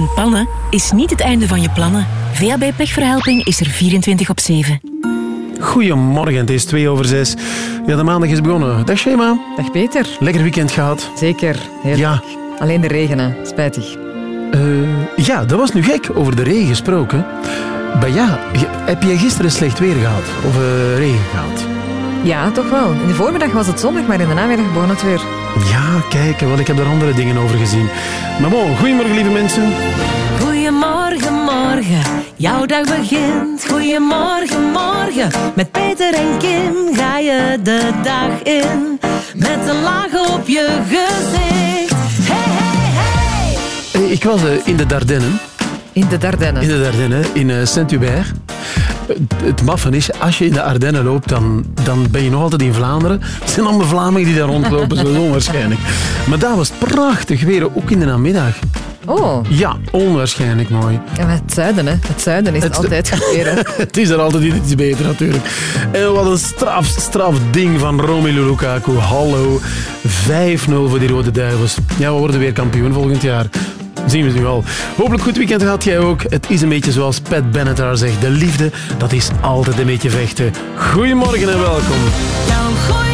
Een pannen is niet het einde van je plannen. VAB Pechverhelping is er 24 op 7. Goedemorgen, het is twee over zes. Ja, de maandag is begonnen. Dag Shema. Dag Peter. Lekker weekend gehad. Zeker. Heerlijk. Ja. Alleen de regen, hè. Spijtig. Eh, ja, dat was nu gek, over de regen gesproken. Maar ja, heb jij gisteren slecht weer gehad? Of eh, regen gehad? Ja, toch wel. In de voormiddag was het zonnig, maar in de namiddag begon het weer. Ja, kijk, want ik heb er andere dingen over gezien. Maar bon, goedemorgen lieve mensen. Goedemorgen, morgen. Jouw dag begint. Goedemorgen, morgen. Met Peter en Kim ga je de dag in. Met een laag op je gezicht. Hey, hey, hey. Eh, Ik was eh, in de Dardennen. In de Dardennen. In de Ardennen, in eh, Saint-Hubert. Het, het maffe is, als je in de Ardennen loopt, dan, dan ben je nog altijd in Vlaanderen. Het zijn allemaal Vlamingen die daar rondlopen, zo onwaarschijnlijk. Maar daar was prachtig weer, ook in de namiddag. Oh, Ja, onwaarschijnlijk mooi. en het zuiden, hè. Het zuiden is Het- altijd goed weer, hè. Het is er altijd iets beter natuurlijk. En wat een straf, straf ding van Romelu Lukaku. Hallo. 5-0 voor die Rode Duivels. Ja, we worden weer kampioen volgend jaar. Zien we nu al. Hopelijk goed weekend gehad jij ook. Het is een beetje zoals Pat Benatar zegt. De liefde, dat is altijd een beetje vechten. Goedemorgen en welkom.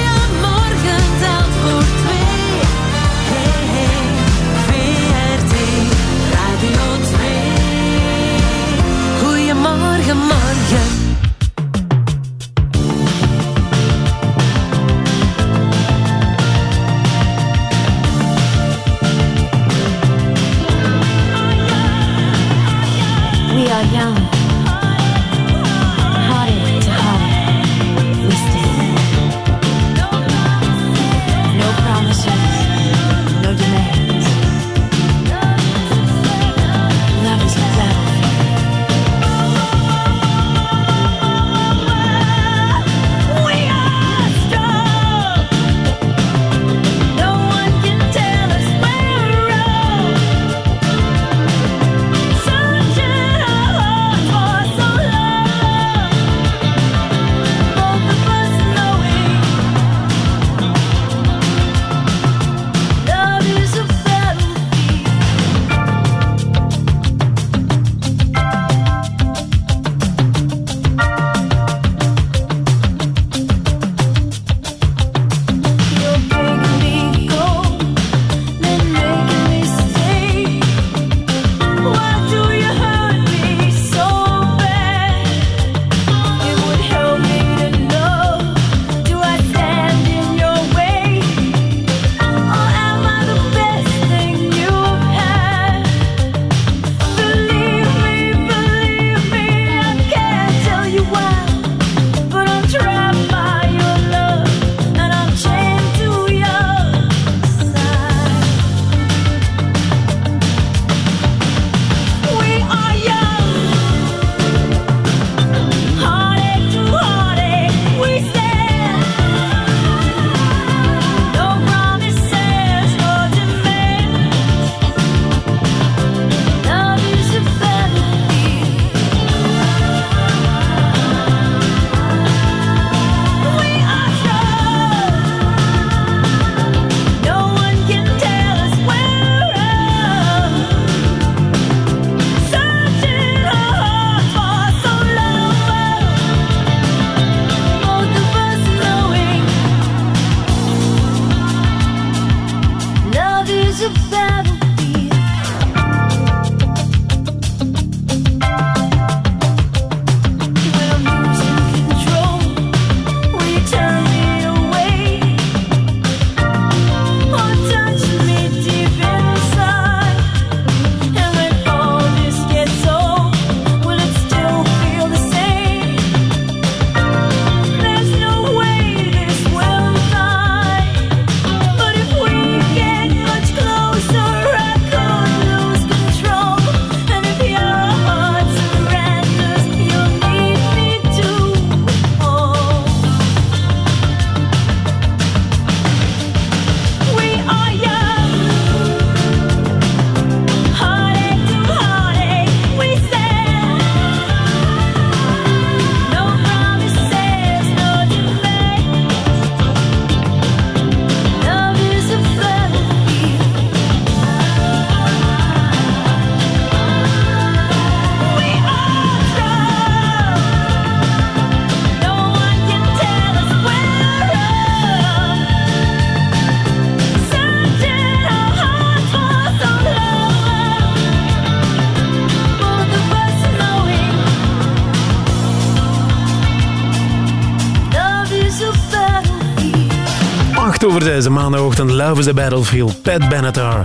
Over deze maandagochtend. Love is the Battlefield, Pat Benatar.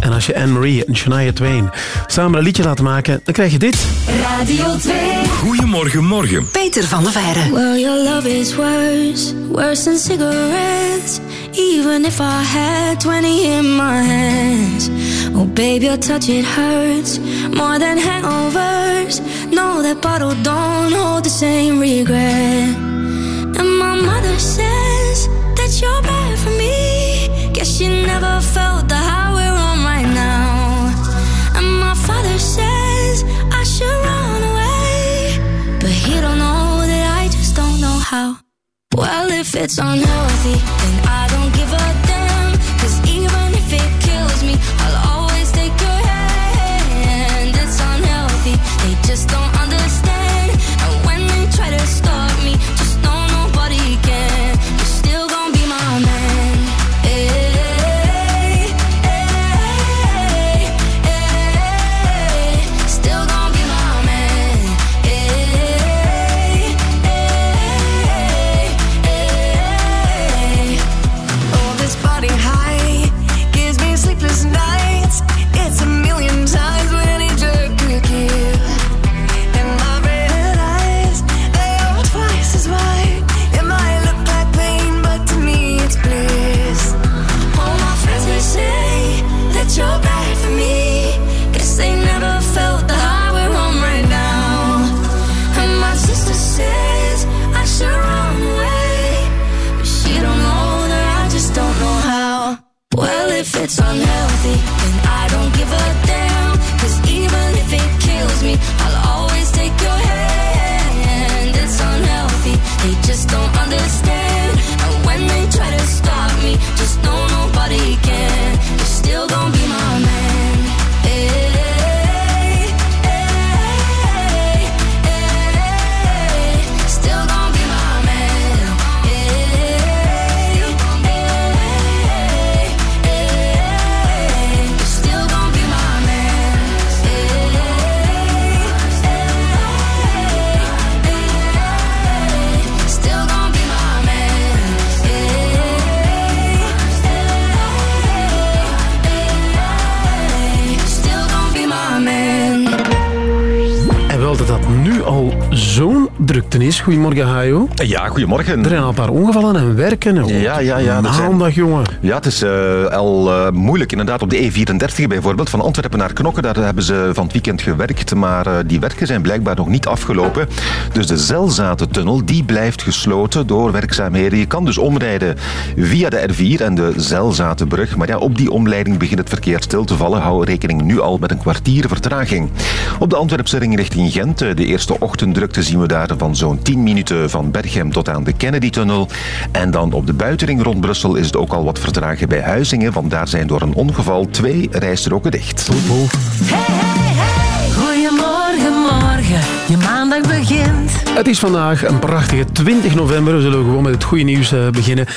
En als je Anne-Marie en Shania Twain samen een liedje laat maken, dan krijg je dit. Radio 2. Goedemorgen, morgen. Peter van der Veijren. Well, your love is worse, worse than cigarettes. Even if I had 20 in my hands. Oh, baby, your touch, it hurts more than hangovers. No, that bottle don't hold the same regret. And my mother says that you're bad Well, if it's unhealthy, then I don't give a Goedemorgen, Hajo. Ja, goedemorgen. Er zijn al een paar ongevallen en werken. Ja, ja, ja, zijn- Maandag, jongen. Ja, het is eh, al eh, moeilijk inderdaad op de E34 bijvoorbeeld. Van Antwerpen naar Knokke, daar hebben ze van het weekend gewerkt. Maar eh, die werken zijn blijkbaar nog niet afgelopen. Dus de Zelzatentunnel die blijft gesloten door werkzaamheden. Je kan dus omrijden via de R4 en de Zelzatenbrug. Maar ja, op die omleiding begint het verkeer stil te vallen. Hou rekening nu al met een kwartier vertraging. Op de Antwerpse ring richting Gent, de eerste ochtenddrukte zien we daar van zo'n 10 minuten van Berchem tot aan de Kennedy-tunnel. En dan op de buitenring rond Brussel is het ook al wat vertragen bij Huizingen, want daar zijn door een ongeval twee rijstroken dicht. Hey, hey, hey. Goedemorgen, morgen. Je maandag begint. Het is vandaag een prachtige 20 november. We zullen gewoon met het goede nieuws eh, beginnen. 5-0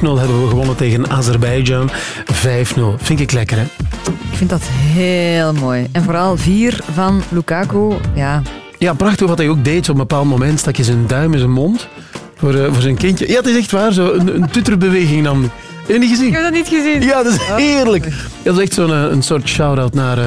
hebben we gewonnen tegen Azerbeidzjan. 5-0. Vind ik lekker, hè? Ik vind dat heel mooi. En vooral vier van Lukaku. Ja, Ja, prachtig wat hij ook deed. Op een bepaald moment stak je zijn duim in zijn mond voor, eh, voor zijn kindje. Ja, het is echt waar. Zo een, een tutterbeweging nam. Heb je niet gezien? ik heb dat niet gezien. Ja, dat is heerlijk. Dat is echt zo'n eh, een soort shout-out naar, eh,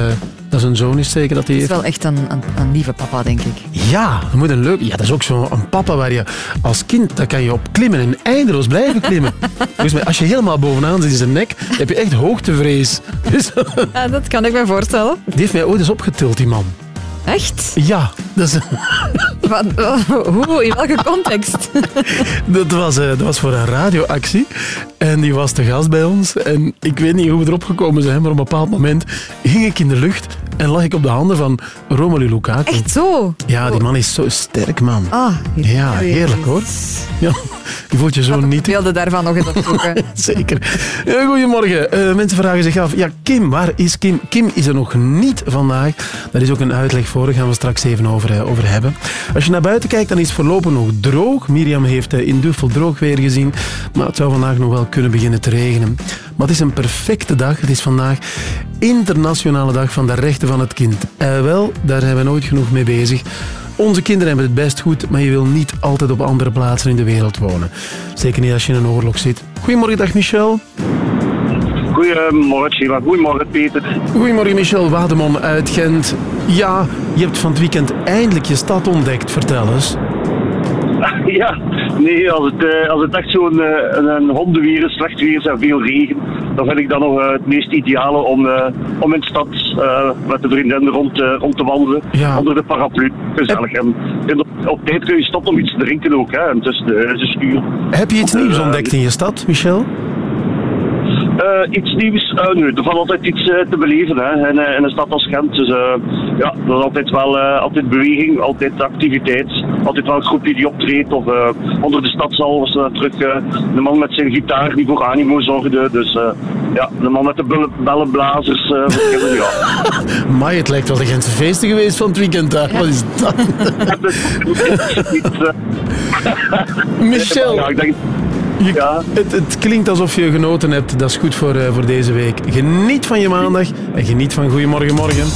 naar zijn zoon is zeker dat hij Het is heeft. wel echt een, een, een lieve papa, denk ik. Ja, dat moet een leuk... Ja, dat is ook zo'n een papa waar je als kind, daar kan je op klimmen en eindeloos blijven klimmen. Volgens mij, als je helemaal bovenaan zit in zijn nek, heb je echt hoogtevrees. Dus, Ja, dat kan ik me voorstellen. die heeft mij ooit eens opgetild, die man. Echt? Ja, dat, is, Wat, hoe? In welke context? dat, was, eh, dat was voor een radioactie. En die was te gast bij ons. En ik weet niet hoe we erop gekomen zijn, maar op een bepaald moment hing ik in de lucht en lag ik op de handen van Romelu Lukaku. Echt zo? Ja, die man is zo sterk, man. Ah, Ja, heerlijk hoor. Ja, je voelt je zo niet. beelden daarvan nog eens opzoeken. Zeker. Ja, goedemorgen. Eh, mensen vragen zich af, ja, Kim, waar is Kim? Kim is er nog niet vandaag. Daar is ook een uitleg voor, daar gaan we straks even over, eh, over hebben. Als je naar buiten kijkt, dan is het voorlopig nog droog. Mirjam heeft eh, in Duffel droog weer gezien, maar het zou vandaag nog wel kunnen beginnen te regenen. Maar het is een perfecte dag. Het is vandaag Internationale Dag van de Rechten van het Kind. Eh, wel, daar zijn we nooit genoeg mee bezig. Onze kinderen hebben het best goed, maar je wil niet altijd op andere plaatsen in de wereld wonen. Zeker niet als je in een oorlog zit. Goedemorgen, dag Michel. Goedemorgen, Sheila. Goedemorgen, Peter. Goedemorgen, Michel Wademon uit Gent. Ja, je hebt van het weekend eindelijk je stad ontdekt. Vertel eens. Ja, nee, als het, eh, als het echt zo'n eh, een, een hondenweer is, slecht weer is en veel regen, dan vind ik dat nog eh, het meest ideale om, om in de stad eh, met de vriendinnen rond, rond te wandelen. Ja. Onder de paraplu. Gezellig. En, en op, op tijd kun je stoppen om iets te drinken ook, hè. En tussen de, schuur. Heb je iets nieuws ontdekt in je stad, Michel? Eh, iets nieuws? Eh, nee, er valt altijd iets eh, te beleven hè, in, eh, in een stad als Gent. Dus eh, ja, er is altijd wel eh, altijd beweging, altijd activiteit. Altijd wel een groepje die optreedt. Of eh, onder de stadshal was er terug de man met zijn gitaar die voor animo zorgde. Dus eh, ja, de man met de bellenblazers. eh, verschillende, ja. Maar het lijkt wel de Gentse feesten geweest van het weekend. Hè? Wat is dat? Michel, ja, ik denk, je- ja. het, het klinkt alsof je genoten hebt. Dat is goed voor, eh, voor deze week. Geniet van je maandag en geniet van Goedemorgen Morgen.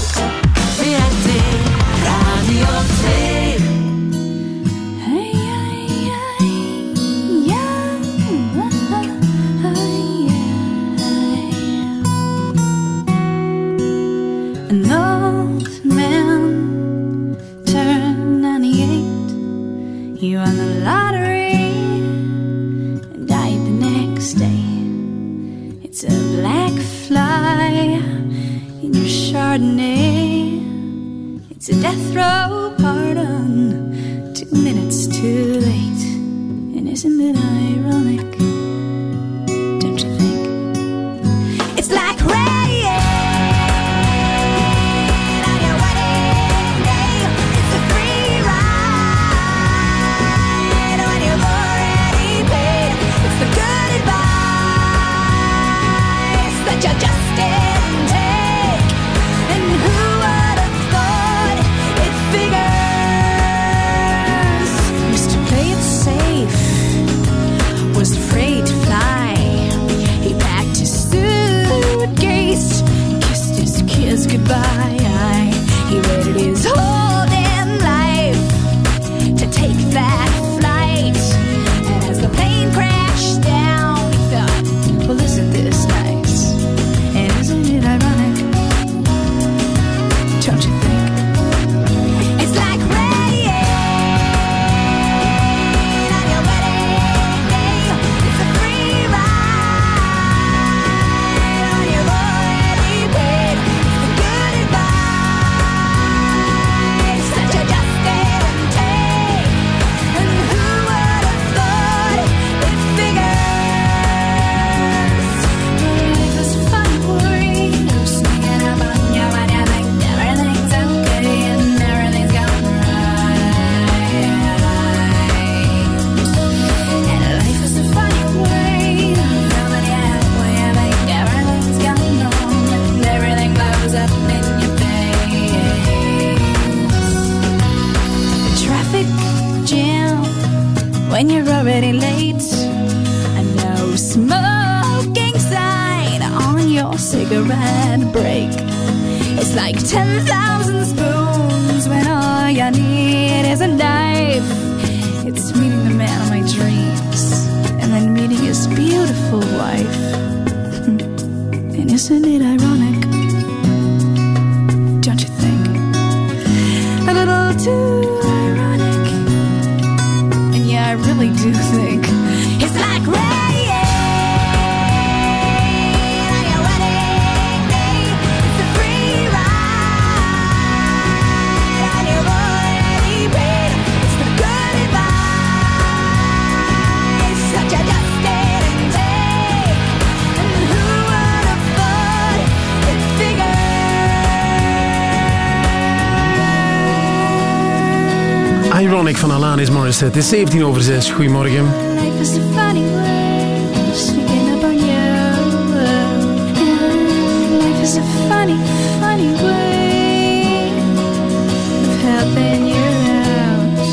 Of helping you out.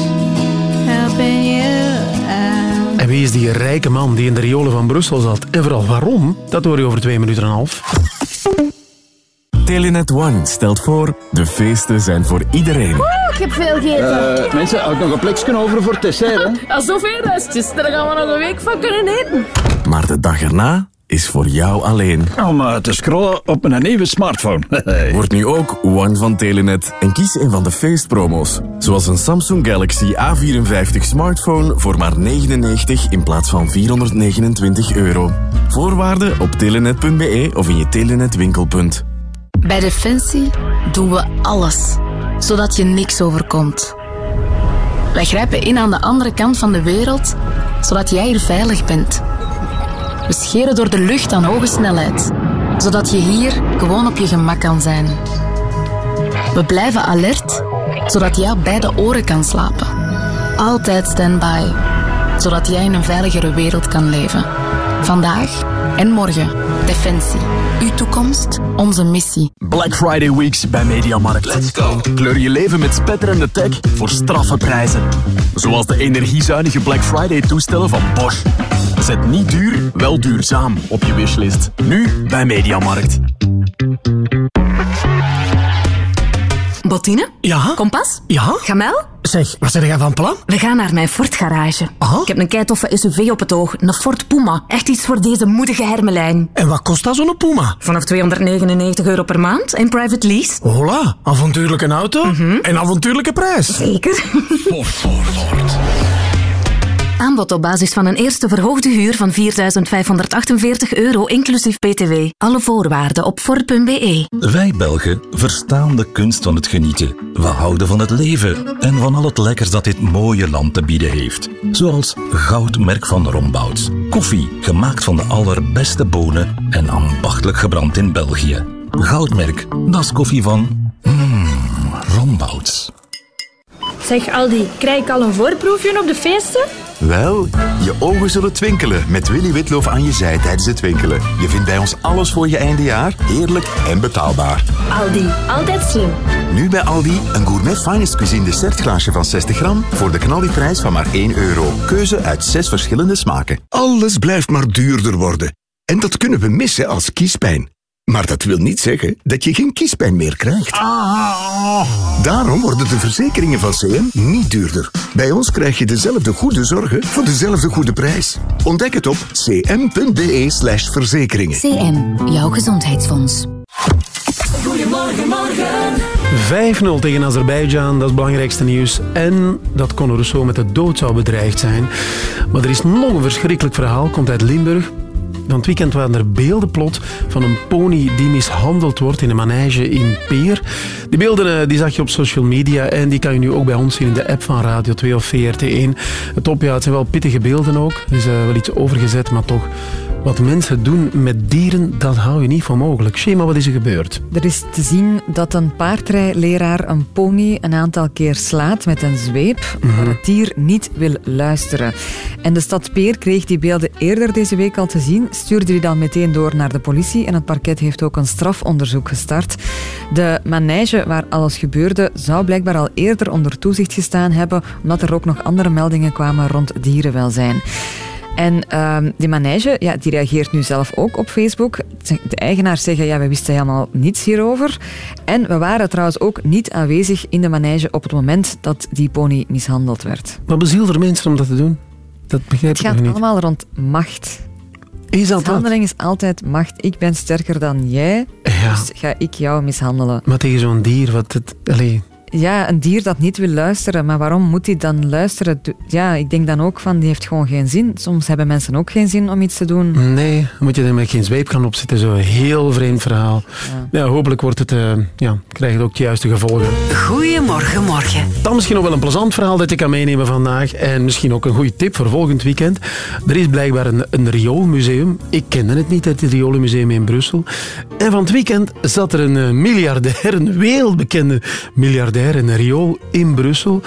Helping you out. En wie is die rijke man die in de riolen van Brussel zat? En vooral waarom? Dat hoor je over twee minuten en een half. Telenet One stelt voor, de feesten zijn voor iedereen. Ik heb veel gegeten. Eh, mensen, had ik nog een plekje over voor het dessert, hè? Al zoveel restjes, daar gaan we nog een week van kunnen eten. Maar de dag erna is voor jou alleen. Om eh, te scrollen op een nieuwe smartphone. Word nu ook One van Telenet en kies een van de feestpromo's. Zoals een Samsung Galaxy A54 smartphone voor maar 99 in plaats van 429 euro. Voorwaarden op telenet.be of in je Telenet winkelpunt. Bij Defensie doen we alles, zodat je niks overkomt. Wij grijpen in aan de andere kant van de wereld, zodat jij hier veilig bent. We scheren door de lucht aan hoge snelheid, zodat je hier gewoon op je gemak kan zijn. We blijven alert, zodat jij op beide oren kan slapen. Altijd standby, zodat jij in een veiligere wereld kan leven. Vandaag en morgen. Defensie. Uw toekomst, onze missie. Black Friday Weeks bij Mediamarkt. Let's go. Kleur je leven met spetterende tech voor straffe prijzen. Zoals de energiezuinige Black Friday toestellen van Bosch. Zet niet duur, wel duurzaam op je wishlist. Nu bij Mediamarkt. Bottine? Ja? Kompas? Ja? Gamel? Zeg, wat zeg jij van plan? We gaan naar mijn Ford garage. Ik heb een keitoffe SUV op het oog, een Ford Puma. Echt iets voor deze moedige hermelijn. En wat kost dat zo'n Puma? Vanaf 299 euro per maand in private lease. Hola, avontuurlijke auto en avontuurlijke prijs. Zeker. Aanbod op basis van een eerste verhoogde huur van 4.548 euro, inclusief btw. Alle voorwaarden op Ford.be. Wij Belgen verstaan de kunst van het genieten. We houden van het leven en van al het lekkers dat dit mooie land te bieden heeft. Zoals Goudmerk van Rombouts. Koffie, gemaakt van de allerbeste bonen en ambachtelijk gebrand in België. Goudmerk, dat is koffie van... Mmm, Rombouts. Zeg Aldi, krijg ik al een voorproefje op de feesten? Wel, je ogen zullen twinkelen met Willy Witloof aan je zij tijdens het winkelen. Je vindt bij ons alles voor je eindejaar, heerlijk en betaalbaar. Aldi, altijd slim. Nu bij Aldi een gourmet finest cuisine dessertglaasje van 60 gram voor de knaldiprijs van maar 1 euro. Keuze uit 6 verschillende smaken. Alles blijft maar duurder worden. En dat kunnen we missen als kiespijn. Maar dat wil niet zeggen dat je geen kiespijn meer krijgt. Daarom worden de verzekeringen van CM niet duurder. Bij ons krijg je dezelfde goede zorgen voor dezelfde goede prijs. Ontdek het op cm.be slash verzekeringen. CM, jouw gezondheidsfonds. Goedemorgen, morgen. 5-0 tegen Azerbeidzjan, dat is het belangrijkste nieuws. En dat Conor Rousseau met de dood zou bedreigd zijn. Maar er is nog een verschrikkelijk verhaal, komt uit Limburg. Van het weekend waren er beelden plot van een pony die mishandeld wordt in een manege in Peer. Die beelden eh, die zag je op social media en die kan je nu ook bij ons zien in de app van Radio 2 of VRT1. Het op, ja, zijn wel pittige beelden ook. Er is eh, wel iets overgezet, maar toch. Wat mensen doen met dieren, dat hou je niet voor mogelijk. Shema, wat is er gebeurd? Er is te zien dat een paardrijleraar een pony een aantal keer slaat met een zweep, maar het dier niet wil luisteren. En de stad Peer kreeg die beelden eerder deze week al te zien, stuurde die dan meteen door naar de politie en het parket heeft ook een strafonderzoek gestart. De manege waar alles gebeurde zou blijkbaar al eerder onder toezicht gestaan hebben, omdat er ook nog andere meldingen kwamen rond dierenwelzijn. En ehm, die manege, ja, die reageert nu zelf ook op Facebook. De eigenaars zeggen, ja, we wisten helemaal niets hierover. En we waren trouwens ook niet aanwezig in de manege op het moment dat die pony mishandeld werd. Wat bezielt er mensen om dat te doen? Dat begrijp Het ik nog gaat niet. allemaal rond macht. Is dat? Mishandeling is altijd macht. Ik ben sterker dan jij, dus ga ik jou mishandelen. Maar tegen zo'n dier, wat het... Allee, Ja, een dier dat niet wil luisteren. Maar waarom moet hij dan luisteren? Ja, ik denk dan ook van, die heeft gewoon geen zin. Soms hebben mensen ook geen zin om iets te doen. Nee, dan moet je er met geen zweep gaan opzitten. Zo'n heel vreemd verhaal. Ja. hopelijk wordt het, eh, ja, krijgt het ook de juiste gevolgen. Goedemorgen, morgen. Dan misschien nog wel een plezant verhaal dat je kan meenemen vandaag. En misschien ook een goede tip voor volgend weekend. Er is blijkbaar een, een rioolmuseum. Ik kende het niet, het rioolmuseum in Brussel. En van het weekend zat er een eh, miljardair, een wereldbekende miljardair in een riool in Brussel.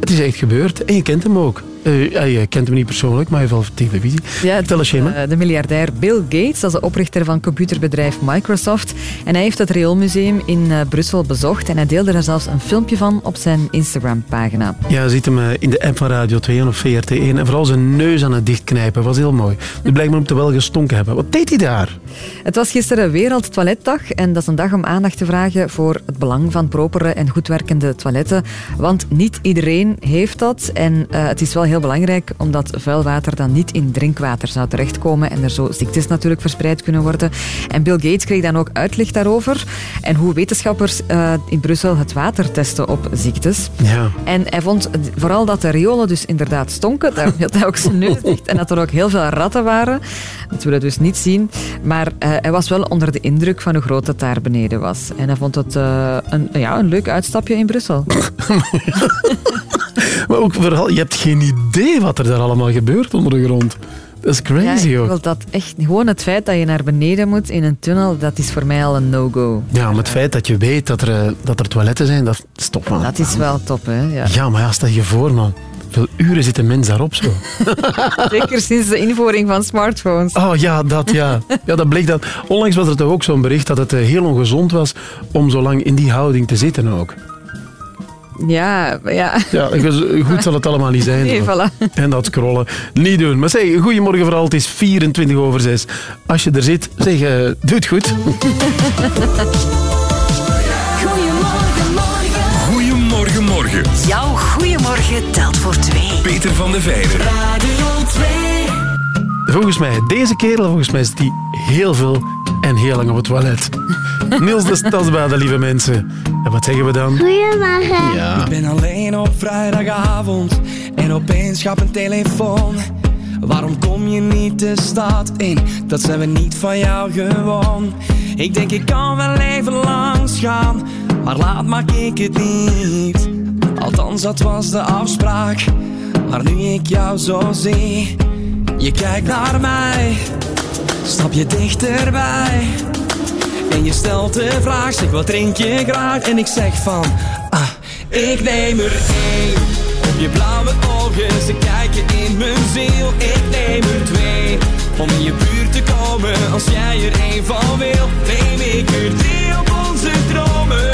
Het is echt gebeurd en je kent hem ook. Ja, je kent hem niet persoonlijk, maar hij heeft wel televisie. Ja, Tel eens, Shema. eh, de miljardair Bill Gates, dat is de oprichter van computerbedrijf Microsoft. En hij heeft het Rioolmuseum in eh, Brussel bezocht en hij deelde er zelfs een filmpje van op zijn Instagram-pagina. Ja, je ziet hem in de app van Radio 2 en op VRT1. En vooral zijn neus aan het dichtknijpen. was heel mooi. Dus blijkbaar moet hij wel gestonken hebben. Wat deed hij daar? Het was gisteren Wereld Toiletdag en dat is een dag om aandacht te vragen voor het belang van propere en goed werkende toiletten. Want niet iedereen heeft dat en het is wel heel belangrijk omdat vuil water dan niet in drinkwater zou terechtkomen en er zo ziektes natuurlijk verspreid kunnen worden. En Bill Gates kreeg dan ook uitleg daarover en hoe wetenschappers eh, in Brussel het water testen op ziektes. Ja. En hij vond vooral dat de riolen dus inderdaad stonken. Daar had hij ook zijn neus dicht. En dat er ook heel veel ratten waren. Dat willen we dus niet zien. Maar eh, hij was wel onder de indruk van hoe groot het daar beneden was. En hij vond het eh, een, ja, een leuk uitstapje in Brussel. Maar ook vooral, je hebt geen idee wat er daar allemaal gebeurt onder de grond. Dat is Ja, crazy ik ook. wil dat echt, gewoon het feit dat je naar beneden moet in een tunnel, dat is voor mij al een no-go. Ja, maar het feit dat je weet dat er, eh, dat er toiletten zijn, dat is top, man. Dat is wel top, hè? Ja. Ja, maar ja, stel je voor, man. Hoeveel uren zit een mens daarop zo? Zeker sinds de invoering van smartphones. Oh ja, dat ja. Ja, dat bleek dat. Onlangs was er toch ook zo'n bericht dat het eh, heel ongezond was om zo lang in die houding te zitten ook. Ja, ja. Ja, goed zal het allemaal niet zijn. Nee, voilà. En dat scrollen. Niet doen. Maar zeg, goedemorgen vooral. Het is 24 over 6. Als je er zit, zeg, eh, doe het goed. Goedemorgen, morgen. Jouw goeiemorgen telt voor twee. Peter van de Veijden. Radio 2. Volgens mij, deze kerel, volgens mij zit hij heel veel en heel lang op het toilet. Niels de Stadsbaden, lieve mensen. En wat zeggen we dan? Goedemorgen. Ja. Ik ben alleen op vrijdagavond en opeens gaat mijn telefoon. Waarom kom je niet de stad in? Dat zijn we niet van jou gewoon. Ik denk ik kan wel even langs gaan, maar laat maak ik het niet. Althans, dat was de afspraak. Maar nu ik jou zo zie, je kijkt naar mij, stap je dichterbij. En je stelt de vraag, zeg wat drink je graag? En ik zeg van, ah, ik neem er één. Op je blauwe ogen, ze kijken in mijn ziel. Ik neem er twee. Om in je buurt te komen, als jij er één van wil. Neem ik er drie op onze dromen.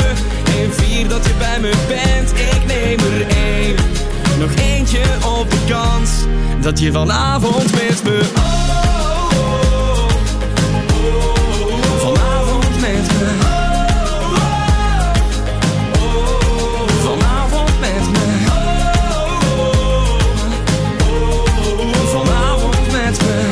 En vier dat je bij me bent, ik neem er één. Nog eentje op de kans, dat je vanavond met me... Oh, oh, oh, Vanavond met me. Vanavond met me. Vanavond met me.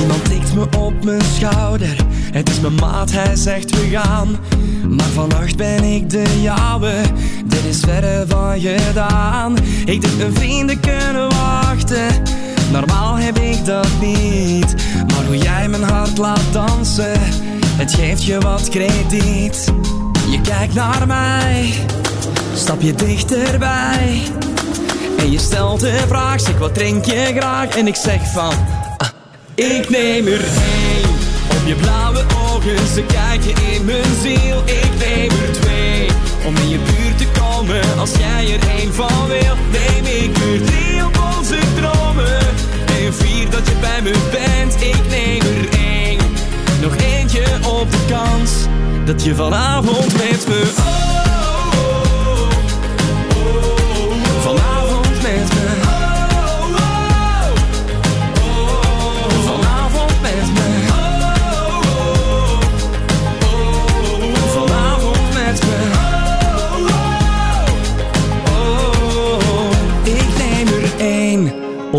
Iemand tikt me op mijn schouder. Het is mijn maat, hij zegt we gaan. Maar vannacht ben ik de jouwe. Dit is verre van gedaan. Ik denk mijn vrienden kunnen wachten. Normaal heb ik dat niet. Maar hoe jij mijn hart laat dansen, het geeft je wat krediet. Je kijkt naar mij, stap je dichterbij. En je stelt de vraag, zeg wat drink je graag? En ik zeg van, ah, ik neem er je blauwe ogen, ze kijken in mijn ziel. Ik neem er twee. Om in je buurt te komen, als jij er één van wil. Neem ik er drie op onze dromen. En vier dat je bij me bent, ik neem er één. Nog eentje op de kans, dat je vanavond met me...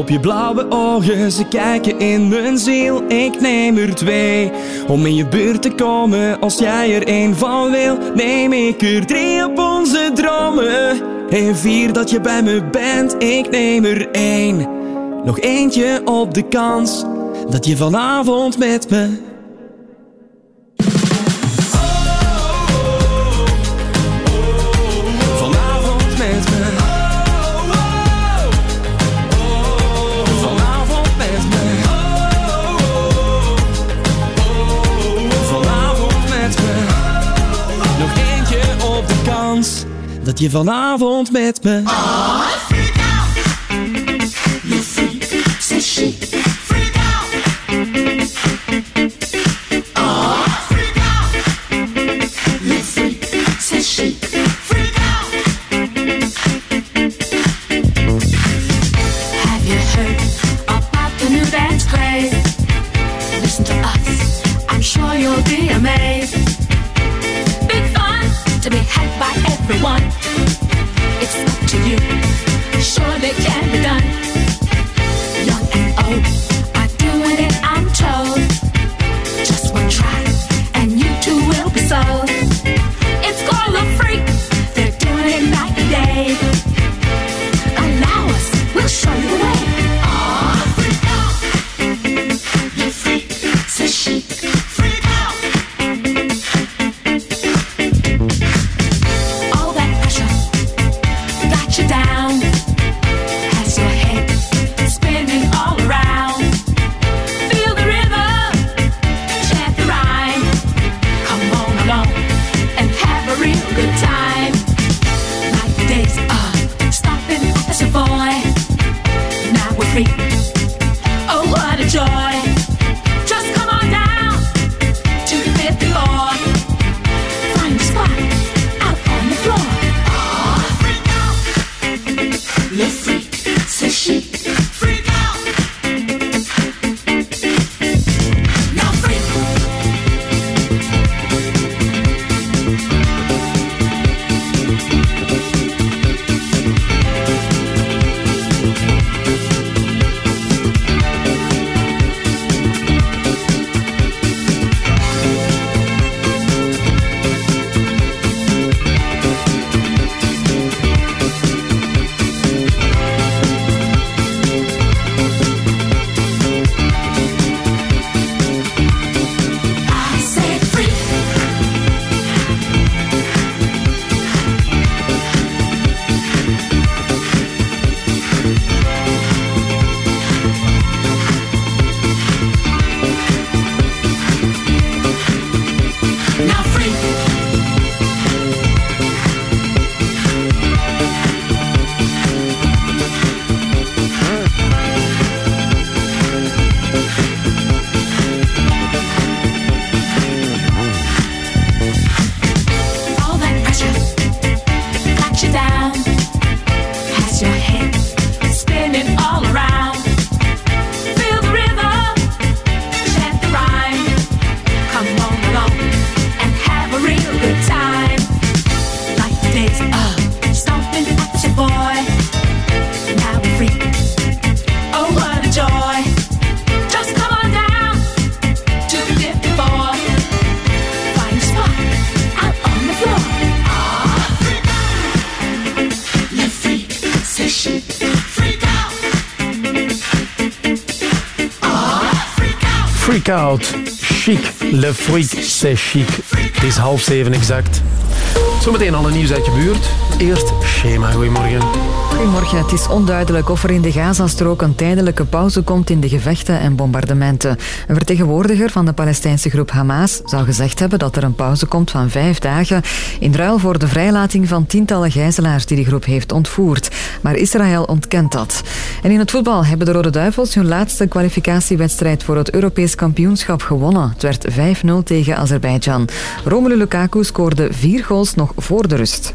Op je blauwe ogen, ze kijken in mijn ziel. Ik neem er twee. Om in je buurt te komen, als jij er één van wil. Neem ik er drie op onze dromen. En vier dat je bij me bent, ik neem er één. Nog eentje op de kans, dat je vanavond met me dat je vanavond met me. Out. Chic. Le freak, c'est chic. Het is half zeven exact. Zometeen alle nieuws uit je buurt. Eerst Schema. Goedemorgen. Goedemorgen. Het is onduidelijk of er in de Gazastrook een tijdelijke pauze komt in de gevechten en bombardementen. Een vertegenwoordiger van de Palestijnse groep Hamas zou gezegd hebben dat er een pauze komt van vijf dagen in ruil voor de vrijlating van tientallen gijzelaars die de groep heeft ontvoerd. Maar Israël ontkent dat. En in het voetbal hebben de Rode Duivels hun laatste kwalificatiewedstrijd voor het Europees kampioenschap gewonnen. Het werd 5-0 tegen Azerbeidzjan. Romelu Lukaku scoorde vier goals nog voor de rust.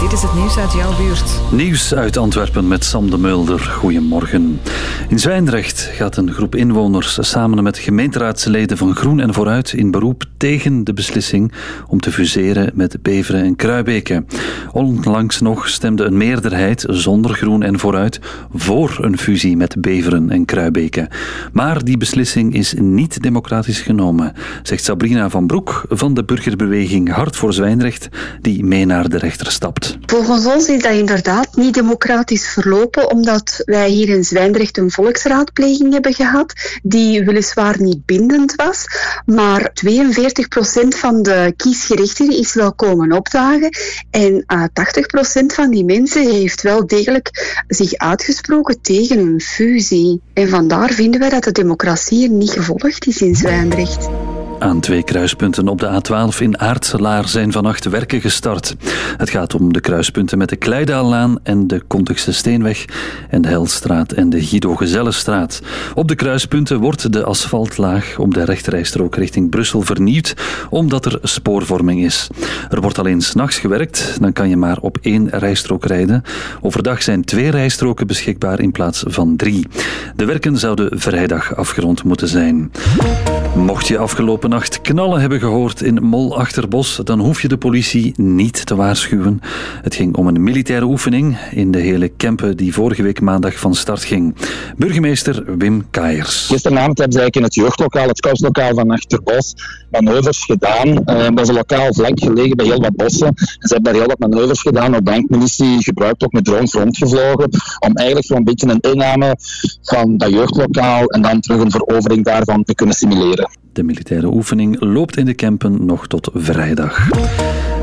Dit is het nieuws uit jouw buurt. Nieuws uit Antwerpen met Sam de Mulder. Goedemorgen. In Zwijndrecht gaat een groep inwoners samen met gemeenteraadsleden van Groen en Vooruit in beroep tegen de beslissing om te fuseren met Beveren en Kruibeke. Onlangs nog stemde een meerderheid zonder Groen en Vooruit voor een fusie met Beveren en Kruibeke. Maar die beslissing is niet democratisch genomen, zegt Sabrina van Broek van de burgerbeweging Hart voor Zwijndrecht, die mee naar de rechter stapt. Volgens ons is dat inderdaad niet democratisch verlopen, omdat wij hier in Zwijndrecht een volksraadpleging hebben gehad, die weliswaar niet bindend was, maar 42% van de kiesgerechtigden is wel komen opdagen en uh, 80% van die mensen heeft wel degelijk zich uitgesproken tegen een fusie. En vandaar vinden wij dat de democratie er niet gevolgd is in Zwijndrecht. Aan twee kruispunten op de A12 in Aartselaar zijn vannacht werken gestart. Het gaat om de kruispunten met de Kleidaallaan en de Kontigse Steenweg en de Helstraat en de Guido Gezellenstraat. Op de kruispunten wordt de asfaltlaag op de rechterrijstrook richting Brussel vernieuwd, omdat er spoorvorming is. Er wordt alleen s'nachts gewerkt, dan kan je maar op één rijstrook rijden. Overdag zijn twee rijstroken beschikbaar in plaats van drie. De werken zouden vrijdag afgerond moeten zijn. Mocht je afgelopen nacht knallen hebben gehoord in Mol Achterbos, dan hoef je de politie niet te waarschuwen. Het ging om een militaire oefening in de hele Kempen die vorige week maandag van start ging. Burgemeester Wim Kaaiers. Gisteravond hebben ze in het jeugdlokaal, het kostlokaal van Achterbos, manoeuvres gedaan. Eh, dat is een lokaal vlak gelegen bij heel wat bossen. En ze hebben daar heel wat manoeuvres gedaan. De bankministie gebruikt ook met drones rondgevlogen om eigenlijk zo'n beetje een inname van dat jeugdlokaal en dan terug een verovering daarvan te kunnen simuleren. De militaire oefening loopt in de Kempen nog tot vrijdag.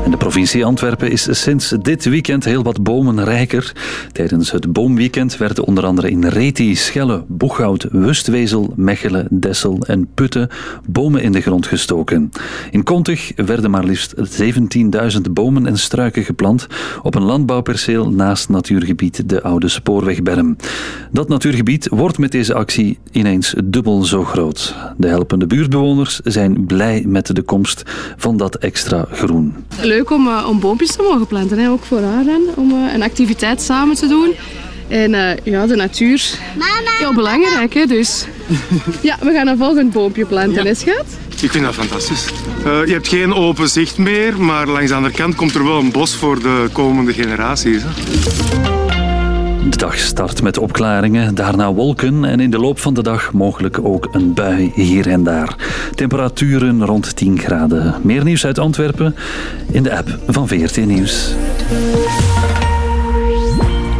En de provincie Antwerpen is sinds dit weekend heel wat bomenrijker. Tijdens het boomweekend werden onder andere in Reti, Schelle, Boeghout, Wustwezel, Mechelen, Dessel en Putten bomen in de grond gestoken. In Kontig werden maar liefst 17.000 bomen en struiken geplant op een landbouwperceel naast natuurgebied de Oude Spoorwegberm. Dat natuurgebied wordt met deze actie ineens dubbel zo groot. De helpende buurtbewoners zijn blij met de komst van dat extra groen. Om, eh, om boompjes te mogen planten, hè? ook voor haar dan, om eh, een activiteit samen te doen. En eh, ja, de natuur, heel belangrijk hè, dus. Ja, we gaan een volgend boompje planten, hè schat? Ik vind dat fantastisch. Eh, je hebt geen open zicht meer, maar langs de andere kant komt er wel een bos voor de komende generaties. Hè. De dag start met opklaringen, daarna wolken en in de loop van de dag mogelijk ook een bui hier en daar. Temperaturen rond 10 graden. Meer nieuws uit Antwerpen in de app van VRT Nieuws.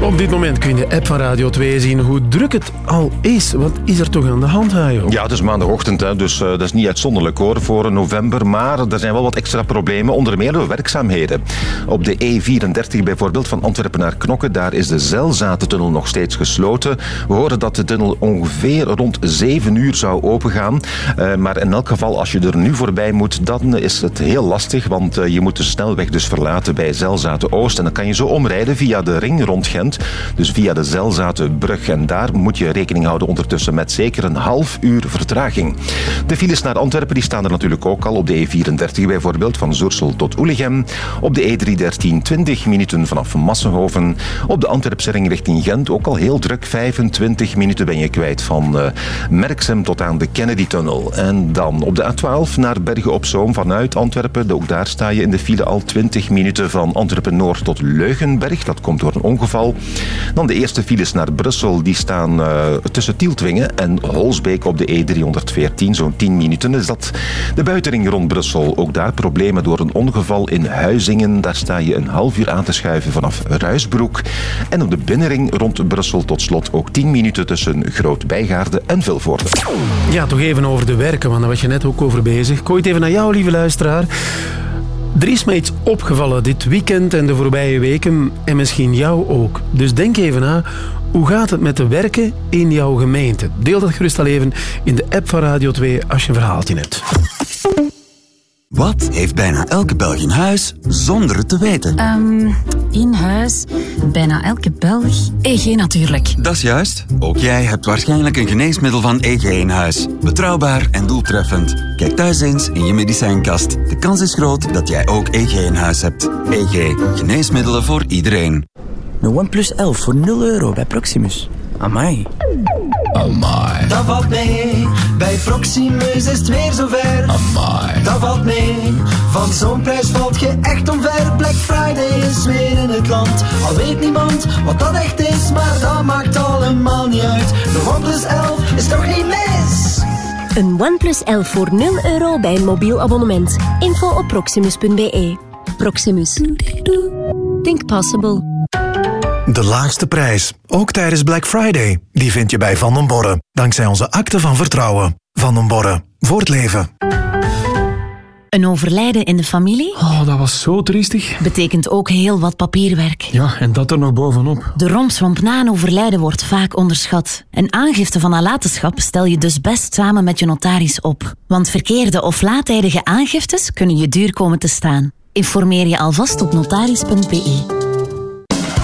Op dit moment kun je in de app van Radio 2 zien hoe druk het al is. Wat is er toch aan de hand, Hajo? Ja, het is maandagochtend, hè, dus eh, dat is niet uitzonderlijk hoor voor november. Maar er zijn wel wat extra problemen, onder meer door werkzaamheden. Op de E34 bijvoorbeeld, van Antwerpen naar Knokke, daar is de Zelzatentunnel nog steeds gesloten. We horen dat de tunnel ongeveer rond 7 uur zou opengaan. Eh, maar in elk geval, als je er nu voorbij moet, dan is het heel lastig. Want eh, je moet de snelweg dus verlaten bij Zelzaten Oost. En dan kan je zo omrijden via de ring rond Gent. Dus via de Zelzatenbrug. En daar moet je rekening houden ondertussen met zeker een half uur vertraging. De files naar Antwerpen die staan er natuurlijk ook al. Op de E34 bijvoorbeeld, van Zoersel tot Oelegem. Op de E313 20 minuten vanaf Massenhoven. Op de Antwerpse ring richting Gent ook al heel druk. 25 minuten ben je kwijt van uh, Merksem tot aan de Kennedy-tunnel. En dan op de A12 naar Bergen op Zoom vanuit Antwerpen. Ook daar sta je in de file al 20 minuten van Antwerpen-Noord tot Leugenberg. Dat komt door een ongeval. Dan de eerste files naar Brussel, die staan uh, tussen Tieltwingen en Holsbeek op de E314. Zo'n 10 minuten is dat. De buitenring rond Brussel, ook daar problemen door een ongeval in Huizingen. Daar sta je een half uur aan te schuiven vanaf Ruisbroek. En op de binnenring rond Brussel tot slot ook 10 minuten tussen Groot-Bijgaarde en Vilvoorde. Ja, toch even over de werken, want daar was je net ook over bezig. Ik gooi het even naar jou, lieve luisteraar. Er is mij iets opgevallen dit weekend en de voorbije weken en misschien jou ook. Dus denk even na, hoe gaat het met de werken in jouw gemeente? Deel dat gerust al even in de app van Radio 2 als je een verhaaltje hebt. Wat heeft bijna elke Belg in huis zonder het te weten? Ehm, in huis, bijna elke Belg. EG natuurlijk. Dat is juist. Ook jij hebt waarschijnlijk een geneesmiddel van EG in huis. Betrouwbaar en doeltreffend. Kijk thuis eens in je medicijnkast. De kans is groot dat jij ook EG in huis hebt. EG, geneesmiddelen voor iedereen. De OnePlus 11 voor 0 euro bij Proximus. Amai. Amai. Dat valt mee. Bij Proximus is het weer zover. Amai. Dat valt mee. Van zo'n prijs valt je echt omver. Black Friday is weer in het land. Al weet niemand wat dat echt is, maar dat maakt allemaal niet uit. De OnePlus 11 is toch niet mis? Een OnePlus 11 voor 0 euro bij een mobiel abonnement. Info op proximus.be. Proximus. Think possible. De laagste prijs, ook tijdens Black Friday. Die vind je bij Van den Borre, dankzij onze akte van vertrouwen. Van den Borre, voor het leven. Een overlijden in de familie Oh, dat was zo triestig. betekent ook heel wat papierwerk. Ja, en dat er nog bovenop. De rompswamp na een overlijden wordt vaak onderschat. Een aangifte van nalatenschap stel je dus best samen met je notaris op. Want verkeerde of laattijdige aangiftes kunnen je duur komen te staan. Informeer je alvast op notaris.be.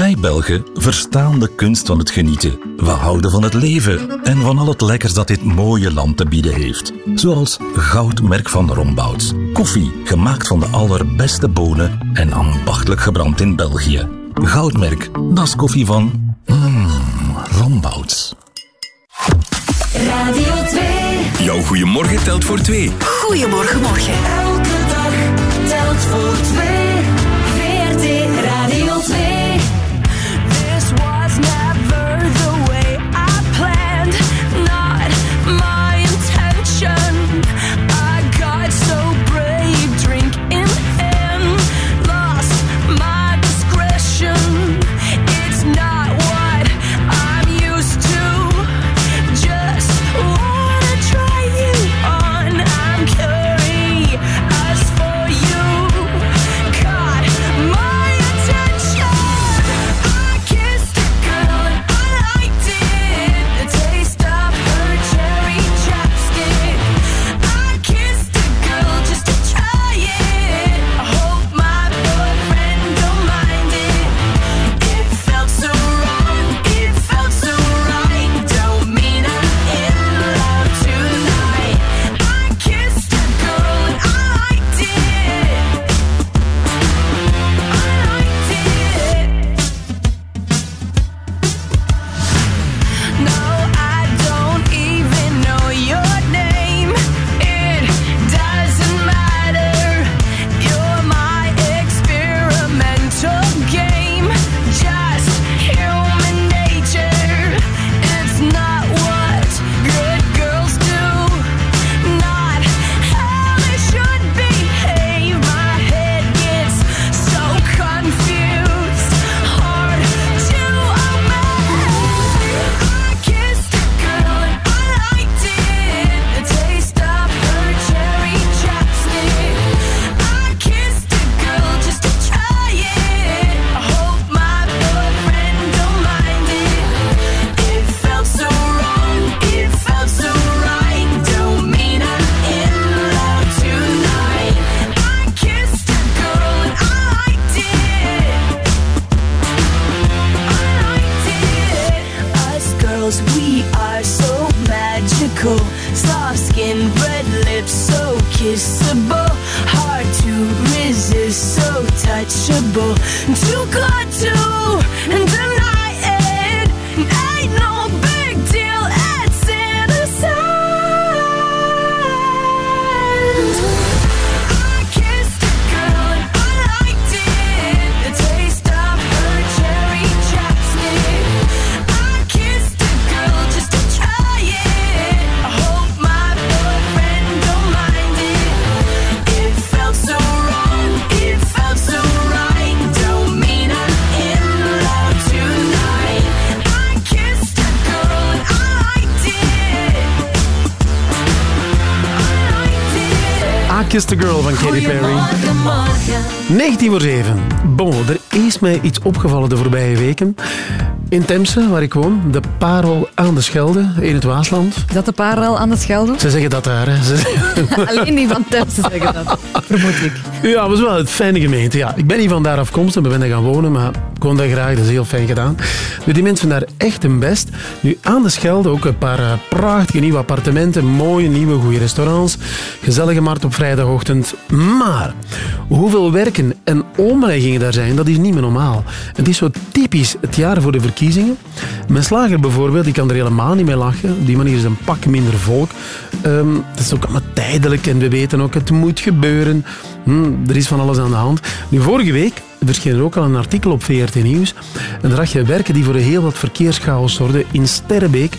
Wij Belgen verstaan de kunst van het genieten. We houden van het leven en van al het lekkers dat dit mooie land te bieden heeft. Zoals Goudmerk van Rombouts. Koffie gemaakt van de allerbeste bonen en ambachtelijk gebrand in België. Goudmerk, dat is koffie van... Mm, Rombouts. Radio 2. Jouw goeiemorgen telt voor twee. Goedemorgen, morgen. Elke dag telt voor twee. VRT Radio 2. impossible I Kissed the Girl van Katy Perry. Goedemorgen, morgen. 19 voor 7. Bon, er is mij iets opgevallen de voorbije weken. In Temse, waar ik woon, de parel aan de Schelde, in het Waasland. Dat de parel aan de Schelde? Ze zeggen dat daar, hè. Zeggen- Alleen die van Temse zeggen dat, vermoed ik. Ja, dat is wel een fijne gemeente. Ja, ik ben niet van daar afkomstig, ben daar gaan wonen, maar ik woon daar graag, dat is heel fijn gedaan. Nu, die mensen daar echt hun best. Nu, aan de Schelde ook een paar eh, prachtige nieuwe appartementen, mooie nieuwe goede restaurants, gezellige markt op vrijdagochtend. Maar hoeveel werken en omleggingen daar zijn, dat is niet meer normaal. Het is zo typisch het jaar voor de verkiezingen. Mijn slager bijvoorbeeld, die kan er helemaal niet mee lachen. Op die manier is een pak minder volk. Ehm, het is ook allemaal tijdelijk en we weten ook, het moet gebeuren. Hm, er is van alles aan de hand. Nu, vorige week verscheen er ook al een artikel op VRT Nieuws. En daar had je werken die voor heel wat verkeerschaos zorgden in Sterrebeek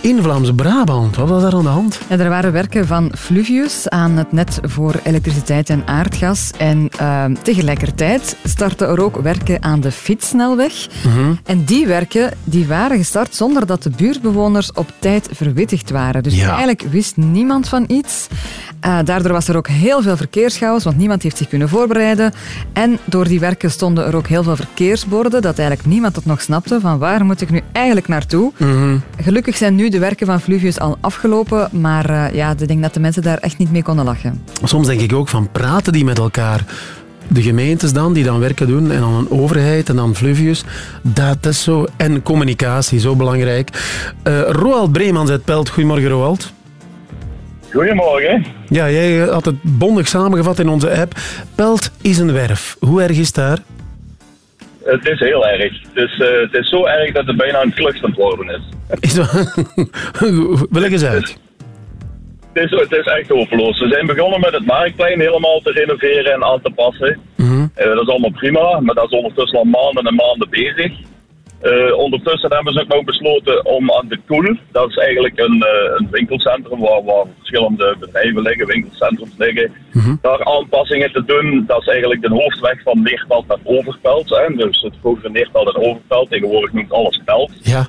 in Vlaams-Brabant. Wat was daar aan de hand? Ja, er waren werken van Fluvius aan het net voor elektriciteit en aardgas. En ehm, tegelijkertijd startten er ook werken aan de fietssnelweg. Mhm. En die werken die waren gestart zonder dat de buurtbewoners op tijd verwittigd waren. Dus Ja. eigenlijk wist niemand van iets. Eh, daardoor was er ook heel veel verkeerschaos, want niemand heeft zich kunnen voorbereiden. En door die werken stonden er ook heel veel verkeersborden, dat eigenlijk niemand het nog snapte van waar moet ik nu eigenlijk naartoe. Mhm. Gelukkig zijn nu de werken van Fluvius al afgelopen, maar eh, ja, ik denk dat de mensen daar echt niet mee konden lachen. Soms denk ik ook van praten die met elkaar. De gemeentes dan, die dan werken doen, en dan een overheid en dan Fluvius. Dat is zo. En communicatie, zo belangrijk. Eh Roald Breemans uit Pelt. Goedemorgen, Roald. Goedemorgen. Ja, jij had het bondig samengevat in onze app. Pelt is een werf. Hoe erg is daar? Het is heel erg. Het is, eh, het is zo erg dat het bijna een klucht aan het worden is. Is dat... Leg eens uit. Het is, het is echt hopeloos. We zijn begonnen met het marktplein helemaal te renoveren en aan te passen. Eh, dat is allemaal prima, maar dat is ondertussen al maanden en maanden bezig. Eh, ondertussen hebben ze ook besloten om aan de Koel, dat is eigenlijk een, eh, een winkelcentrum waar, waar verschillende bedrijven liggen, winkelcentrums liggen, daar aanpassingen te doen. Dat is eigenlijk de hoofdweg van Neerpelt naar Overpelt. Hè. Dus het vroegere Neerpelt en Overpelt, tegenwoordig noemt alles Pelt. Ja.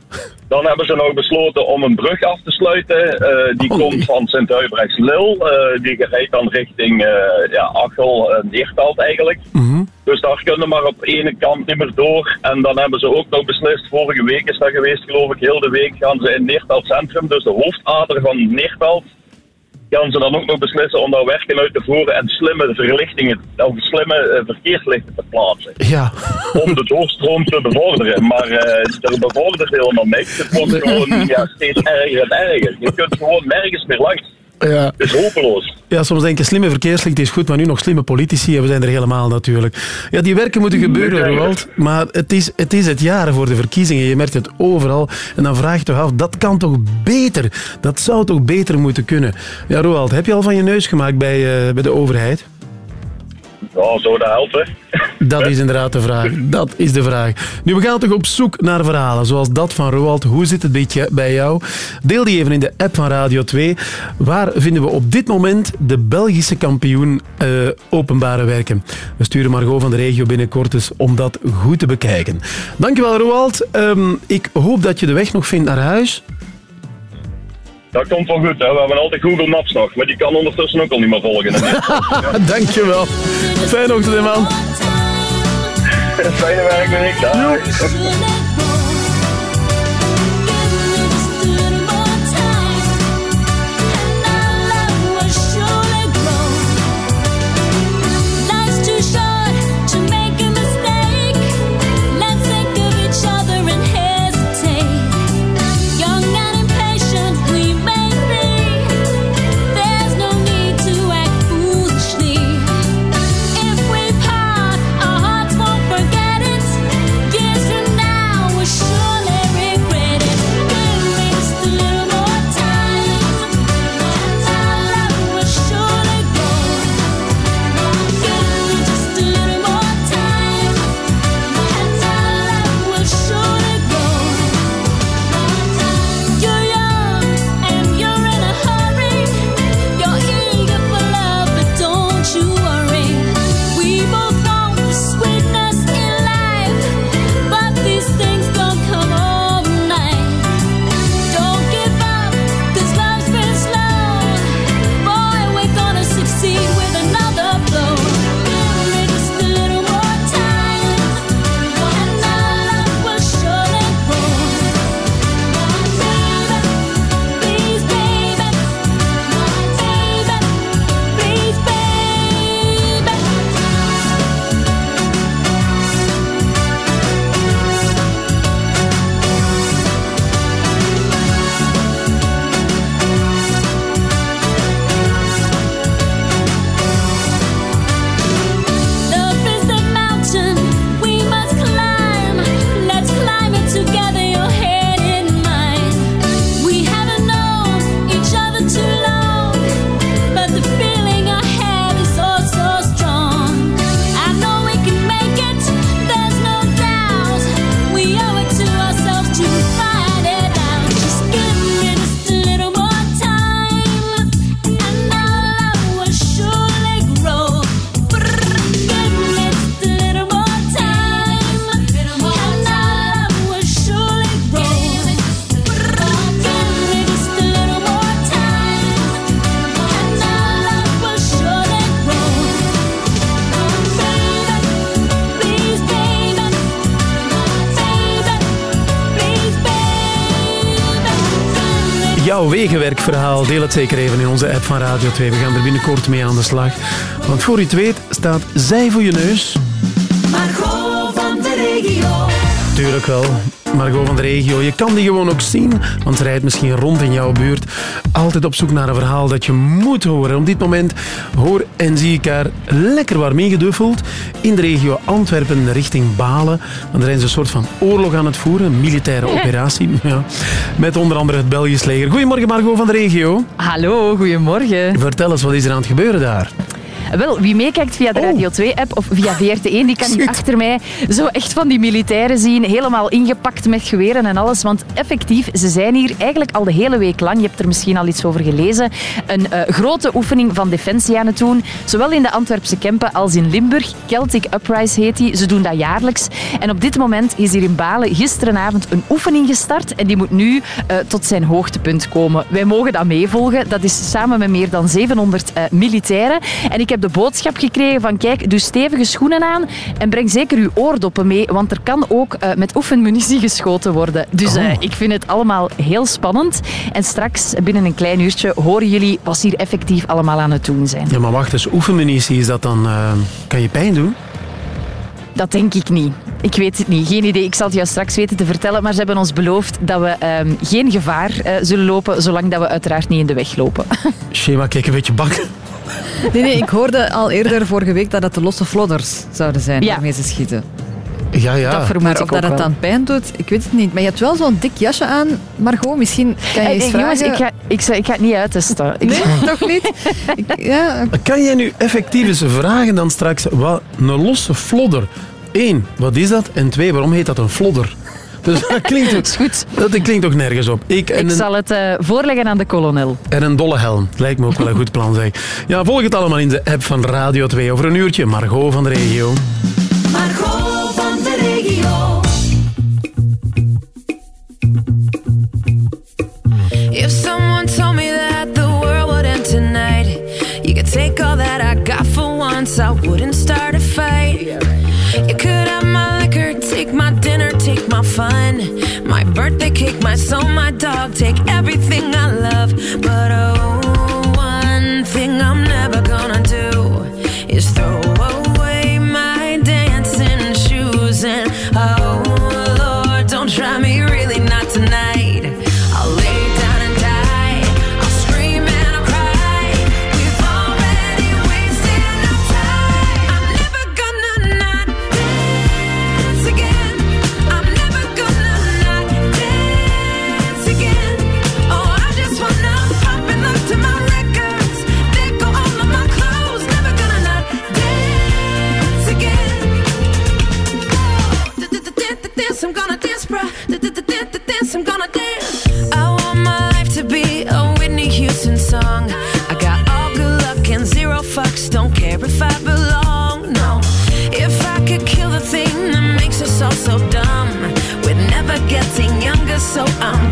Dan hebben ze nog besloten om een brug af te sluiten. Eh, die komt van Sint-Huibrechts-Lil. Eh, die rijdt dan richting eh ja, Achel en Neerpelt eigenlijk. Dus daar kunnen maar op ene kant niet meer door. En dan hebben ze ook nog beslist, vorige week is dat geweest geloof ik, heel de week gaan ze in Neerpelt Centrum, dus de hoofdader van Neerpelt, gaan ze dan ook nog beslissen om daar werken uit te voeren en slimme verlichtingen, of slimme eh, verkeerslichten te plaatsen. Ja. Om de doorstroom te bevorderen. Maar eh er bevordert helemaal niks. Het wordt gewoon ja, steeds erger en erger. Je kunt gewoon nergens meer langs. Ja. Het is hopeloos. Ja, soms denk je slimme verkeerslicht is goed, maar nu nog slimme politici en we zijn er helemaal natuurlijk. Ja, die werken moeten gebeuren, Roald, maar het is, het is het jaar voor de verkiezingen. Je merkt het overal en dan vraag je toch af, dat kan toch beter? Dat zou toch beter moeten kunnen? Ja, Roald, heb je al van je neus gemaakt bij, eh, bij de overheid? Ja, zou dat helpen? Dat is inderdaad de vraag. Dat is de vraag. Nu, we gaan toch op zoek naar verhalen, zoals dat van Roald. Hoe zit het beetje bij jou? Deel die even in de app van Radio 2. Waar vinden we op dit moment de Belgische kampioen eh, openbare werken? We sturen Margot van de regio binnenkort dus om dat goed te bekijken. Dankjewel, Roald. Ehm, ik hoop dat je de weg nog vindt naar huis. Dat komt wel goed. Hè. We hebben altijd Google Maps nog, maar die kan ondertussen ook al niet meer volgen. Dankjewel. Fijne ochtend, man. Fijne werkweek. Dag. Wegenwerkverhaal? Deel het zeker even in onze app van Radio 2. We gaan er binnenkort mee aan de slag. Want voor u het weet staat zij voor je neus. Margot van de regio. Tuurlijk wel. Margot van de regio. Je kan die gewoon ook zien, want ze rijdt misschien rond in jouw buurt. Altijd op zoek naar een verhaal dat je moet horen. Op dit moment hoor en zie ik haar lekker warm ingeduffeld in de regio Antwerpen richting Balen. Want zijn ze een soort van oorlog aan het voeren, een militaire operatie. Ja. Met onder andere het Belgisch leger. Goedemorgen Margot van de regio. Hallo, goedemorgen. Vertel eens, wat is er aan het gebeuren daar? Wel, wie meekijkt via de Radio 2-app of via VRT1, die kan hier achter mij zo echt van die militairen zien. Helemaal ingepakt met geweren en alles. Want effectief, ze zijn hier eigenlijk al de hele week lang. Je hebt er misschien al iets over gelezen. Een eh, grote oefening van defensie aan het doen. Zowel in de Antwerpse Kempen als in Limburg. Celtic Uprise heet die. Ze doen dat jaarlijks. En op dit moment is hier in Balen gisterenavond een oefening gestart. En die moet nu eh, tot zijn hoogtepunt komen. Wij mogen dat meevolgen. Dat is samen met meer dan 700 eh, militairen. En ik heb de boodschap gekregen van kijk, doe stevige schoenen aan en breng zeker uw oordoppen mee, want er kan ook eh, met oefenmunitie geschoten worden. Dus eh, ik vind het allemaal heel spannend. En straks, binnen een klein uurtje, horen jullie wat hier effectief allemaal aan het doen zijn. Ja, maar wacht eens, oefenmunitie, is dat dan... eh, kan je pijn doen? Dat denk ik niet. Ik weet het niet. Geen idee. Ik zal het jou straks weten te vertellen. Maar ze hebben ons beloofd dat we ehm, geen gevaar zullen lopen, zolang dat we uiteraard niet in de weg lopen. Schema, kijk een beetje bang. Nee, nee, ik hoorde al eerder vorige week dat het de losse flodders zouden zijn waarmee ze schieten. Ja, ja. Dat vermoed maar ik of dat het dan pijn doet, ik weet het niet. Maar je hebt wel zo'n dik jasje aan, Margot. Misschien kan je eens vragen... jongens, ik ga, ik, zou- ik ga het niet uittesten. Ik- Nee, toch niet? Ik- ja, Kan jij nu effectief eens vragen dan straks wat een losse flodder? Eén, wat is dat? En twee, waarom heet dat een flodder? Dus dat klinkt, goed. Dat klinkt toch nergens op. Ik, en, Ik een, zal het eh, voorleggen aan de kolonel. en een dolle helm. Lijkt me ook wel een goed plan, zeg. Ja, volg het allemaal in de app van Radio 2 over een uurtje. Margot van de regio. Margot van de regio. If someone told me that the world would end tonight, you could take all that I got for once, I wouldn't start a fight. My fun, my birthday cake, my soul, my dog, take everything I love. But oh, so I'm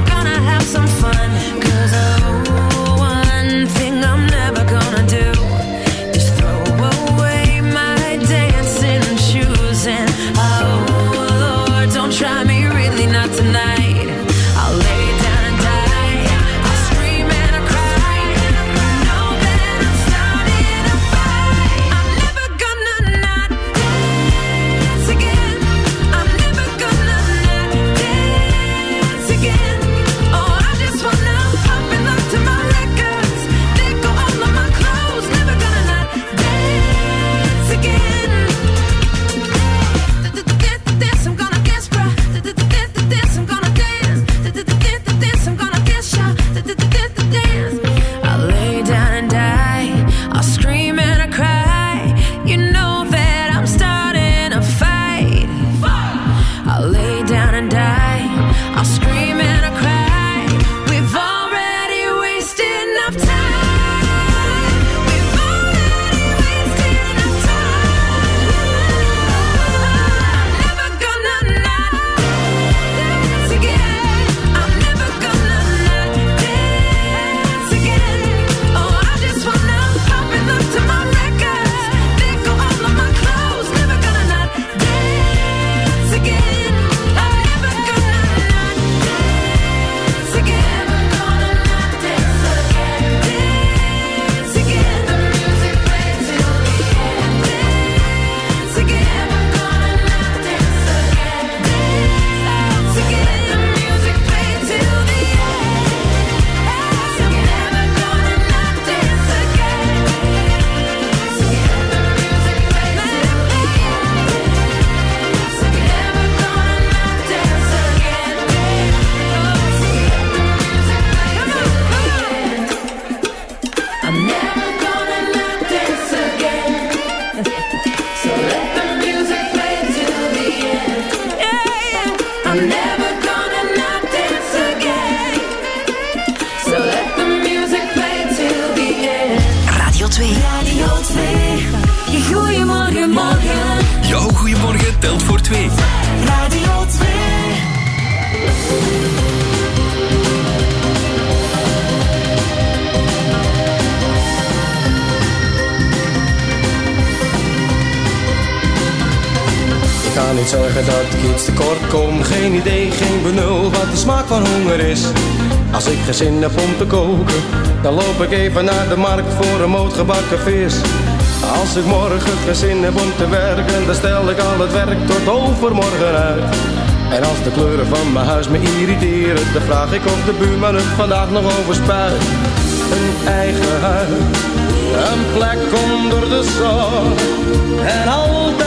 ga niet zeggen dat ik iets tekort kom. Geen idee, geen benul wat de smaak van honger is. Als ik geen zin heb om te koken, dan loop ik even naar de markt voor een moot gebakken vis. Als ik morgen geen zin heb om te werken, dan stel ik al het werk tot overmorgen uit. En als de kleuren van mijn huis me irriteren, dan vraag ik of de buurman het vandaag nog overspuit. Een eigen huis, een plek onder de zon. En altijd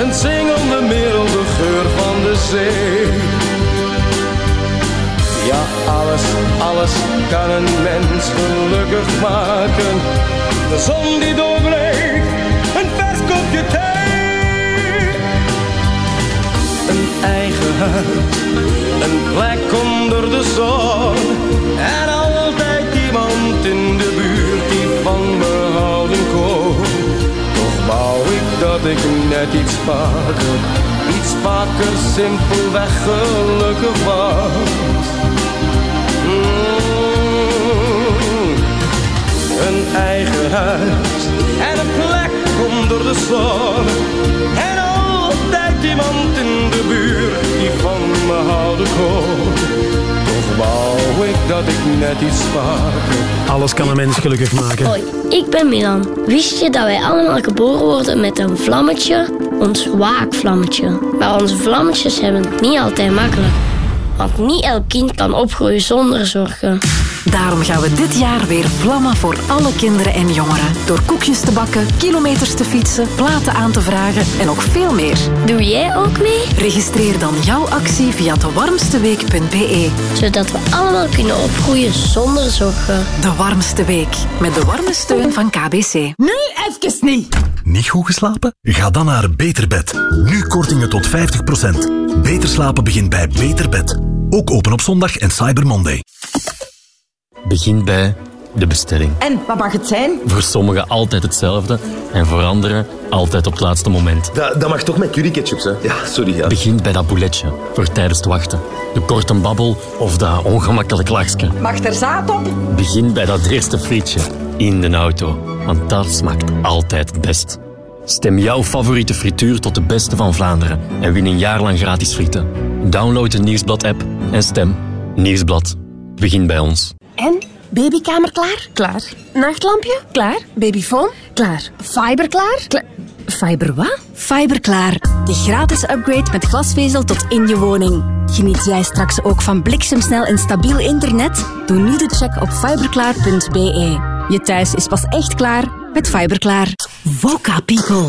Een zingende merel, de geur van de zee. Ja, alles, alles kan een mens gelukkig maken. De zon die doorbreekt, een vers kopje thee. Een eigen huis, een plek onder de zon. En altijd iemand in de buurt die van me houden kon. Toch ik dat ik net iets vaker, iets vaker simpelweg gelukkig was. Mm. Een eigen huis en een plek onder de zon. En altijd iemand in de buurt die van me houden kon. Toch wou ik dat ik net iets vaker. Alles kan een mens gelukkig maken. Hoi, ik ben Milan. Wist je dat wij allemaal geboren worden met een vlammetje? Ons waakvlammetje. Maar onze vlammetjes hebben het niet altijd makkelijk. Want niet elk kind kan opgroeien zonder zorgen. Daarom gaan we dit jaar weer vlammen voor alle kinderen en jongeren. Door koekjes te bakken, kilometers te fietsen, platen aan te vragen en nog veel meer. Doe jij ook mee? Registreer dan jouw actie via dewarmsteweek.be. Zodat we allemaal kunnen opgroeien zonder zorgen. De warmste week. Met de warme steun van KBC. Nu even niet. Niet goed geslapen? Ga dan naar Beterbed. Nu kortingen tot 50%. Beter slapen begint bij Beterbed. Ook open op zondag en Cyber Monday. Begin bij de bestelling. En wat mag het zijn? Voor sommigen altijd hetzelfde en voor anderen altijd op het laatste moment. Dat, dat mag toch met curry ketchup, hè? Ja, sorry. Ja. Begin bij dat bouletje voor tijdens het wachten. De korte babbel of dat ongemakkelijk lachje. Mag er zaad op? Begin bij dat eerste frietje in de auto, want dat smaakt altijd het best. Stem jouw favoriete frituur tot de beste van Vlaanderen en win een jaar lang gratis frieten. Download de Nieuwsblad-app en stem. Nieuwsblad. Begin bij ons. En? Babykamer klaar? Klaar. Nachtlampje? Klaar. Babyfoon? Klaar. Fiber klaar? Klaar. Fiber wat? Fiberklaar. De gratis upgrade met glasvezel tot in je woning. Geniet jij straks ook van bliksemsnel en stabiel internet? Doe nu de check op fiberklaar.be. Je thuis is pas echt klaar met Fiberklaar. Voca People.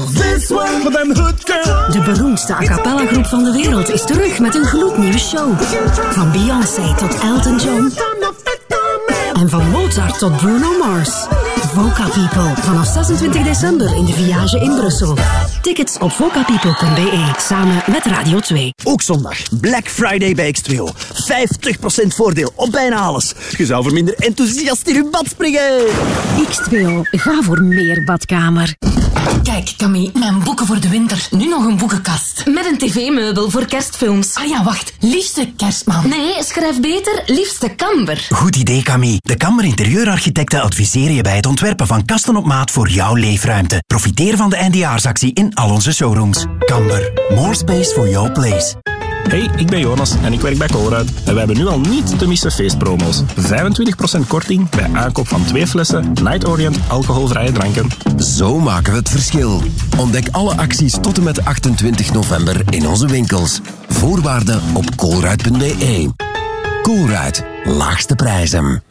De beroemdste a cappella groep van de wereld is terug met een gloednieuwe show. Van Beyoncé tot Elton John. En van Mozart tot Bruno Mars. Voca People. Vanaf 26 december in de Viage in Brussel. Tickets op vocapeople.be. Samen met Radio 2. Ook zondag. Black Friday bij X2O. 50% voordeel op bijna alles. Je zou voor minder enthousiast in je bad springen. X2O. Ga voor meer badkamer. Kijk, Camille, mijn boeken voor de winter. Nu nog een boekenkast. Met een tv-meubel voor kerstfilms. Ah ja, wacht. Liefste kerstman. Nee, schrijf beter liefste kamber. Goed idee, Camille. De Kammer Interieurarchitecten adviseren je bij het ontwerpen van kasten op maat voor jouw leefruimte. Profiteer van de eindejaarsactie in al onze showrooms. Kamber. More space for your place. Hey, ik ben Jonas en ik werk bij Colruyt. En we hebben nu al niet te missen feestpromo's. 25% korting bij aankoop van twee flessen Night Orient alcoholvrije dranken. Zo maken we het verschil. Ontdek alle acties tot en met 28 november in onze winkels. Voorwaarden op koolruid.be. Koolruid, laagste prijzen.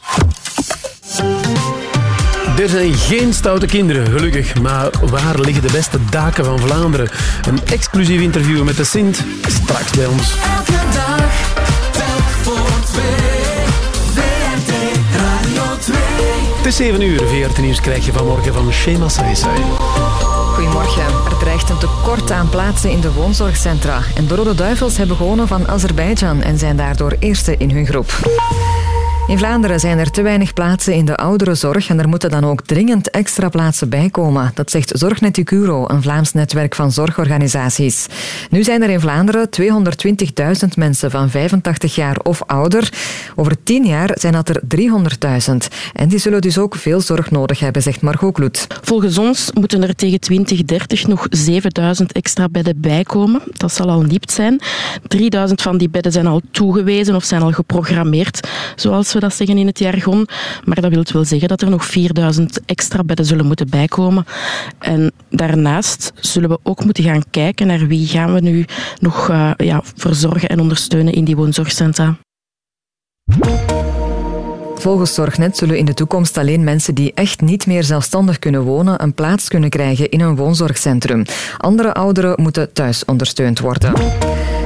Er zijn geen stoute kinderen, gelukkig. Maar waar liggen de beste daken van Vlaanderen? Een exclusief interview met de Sint, straks bij ons. Elke dag, telk voor twee. VRT Radio 2. Het is 7 uur, VRT Nieuws krijg je vanmorgen van Shema Saisai. Goedemorgen. Er dreigt een tekort aan plaatsen in de woonzorgcentra. En de Rode Duivels hebben gewonnen van Azerbeidzjan en zijn daardoor eerste in hun groep. In Vlaanderen zijn er te weinig plaatsen in de ouderenzorg en er moeten dan ook dringend extra plaatsen bij komen. Dat zegt Zorgnet Ucuro, een Vlaams netwerk van zorgorganisaties. Nu zijn er in Vlaanderen 220.000 mensen van 85 jaar of ouder. Over 10 jaar zijn dat er 300.000. En die zullen dus ook veel zorg nodig hebben, zegt Margot Kloet. Volgens ons moeten er tegen 2030 nog 7000 extra bedden bijkomen. Dat zal al niet zijn. 3000 van die bedden zijn al toegewezen of zijn al geprogrammeerd, zoals we dat zeggen in het jargon. Maar dat wil wel zeggen dat er nog 4000 extra bedden zullen moeten bijkomen. En daarnaast zullen we ook moeten gaan kijken naar wie gaan we nu nog uh, ja, verzorgen en ondersteunen in die woonzorgcentra. Volgens Zorgnet zullen in de toekomst alleen mensen die echt niet meer zelfstandig kunnen wonen een plaats kunnen krijgen in een woonzorgcentrum. Andere ouderen moeten thuis ondersteund worden.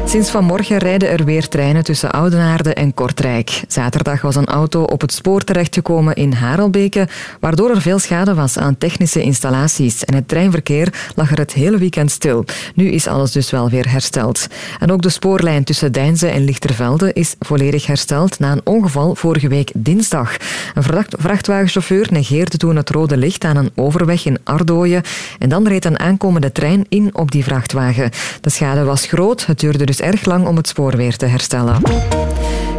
Sinds vanmorgen rijden er weer treinen tussen Oudenaarde en Kortrijk. Zaterdag was een auto op het spoor terechtgekomen in Harelbeke, waardoor er veel schade was aan technische installaties. En het treinverkeer lag er het hele weekend stil. Nu is alles dus wel weer hersteld. En ook de spoorlijn tussen Deinze en Lichtervelde is volledig hersteld na een ongeval vorige week dinsdag. Een vrachtwagenchauffeur negeerde toen het rode licht aan een overweg in Ardooien en dan reed een aankomende trein in op die vrachtwagen. De schade was groot, het duurde dus erg lang om het spoor weer te herstellen.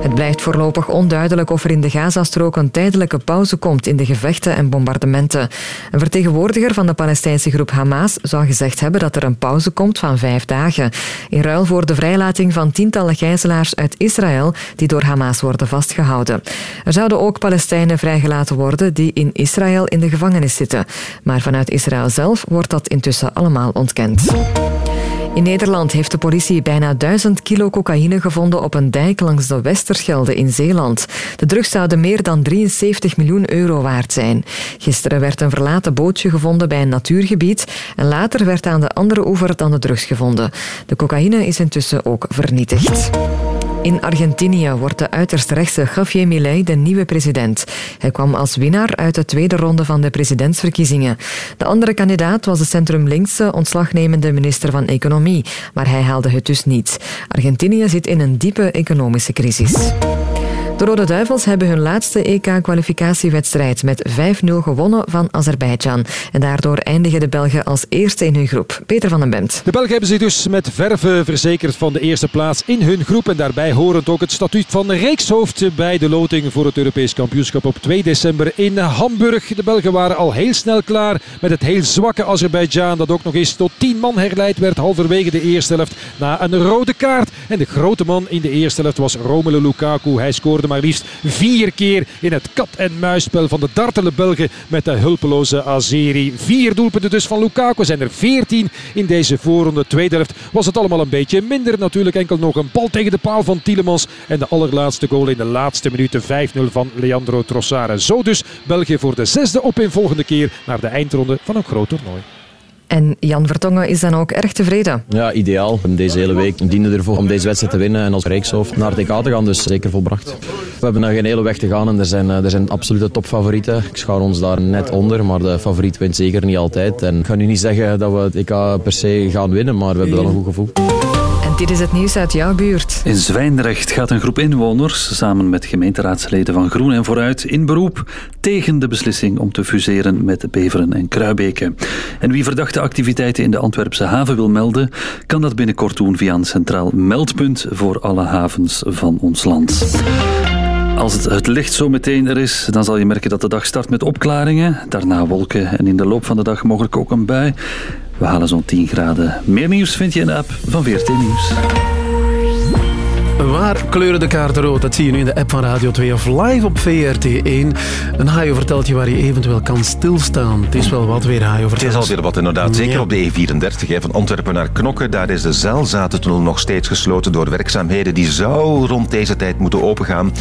Het blijft voorlopig onduidelijk of er in de Gazastrook een tijdelijke pauze komt in de gevechten en bombardementen. Een vertegenwoordiger van de Palestijnse groep Hamas zou gezegd hebben dat er een pauze komt van vijf dagen. In ruil voor de vrijlating van tientallen gijzelaars uit Israël die door Hamas worden vastgehouden. Er zouden ook Palestijnen vrijgelaten worden die in Israël in de gevangenis zitten. Maar vanuit Israël zelf wordt dat intussen allemaal ontkend. In Nederland heeft de politie bijna 1000 kilo cocaïne gevonden op een dijk langs de Westerschelde in Zeeland. De drugs zouden meer dan 73 miljoen euro waard zijn. Gisteren werd een verlaten bootje gevonden bij een natuurgebied en later werd aan de andere oever dan de drugs gevonden. De cocaïne is intussen ook vernietigd. In Argentinië wordt de uiterst rechtse Javier Milei de nieuwe president. Hij kwam als winnaar uit de tweede ronde van de presidentsverkiezingen. De andere kandidaat was de centrum-linkse ontslagnemende minister van Economie, maar hij haalde het dus niet. Argentinië zit in een diepe economische crisis. De Rode Duivels hebben hun laatste EK-kwalificatiewedstrijd met 5-0 gewonnen van Azerbeidzjan. En daardoor eindigen de Belgen als eerste in hun groep. Peter van den Bent. De Belgen hebben zich dus met verve verzekerd van de eerste plaats in hun groep. En daarbij horend ook het statuut van Rijkshoofd bij de loting voor het Europees kampioenschap op 2 december in Hamburg. De Belgen waren al heel snel klaar met het heel zwakke Azerbeidzjan. Dat ook nog eens tot 10 man herleid werd halverwege de eerste helft na een rode kaart. En de grote man in de eerste helft was Romelu Lukaku. Hij scoorde scoorde maar liefst vier keer in het kat-en-muisspel van de dartele Belgen met de hulpeloze Azeri. Vier doelpunten dus van Lukaku. Zijn er veertien in deze voorronde. Tweede helft was het allemaal een beetje minder. Natuurlijk enkel nog een bal tegen de paal van Tielemans. En de allerlaatste goal in de laatste minuten 5-0 van Leandro Trossard. Zo dus België voor de zesde opeenvolgende keer naar de eindronde van een groot toernooi. En Jan Vertongen is dan ook erg tevreden. Ja, ideaal. Deze hele week diende ervoor om deze wedstrijd te winnen en als Rijkshoofd naar EK te gaan, dus zeker volbracht. We hebben nog een hele weg te gaan en er zijn, eh, er zijn absolute topfavorieten. Ik schaar ons daar net onder, maar de favoriet wint zeker niet altijd. En ik ga nu niet zeggen dat we het EK per se gaan winnen, maar we hebben wel een goed gevoel. Dit is het nieuws uit jouw buurt. In Zwijndrecht gaat een groep inwoners samen met gemeenteraadsleden van Groen en Vooruit in beroep tegen de beslissing om te fuseren met Beveren en Kruibeke. En wie verdachte activiteiten in de Antwerpse haven wil melden, kan dat binnenkort doen via een centraal meldpunt voor alle havens van ons land. Als het, het licht zo meteen er is, dan zal je merken dat de dag start met opklaringen. Daarna wolken en in de loop van de dag mogelijk ook een bui. We halen zo'n 10 graden. Meer nieuws vind je in de app van VRT Nieuws. Waar kleuren de kaarten rood? Dat zie je nu in de app van Radio 2 of live op VRT1. Een Hajo vertelt je waar je eventueel kan stilstaan. Het is wel wat weer, Hajo. Het is alweer wat inderdaad. Zeker Ja. op de E34 hè, van Antwerpen naar Knokke. Daar is de Zelzatentunnel nog steeds gesloten door werkzaamheden. Die zou rond deze tijd moeten opengaan.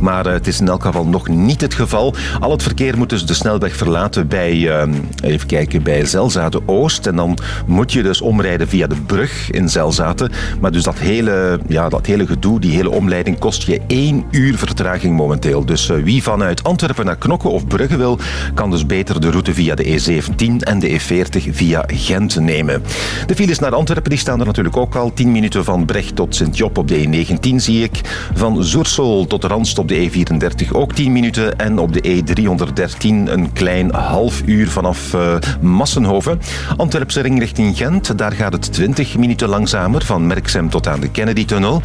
Maar eh, het is in elk geval nog niet het geval. Al het verkeer moet dus de snelweg verlaten bij, eh, even kijken, bij Zelzaten Oost. En dan moet je dus omrijden via de brug in Zelzaten. Maar dus dat hele, ja, dat hele gedoe, die hele omleiding, kost je één uur vertraging momenteel. Dus eh, wie vanuit Antwerpen naar Knokke of Brugge wil, kan dus beter de route via de E17 en de E40 via Gent nemen. De files naar Antwerpen die staan er natuurlijk ook al. 10 minuten van Brecht tot Sint-Job op de E19 zie ik. Van Zoersel tot Randst op de E34 ook 10 minuten. En op de E313 een klein half uur vanaf eh, Massenhoven. Antwerpse ring richting Gent, daar gaat het 20 minuten langzamer van Merksem tot aan de Kennedy-tunnel.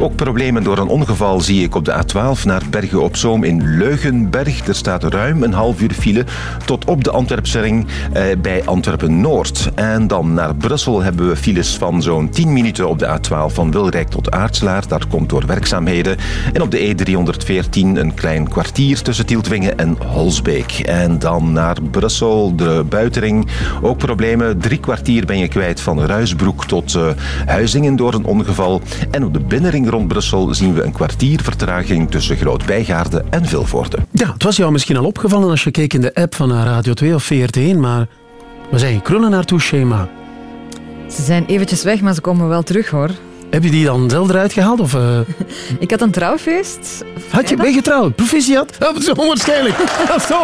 Ook problemen door een ongeval zie ik op de A12 naar Bergen op Zoom in Leugenberg. Er staat ruim een half uur file tot op de Antwerpse ring eh, bij Antwerpen-Noord. En dan naar Brussel hebben we files van zo'n 10 minuten op de A12 van Wilrijk tot Aartslaar. Dat komt door werkzaamheden. En op de E314 een klein kwartier tussen Tieltwingen en Holsbeek. En dan naar Brussel, de buitenring. Ook problemen. Drie kwartier ben je kwijt van Ruisbroek tot eh, Huizingen door een ongeval. En op de binnenring rond Brussel zien we een kwartier vertraging tussen Groot-Bijgaarde en Vilvoorde. Ja, het was jou misschien al opgevallen als je keek in de app van eh, Radio 2 of VRT1, maar we zijn krullen naartoe, schema. Ze zijn eventjes weg, maar ze komen wel terug hoor. Heb je die dan zelf eruit gehaald? Of, eh, Ik had een trouwfeest. Had je ben je getrouwd? Proficiat? Oh, Dat is onwaarschijnlijk. Dat is toch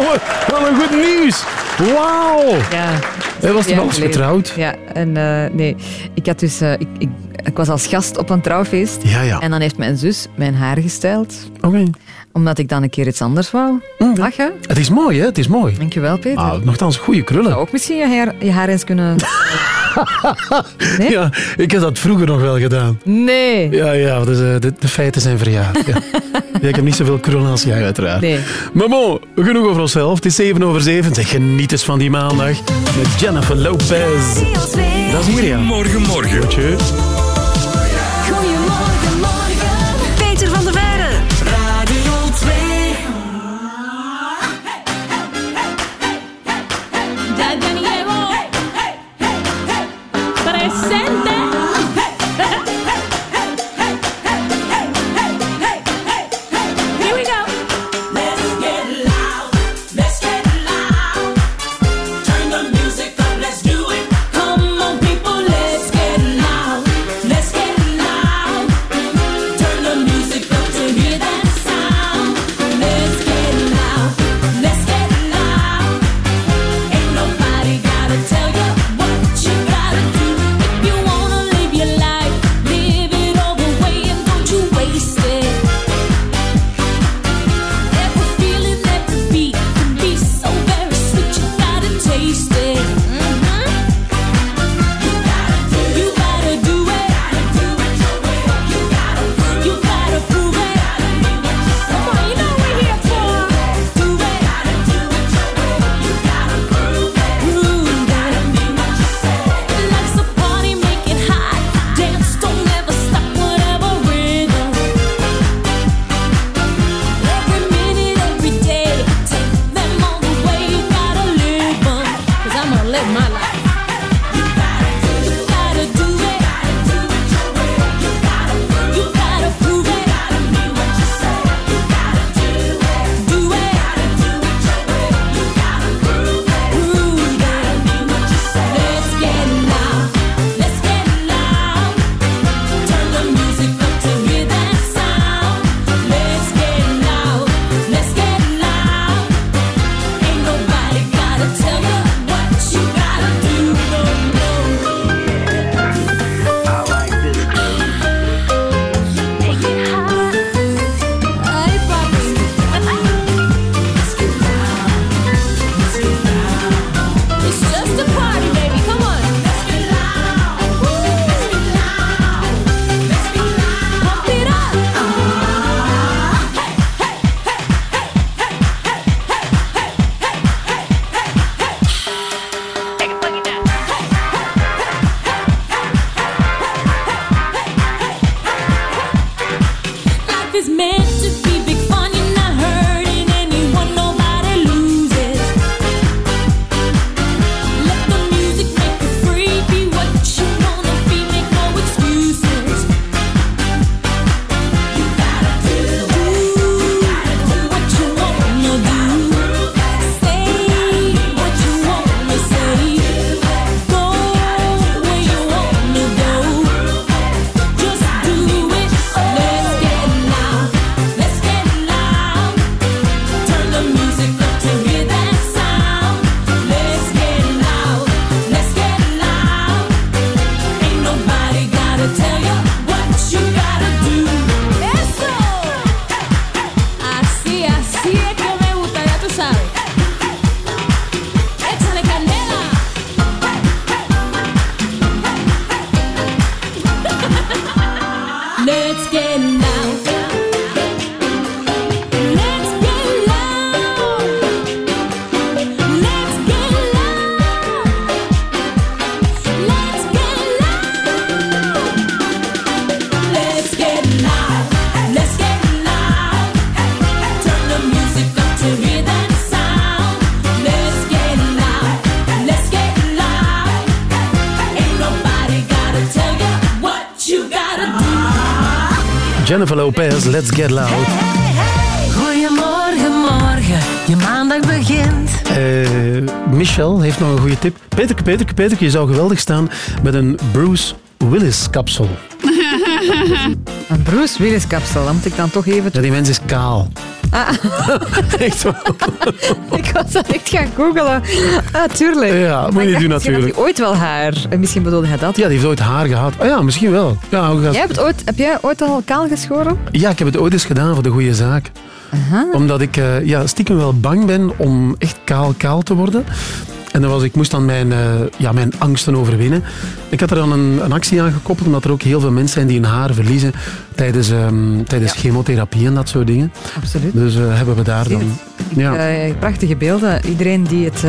wel een goed nieuws. Wauw. Ja. Hij was geleden. getrouwd? Ja, en eh, nee, ik had dus... eh, ik, ik, ik was als gast op een trouwfeest. Ja, ja. En dan heeft mijn zus mijn haar gesteld. Oké. Omdat ik dan een keer iets anders wou. Je? Het is mooi, hè? Het is mooi. Dankjewel, Peter. Ah, nogthans, goede krullen. Zou ook misschien je haar, je haar eens kunnen... Nee? Ja, ik heb dat vroeger nog wel gedaan. Nee. Ja, ja, dus, eh, de, de feiten zijn verjaard. Ja. Ja, ik heb niet zoveel krullen als jij, uiteraard. Nee. Maar bon, genoeg over onszelf. Het is 7 over 7. Zeg, geniet eens van die maandag met Jennifer Lopez. Dat is Mirjam. Morgen, morgen. Jennifer Lopez, Let's Get Loud. Goedemorgen, morgen. Je maandag begint. Eh, Michel heeft nog een goede tip. Peter, Peter, Peter, je zou geweldig staan met een Bruce Willis kapsel. Een Bruce Willis kapsel, dan moet ik dan toch even... Ja, die mens is kaal. Ah. Echt zo. ik was dat echt gaan googelen. Ah, tuurlijk. Ja, moet je niet doen misschien had natuurlijk. hij ooit wel haar. En Misschien bedoelde hij dat. Ja, die heeft ooit haar gehad. Oh ja, misschien wel. Ja, gaat- Jij hebt ooit, heb jij ooit al kaal geschoren? ja, ik heb het ooit eens gedaan voor de goede zaak. Omdat ik eh, ja, stiekem wel bang ben om echt kaal kaal te worden. En dan was, ik moest dan mijn, eh, ja, mijn angsten overwinnen. Ik had er dan een, een actie aan gekoppeld, omdat er ook heel veel mensen zijn die hun haar verliezen tijdens, ehm, tijdens chemotherapie en dat soort dingen. Absoluut. Dus eh, hebben we daar dan... Ja. Eh, prachtige beelden. Iedereen die het...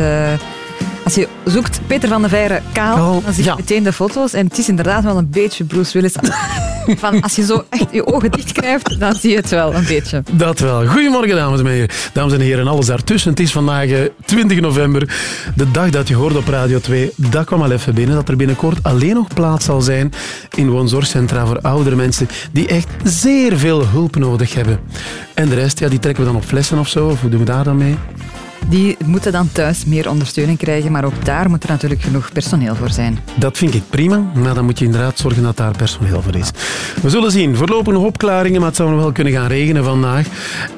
als je zoekt Peter van de Veire kaal, Kaal, dan zie je meteen de foto's. En het is inderdaad wel een beetje Bruce Willis. Van, als je zo echt je ogen dichtknijpt, dan zie je het wel een beetje. Dat wel. Goedemorgen, dames en heren. Dames en heren, alles daartussen. Het is vandaag eh, 20 november, de dag dat je hoort op Radio 2. Dat kwam al even binnen, dat er binnenkort alleen nog plaats zal zijn in woonzorgcentra voor oudere mensen die echt zeer veel hulp nodig hebben. En de rest, ja, die trekken we dan op flessen of zo, of hoe doen we daar dan mee? Die moeten dan thuis meer ondersteuning krijgen, maar ook daar moet er natuurlijk genoeg personeel voor zijn. Dat vind ik prima, maar dan moet je inderdaad zorgen dat daar personeel voor is. We zullen zien. Voorlopig nog opklaringen, maar het zou nog wel kunnen gaan regenen vandaag.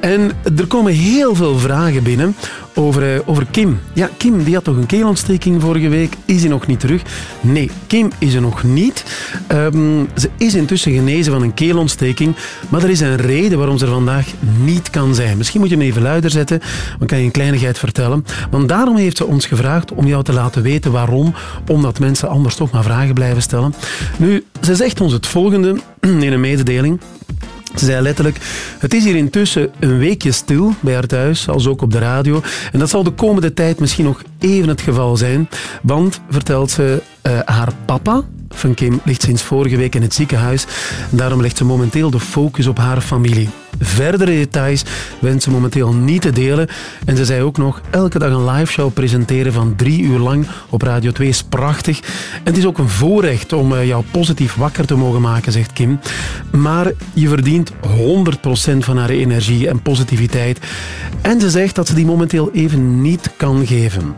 En er komen heel veel vragen binnen over, eh, over Kim. Ja, Kim die had toch een keelontsteking vorige week. Is hij nog niet terug? Nee, Kim is er nog niet. Ehm, ze is intussen genezen van een keelontsteking, maar er is een reden waarom ze er vandaag niet kan zijn. Misschien moet je hem even luider zetten, dan kan je een kleinigheid vertellen. Want daarom heeft ze ons gevraagd om jou te laten weten waarom, omdat mensen anders toch maar vragen blijven stellen. Nu, ze zegt ons het volgende in een mededeling. Ze zei letterlijk, het is hier intussen een weekje stil bij haar thuis, als ook op de radio. En dat zal de komende tijd misschien nog even het geval zijn. Want, vertelt ze, eh, haar papa van Kim ligt sinds vorige week in het ziekenhuis. Daarom legt ze momenteel de focus op haar familie. Verdere details wenst ze momenteel niet te delen. En ze zei ook nog, elke dag een live show presenteren van drie uur lang op Radio 2 is prachtig. En het is ook een voorrecht om eh, jou positief wakker te mogen maken, zegt Kim. Maar je verdient 100% van haar energie en positiviteit. En ze zegt dat ze die momenteel even niet kan geven.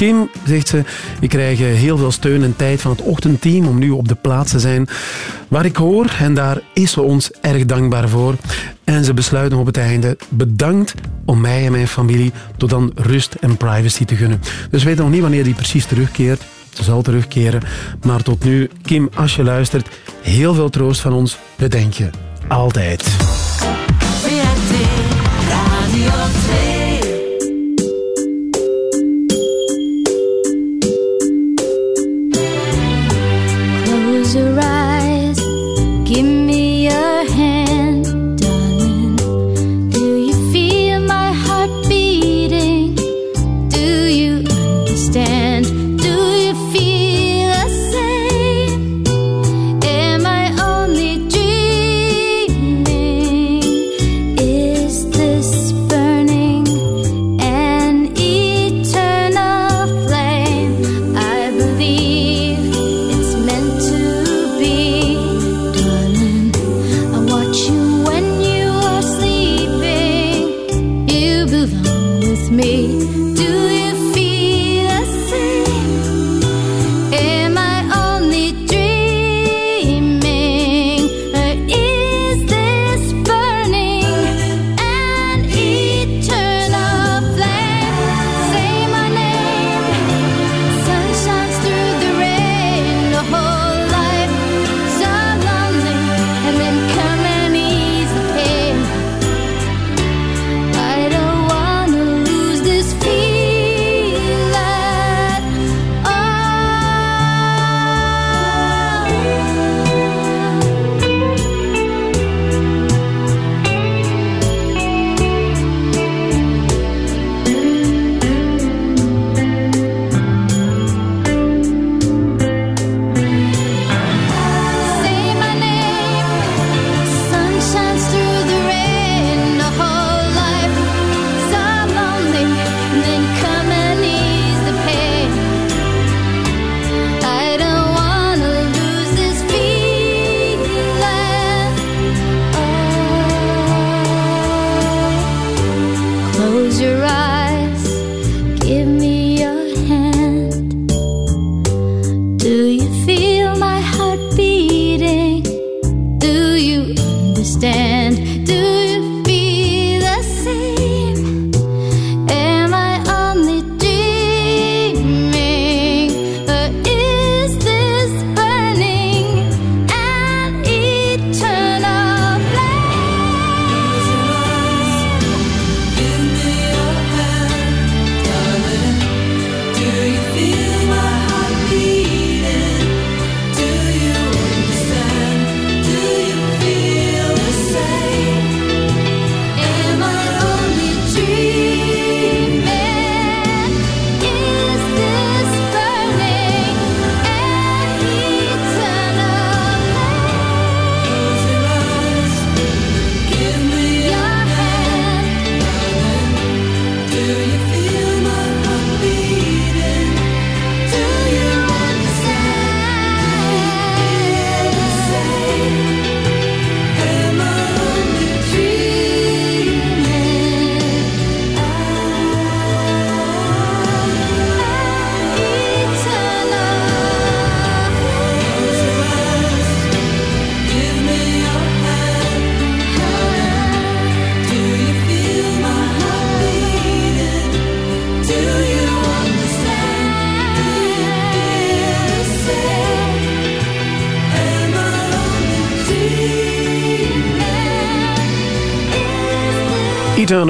Kim, zegt ze, ik krijg eh, heel veel steun en tijd van het ochtendteam om nu op de plaats te zijn waar ik hoor. En daar is ze ons erg dankbaar voor. En ze besluiten op het einde, bedankt om mij en mijn familie tot dan rust en privacy te gunnen. Dus we weten nog niet wanneer die precies terugkeert. Ze zal terugkeren. Maar tot nu, Kim, als je luistert, heel veel troost van ons. We denken altijd.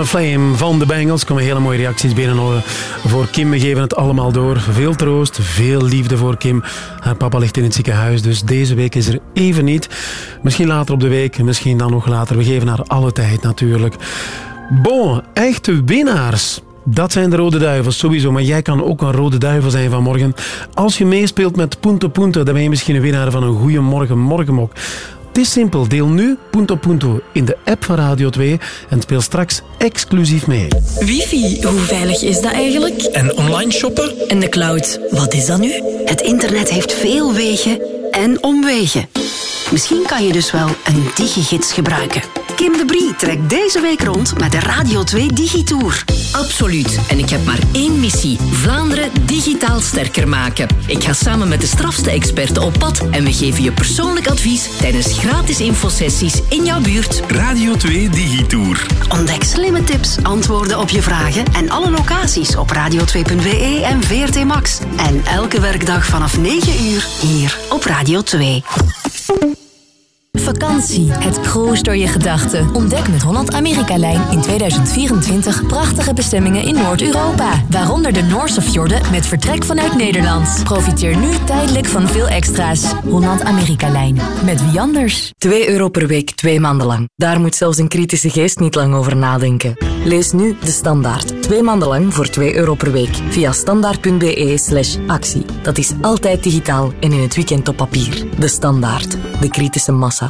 Eternal Flame van de Bengals. Komen hele mooie reacties binnen voor Kim. We geven het allemaal door. Veel troost, veel liefde voor Kim. Haar papa ligt in het ziekenhuis, dus deze week is er even niet. Misschien later op de week, misschien dan nog later. We geven haar alle tijd natuurlijk. Bon, echte winnaars. Dat zijn de Rode Duivels, sowieso. Maar jij kan ook een Rode Duivel zijn vanmorgen. Als je meespeelt met Punto Punto, dan ben je misschien een winnaar van een goede morgen morgenmok. Het is simpel. Deel nu Punto Punto in de app van Radio 2 en speel straks exclusief mee. Wifi, hoe veilig is dat eigenlijk? En online shoppen? En de cloud, wat is dat nu? Het internet heeft veel wegen en omwegen. Misschien kan je dus wel een digigids gebruiken. Kim de Brie trekt deze week rond met de Radio 2 Digitour. Absoluut. En ik heb maar één missie. Vlaanderen digitaal sterker maken. Ik ga samen met de strafste experten op pad en we geven je persoonlijk advies tijdens gratis infosessies in jouw buurt. Radio 2 Digitour. Ontdek slimme tips, antwoorden op je vragen en alle locaties op radio2.be en VRT Max. En elke werkdag vanaf 9 uur hier op Radio 2. Vakantie, het cruise door je gedachten. Ontdek met Holland Amerika-lijn in 2024 prachtige bestemmingen in Noord-Europa. Waaronder de Noorse fjorden met vertrek vanuit Nederland. Profiteer nu tijdelijk van veel extra's. Holland Amerika-lijn. Met wie anders? 2 euro per week, twee maanden lang. Daar moet zelfs een kritische geest niet lang over nadenken. Lees nu De Standaard. Twee maanden lang voor 2 euro per week. Via standaard.be slash actie. Dat is altijd digitaal en in het weekend op papier. De Standaard. De kritische massa.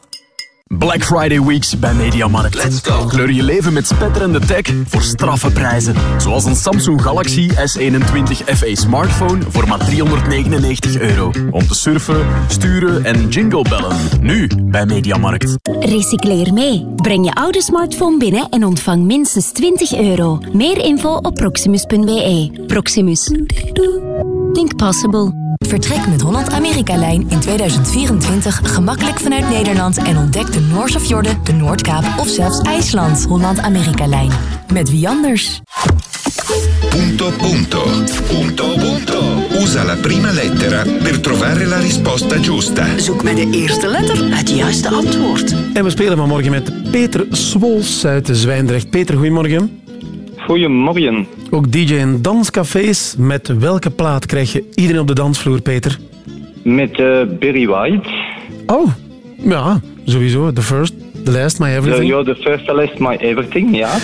Black Friday Weeks bij Mediamarkt. Let's go. Kleur je leven met spetterende tech voor straffe prijzen. Zoals een Samsung Galaxy S21 FE smartphone voor maar 399 euro. Om te surfen, sturen en jingle bellen. Nu bij Mediamarkt. Recycleer mee. Breng je oude smartphone binnen en ontvang minstens 20 euro. Meer info op proximus.be. Proximus. Think possible. Vertrek met Holland Amerika-lijn in 2024 gemakkelijk vanuit Nederland en ontdek de Noorse fjorden, de Noordkaap of zelfs IJsland. Holland Amerika-lijn. Met wie anders? Punto punto. Punto punto. Usa la prima lettera per trovare la risposta giusta. Zoek met de eerste letter het juiste antwoord. En we spelen vanmorgen met Peter Swols uit Zwijndrecht. Peter, goedemorgen. Goedemorgen. Ook DJ in danscafés. Met welke plaat krijg je iedereen op de dansvloer, Peter? Met eh, Barry White. Oh, ja, sowieso. The first, the last, my everything. Ja, the first, the last, my everything, ja.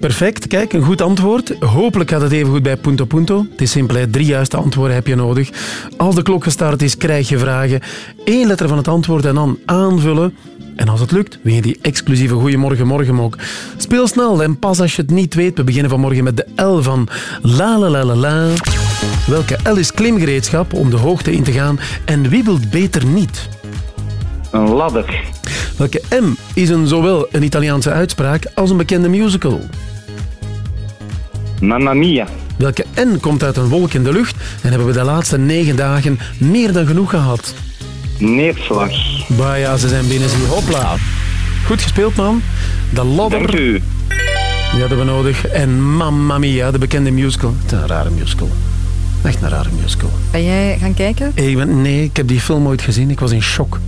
Perfect, kijk, een goed antwoord. Hopelijk gaat het even goed bij Punto Punto. Het is simpel, drie juiste antwoorden heb je nodig. Als de klok gestart is, krijg je vragen. Eén letter van het antwoord en dan aanvullen. En als het lukt, win je die exclusieve Goeiemorgen Morgenmok. Speel snel en pas als je het niet weet. We beginnen vanmorgen met de L van La La La La La. Welke L is klimgereedschap om de hoogte in te gaan en wie wil beter niet? Een ladder. Welke M is een, zowel een Italiaanse uitspraak als een bekende musical? Mamma mia. Welke N komt uit een wolk in de lucht en hebben we de laatste negen dagen meer dan genoeg gehad? Neerslag. Bah ja, ze zijn binnen, zie. Hopla. Goed gespeeld, man. De ladder. Dank u. Die hadden we nodig. En Mamma Mia, de bekende musical. Het is een rare musical. Echt een rare musical. Ben jij gaan kijken? Ik ben, nee, ik heb die film ooit gezien. Ik was in shock.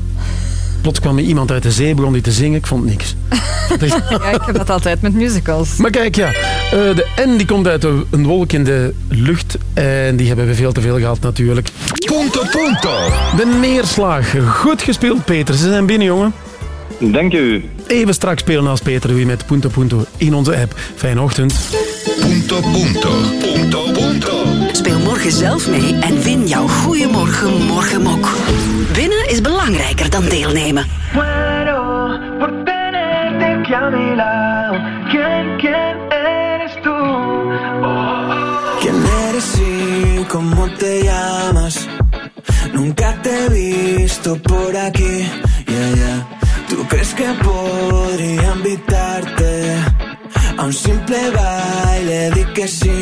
Plots kwam er iemand uit de zee, begon die te zingen. Ik vond niks. Ja, ik heb dat altijd met musicals. Maar kijk, ja. eh, de N die komt uit een wolk in de lucht. En die hebben we veel te veel gehad natuurlijk. Punto, punto. De neerslag. Goed gespeeld, Peter. Ze zijn binnen, jongen. Dank u. Even straks spelen als Peter doe je met Punto Punto in onze app. Fijne ochtend. Punto, punto. Punto, punto. Speel morgen zelf mee en win jouw Goeiemorgen Morgenmok. Belangrijker dan deelnemen. Muero por tenerte aquí a mi lado. ¿Quién, quién eres tú? ¿Quién eres y cómo te llamas? Nunca te he visto por aquí, yeah, yeah. ¿Tú crees que podría invitarte a un simple baile? Di que sí,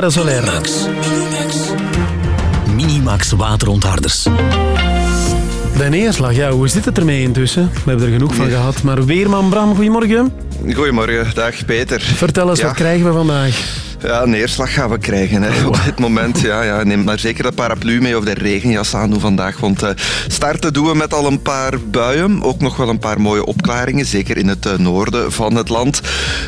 Alberto Soler. Minimax waterontharders. De neerslag, ja, hoe zit het ermee intussen? We hebben er genoeg van gehad. Maar Weerman Bram, goedemorgen. Goedemorgen, dag Peter. Vertel eens, Ja. wat krijgen we vandaag? Ja, neerslag gaan we krijgen hè, op dit moment. Ja, ja, neem maar zeker de paraplu mee of de regenjas aan doen vandaag. Want eh, starten doen we met al een paar buien. Ook nog wel een paar mooie opklaringen, zeker in het eh, noorden van het land.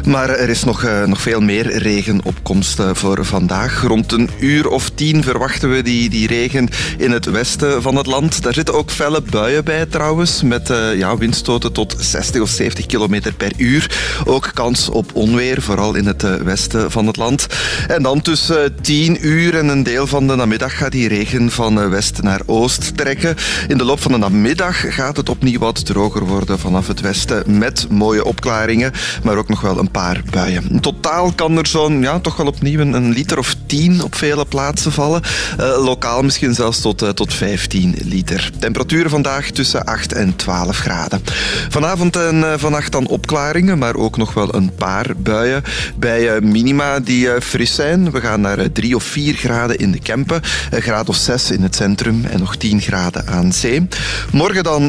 Maar er is nog, eh, nog veel meer regenopkomst eh, voor vandaag. Rond een uur of tien verwachten we die, die regen in het westen van het land. Daar zitten ook felle buien bij trouwens, met ja, windstoten tot 60 of 70 kilometer per uur. Ook kans op onweer, vooral in het westen van het land. En dan tussen 10 uur en een deel van de namiddag gaat die regen van west naar oost trekken. In loop van de namiddag gaat het opnieuw wat droger worden vanaf het westen met mooie opklaringen, maar ook nog wel een paar buien. In totaal kan er zo'n, ja, toch wel opnieuw een liter of 10 op vele plaatsen vallen. Eh, lokaal misschien zelfs tot, eh, tot 15 liter. Temperaturen vandaag tussen 8 en 12 graden. Vanavond en eh, vannacht dan opklaringen, maar ook nog wel een paar buien. Bij minima die fris zijn. We gaan naar 3 of 4 graden in de Kempen, een graad of 6 in het centrum en nog 10 graden aan zee. Morgen dan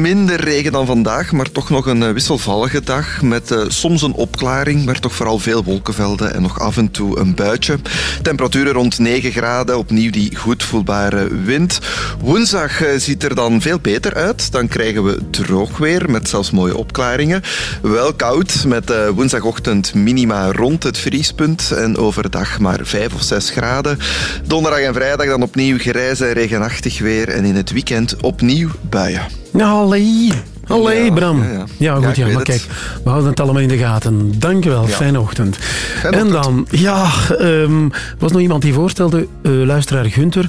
minder regen dan vandaag, maar toch nog een wisselvallige dag met soms een opklaring, maar toch vooral veel wolkenvelden en nog af en toe een buitje. Temperaturen rond 9 graden, opnieuw die goed voelbare wind. Woensdag eh, ziet er dan veel beter uit. Dan krijgen we droog weer met zelfs mooie opklaringen. Wel koud met eh, woensdagochtend minima rond het vriespunt en overdag maar 5 of 6 graden. Donderdag en vrijdag dan opnieuw grijs en regenachtig weer en in het weekend opnieuw buien. Allee. Allee, Bram. Ja, ja. goed, Ja, maar het. kijk, we houden het allemaal in de gaten. Dankjewel, Ja. fijne ochtend. En dan, ja, ehm, er was nog iemand die voorstelde, eh, luisteraar Gunther,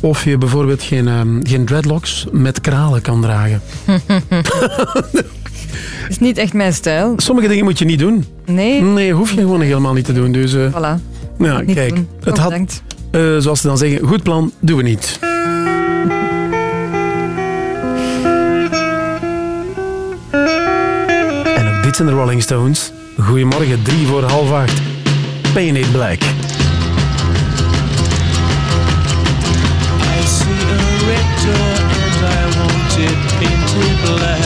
of je bijvoorbeeld geen, ehm, geen dreadlocks met kralen kan dragen. is niet echt mijn stijl. Sommige dingen moet je niet doen. Nee. Nee, hoef je gewoon helemaal niet te doen. Dus, eh, Voilà. ja, kijk, doen. het had, eh, zoals ze dan zeggen, goed plan, doen we niet. Zijn de Rolling Stones. Goedemorgen, drie voor half acht. Paint It Black. I see a I want it painted black.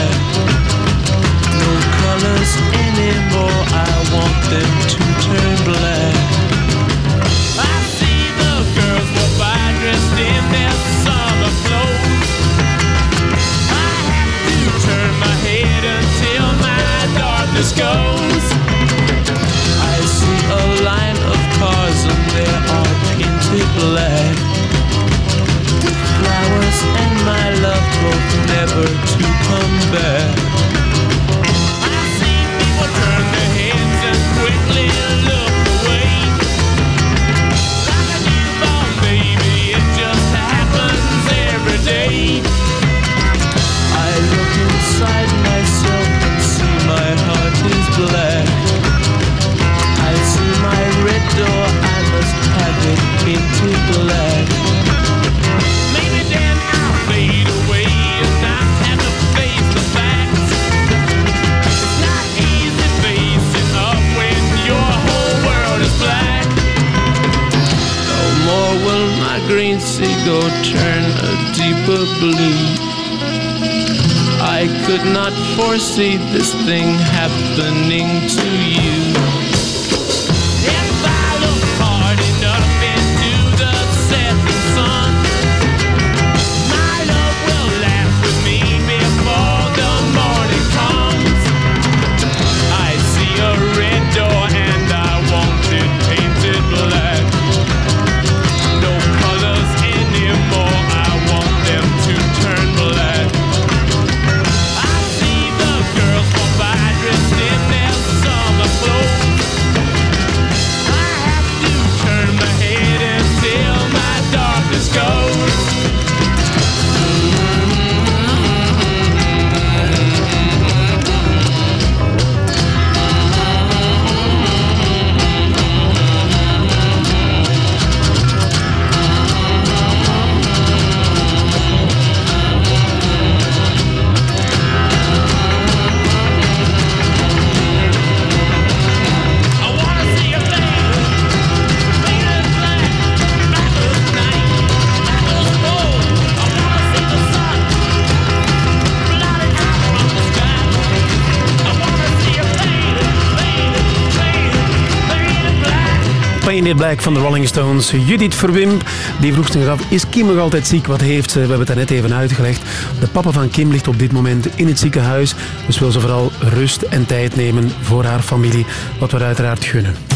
Black van de Rolling Stones. Judith Verwimp, die vroeg zich af, is Kim nog altijd ziek? Wat heeft ze? We hebben het daarnet even uitgelegd. De papa van Kim ligt op dit moment in het ziekenhuis. Dus wil ze vooral rust en tijd nemen voor haar familie. Wat we uiteraard gunnen.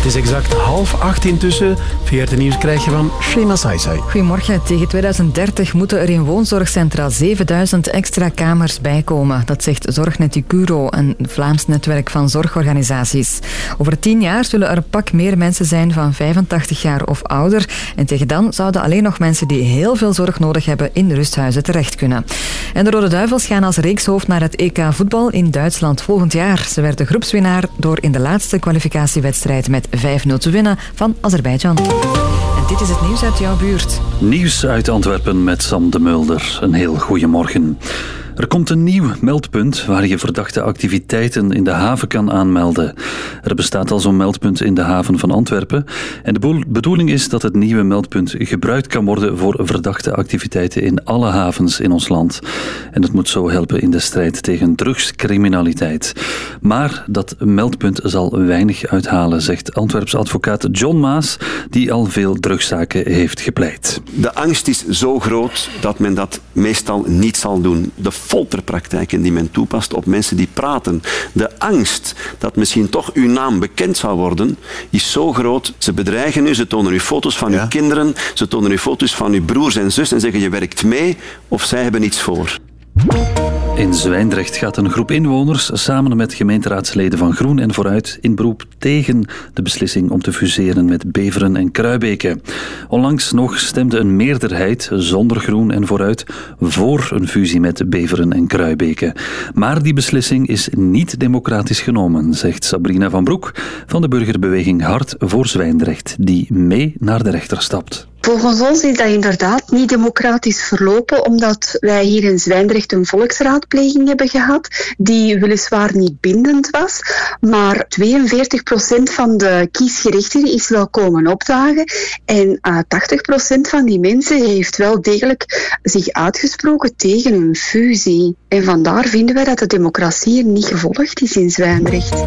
Het is exact half acht intussen. VRT Nieuws krijg je van Shema Saisai. Goedemorgen. Tegen 2030 moeten er in woonzorgcentra 7000 extra kamers bijkomen. Dat zegt Zorgnet Ucuro, een Vlaams netwerk van zorgorganisaties. Over tien jaar zullen er pak meer mensen zijn van 85 jaar of ouder. En tegen dan zouden alleen nog mensen die heel veel zorg nodig hebben in rusthuizen terecht kunnen. En de Rode Duivels gaan als reekshoofd naar het EK voetbal in Duitsland volgend jaar. Ze werden groepswinnaar door in de laatste kwalificatiewedstrijd met 5-0 te winnen van Azerbeidzjan. En dit is het nieuws uit jouw buurt. Nieuws uit Antwerpen met Sam de Mulder. Een heel goede morgen. Er komt een nieuw meldpunt waar je verdachte activiteiten in de haven kan aanmelden. Er bestaat al zo'n meldpunt in de haven van Antwerpen. En de bedoeling is dat het nieuwe meldpunt gebruikt kan worden voor verdachte activiteiten in alle havens in ons land. En het moet zo helpen in de strijd tegen drugscriminaliteit. Maar dat meldpunt zal weinig uithalen, zegt Antwerps advocaat John Maas, die al veel drugszaken heeft gepleit. De angst is zo groot dat men dat meestal niet zal doen. De folterpraktijken die men toepast op mensen die praten. De angst dat misschien toch uw naam bekend zal worden, is zo groot. Ze bedreigen u, ze tonen u foto's van uw kinderen, ze tonen u foto's van uw broers en zus en zeggen je werkt mee of zij hebben iets voor. In Zwijndrecht gaat een groep inwoners samen met gemeenteraadsleden van Groen en Vooruit in beroep tegen de beslissing om te fuseren met Beveren en Kruibeke. Onlangs nog stemde een meerderheid zonder Groen en Vooruit voor een fusie met Beveren en Kruibeke. Maar die beslissing is niet democratisch genomen, zegt Sabrina van Broek van de burgerbeweging Hart voor Zwijndrecht, die mee naar de rechter stapt. Volgens ons is dat inderdaad niet democratisch verlopen, omdat wij hier in Zwijndrecht een volksraadpleging hebben gehad, die weliswaar niet bindend was, maar 42% van de kiesgerechtigden is wel komen opdagen en eh 80% van die mensen heeft wel degelijk zich uitgesproken tegen een fusie. En vandaar vinden wij dat de democratie hier niet gevolgd is in Zwijndrecht.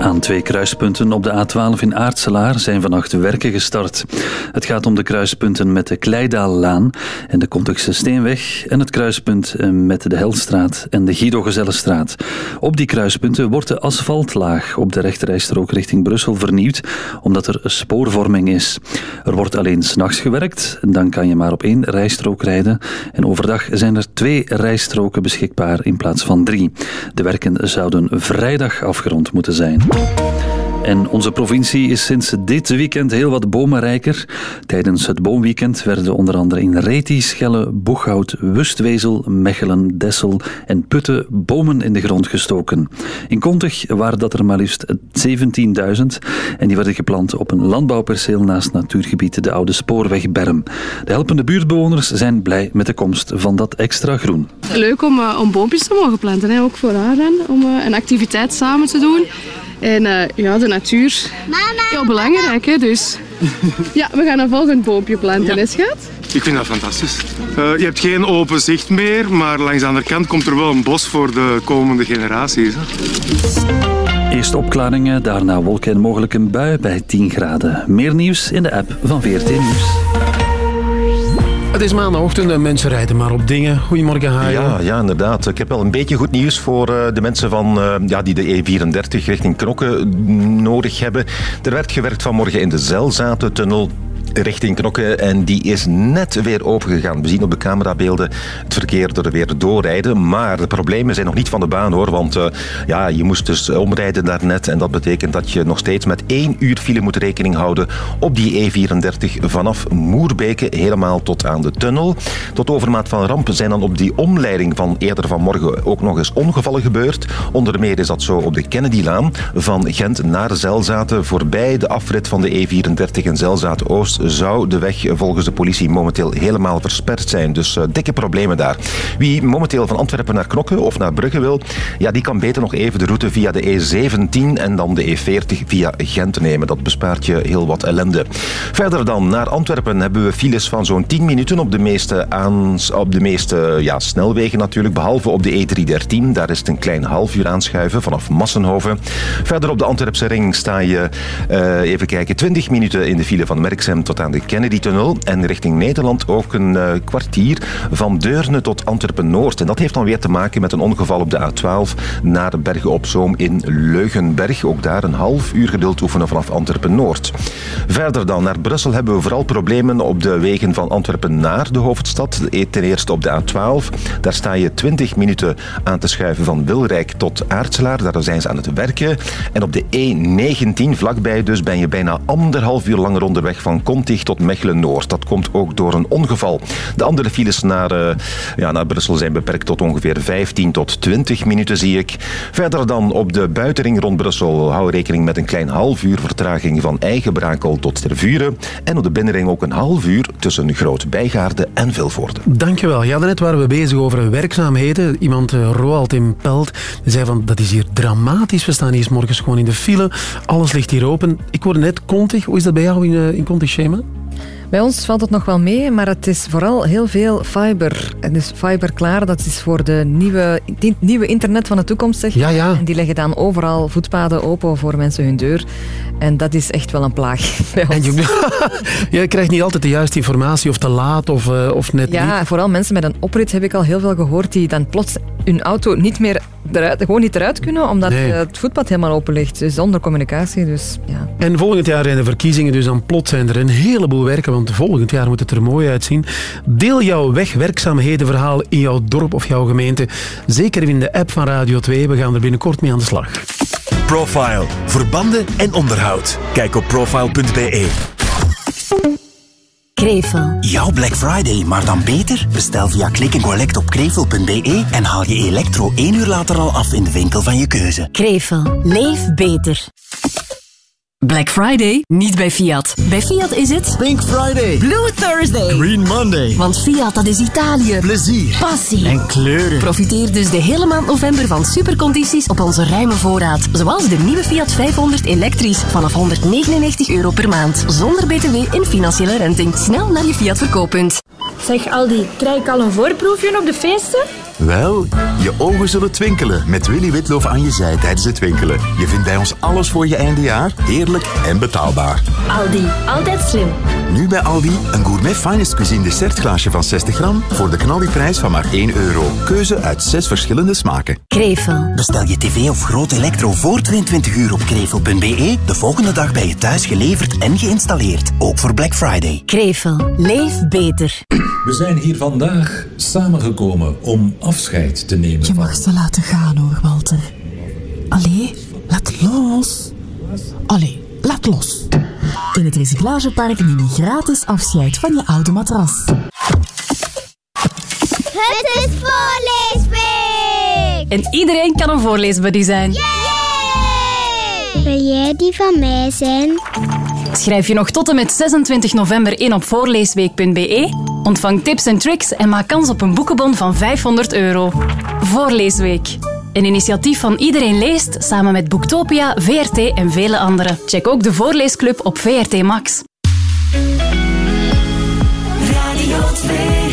Aan twee kruispunten op de A12 in Aartselaar zijn vannacht werken gestart. Het gaat om de kruispunten met de Kleidaallaan en de Kontigse Steenweg en het kruispunt eh, met de Helstraat en de Guido Gezellenstraat. Op die kruispunten wordt de asfaltlaag op de rechterrijstrook richting Brussel vernieuwd, omdat er spoorvorming is. Er wordt alleen s'nachts gewerkt, dan kan je maar op één rijstrook rijden en overdag zijn er twee rijstroken beschikbaar in plaats van drie. De werken zouden vrijdag afgerond moeten zijn. En onze provincie is sinds dit weekend heel wat bomenrijker. Tijdens het boomweekend werden onder andere in Reti, Schelle, Boeghout, Wustwezel, Mechelen, Dessel en Putten bomen in de grond gestoken. In Kontig waren dat er maar liefst 17.000 en die werden geplant op een landbouwperceel naast natuurgebied de Oude Spoorwegberm. De helpende buurtbewoners zijn blij met de komst van dat extra groen. Leuk om, eh, om boompjes te mogen planten, hè? ook voor haar dan, om eh, een activiteit samen te doen. En eh, ja, de natuur, heel belangrijk hè, dus. Ja, we gaan een volgend boompje planten, hè schat? Ik vind dat fantastisch. Eh, je hebt geen open zicht meer, maar langs de andere kant komt er wel een bos voor de komende generaties. Hè. Eerst opklaringen, daarna wolken en mogelijk een bui bij 10 graden. Meer nieuws in de app van VRT Nieuws. Het is maandagochtend en mensen rijden maar op dingen. Goedemorgen, Hajo. Ja, ja, inderdaad. Ik heb wel een beetje goed nieuws voor eh, de mensen van, eh, ja, die de E34 richting Knokke nodig hebben. Er werd gewerkt vanmorgen in de Zelzatentunnel richting Knokke en die is net weer opengegaan. We zien op de camerabeelden het verkeer er weer doorrijden, maar de problemen zijn nog niet van de baan hoor, want eh, ja, je moest dus omrijden daarnet en dat betekent dat je nog steeds met één uur file moet rekening houden op die E34 vanaf Moerbeke helemaal tot aan de tunnel. Tot overmaat van ramp zijn dan op die omleiding van eerder vanmorgen ook nog eens ongevallen gebeurd. Onder meer is dat zo op de Kennedylaan van Gent naar Zelzaten voorbij de afrit van de E34 in Zelzaten-Oost zou de weg volgens de politie momenteel helemaal versperd zijn. Dus eh, dikke problemen daar. Wie momenteel van Antwerpen naar Knokke of naar Brugge wil, ja, die kan beter nog even de route via de E17 en dan de E40 via Gent nemen. Dat bespaart je heel wat ellende. Verder dan, naar Antwerpen hebben we files van zo'n 10 minuten op de meeste, aans, op de meeste ja, snelwegen natuurlijk, behalve op de E313. Daar is het een klein half uur aanschuiven vanaf Massenhoven. Verder op de Antwerpse ring sta je, eh, even kijken, 20 minuten in de file van Merksem tot aan de Kennedy-tunnel. En richting Nederland ook een eh, kwartier van Deurne tot Antwerpen-Noord. En dat heeft dan weer te maken met een ongeval op de A12 naar Bergen op Zoom in Leugenberg. Ook daar een half uur geduld oefenen vanaf Antwerpen-Noord. Verder dan naar Brussel hebben we vooral problemen op de wegen van Antwerpen naar de hoofdstad. Ten eerste op de A12. Daar sta je 20 minuten aan te schuiven van Wilrijk tot Aartselaar. Daar zijn ze aan het werken. En op de E19 vlakbij dus ben je bijna anderhalf uur langer onderweg van Kontig tot Mechelen-Noord. Dat komt ook door een ongeval. De andere files naar, eh, ja, naar Brussel zijn beperkt tot ongeveer 15 tot 20 minuten, zie ik. Verder dan op de buitenring rond Brussel hou rekening met een klein half uur vertraging van Eigenbrakel tot Tervuren. En op de binnenring ook een half uur tussen Groot Bijgaarde en Vilvoorde. Dankjewel. Ja, daarnet waren we bezig over werkzaamheden. Iemand, eh, Roald in Pelt, zei van dat is hier dramatisch. We staan hier morgens gewoon in de file. Alles ligt hier open. Ik hoorde net Contig. Hoe is dat bij jou in, eh, in Bij ons valt het nog wel mee, maar het is vooral heel veel fiber. En dus fiber klaar, dat is voor de nieuwe, die nieuwe internet van de toekomst. Zeg. Ja, ja. En die leggen dan overal voetpaden open voor mensen hun deur. En dat is echt wel een plaag bij ons. En je, je krijgt niet altijd de juiste informatie of te laat of, eh, of net niet. Ja, vooral mensen met een oprit heb ik al heel veel gehoord die dan plots hun auto niet meer eruit, gewoon niet eruit kunnen, omdat Nee. eh, het voetpad helemaal open ligt. Dus zonder communicatie, dus ja. En volgend jaar zijn de verkiezingen, dus dan plots zijn er een heleboel werken, want volgend jaar moet het er mooi uitzien. Deel jouw wegwerkzaamhedenverhaal in jouw dorp of jouw gemeente. Zeker in de app van Radio 2. We gaan er binnenkort mee aan de slag. Profile. Verbanden en onderhoud. Kijk op profile.be. Krevel. Jouw Black Friday, maar dan beter? Bestel via click and collect op krevel.be en haal je elektro één uur later al af in de winkel van je keuze. Krevel. Leef beter. Black Friday? Niet bij Fiat. Bij Fiat is het... Pink Friday. Blue Thursday. Green Monday. Want Fiat, dat is Italië. Plezier. Passie. En kleuren. Profiteer dus de hele maand november van supercondities op onze ruime voorraad. Zoals de nieuwe Fiat 500 elektrisch vanaf 199 euro per maand. Zonder btw en financiële renting. Snel naar je Fiat verkooppunt. Zeg Aldi, krijg ik al een voorproefje op de feesten? Wel, je ogen zullen twinkelen met Willy Witloof aan je zij tijdens het winkelen. Je vindt bij ons alles voor je eindejaar, heerlijk en betaalbaar. Aldi, altijd slim. Nu bij Aldi een gourmet finest cuisine dessertglaasje van 60 gram voor de knaldiprijs van maar 1 euro. Keuze uit 6 verschillende smaken. Krevel. Bestel je tv of groot elektro voor 22 uur op krevel.be. De volgende dag bij je thuis geleverd en geïnstalleerd. Ook voor Black Friday. Krevel. Leef beter. We zijn hier vandaag samengekomen om afscheid te nemen Je mag ze laten gaan hoor, Walter. Allee, laat los. Allee, laat los. In het recyclagepark neem je gratis afscheid van je oude matras. Het is voorleesweek! En iedereen kan een voorleesbuddy zijn. Wil jij die van mij zijn? Schrijf je nog tot en met 26 november in op voorleesweek.be. Ontvang tips en tricks en maak kans op een boekenbon van 500 euro. Voorleesweek. Een initiatief van Iedereen Leest samen met Boektopia, VRT en vele anderen. Check ook de voorleesclub op VRT Max. Radio 2.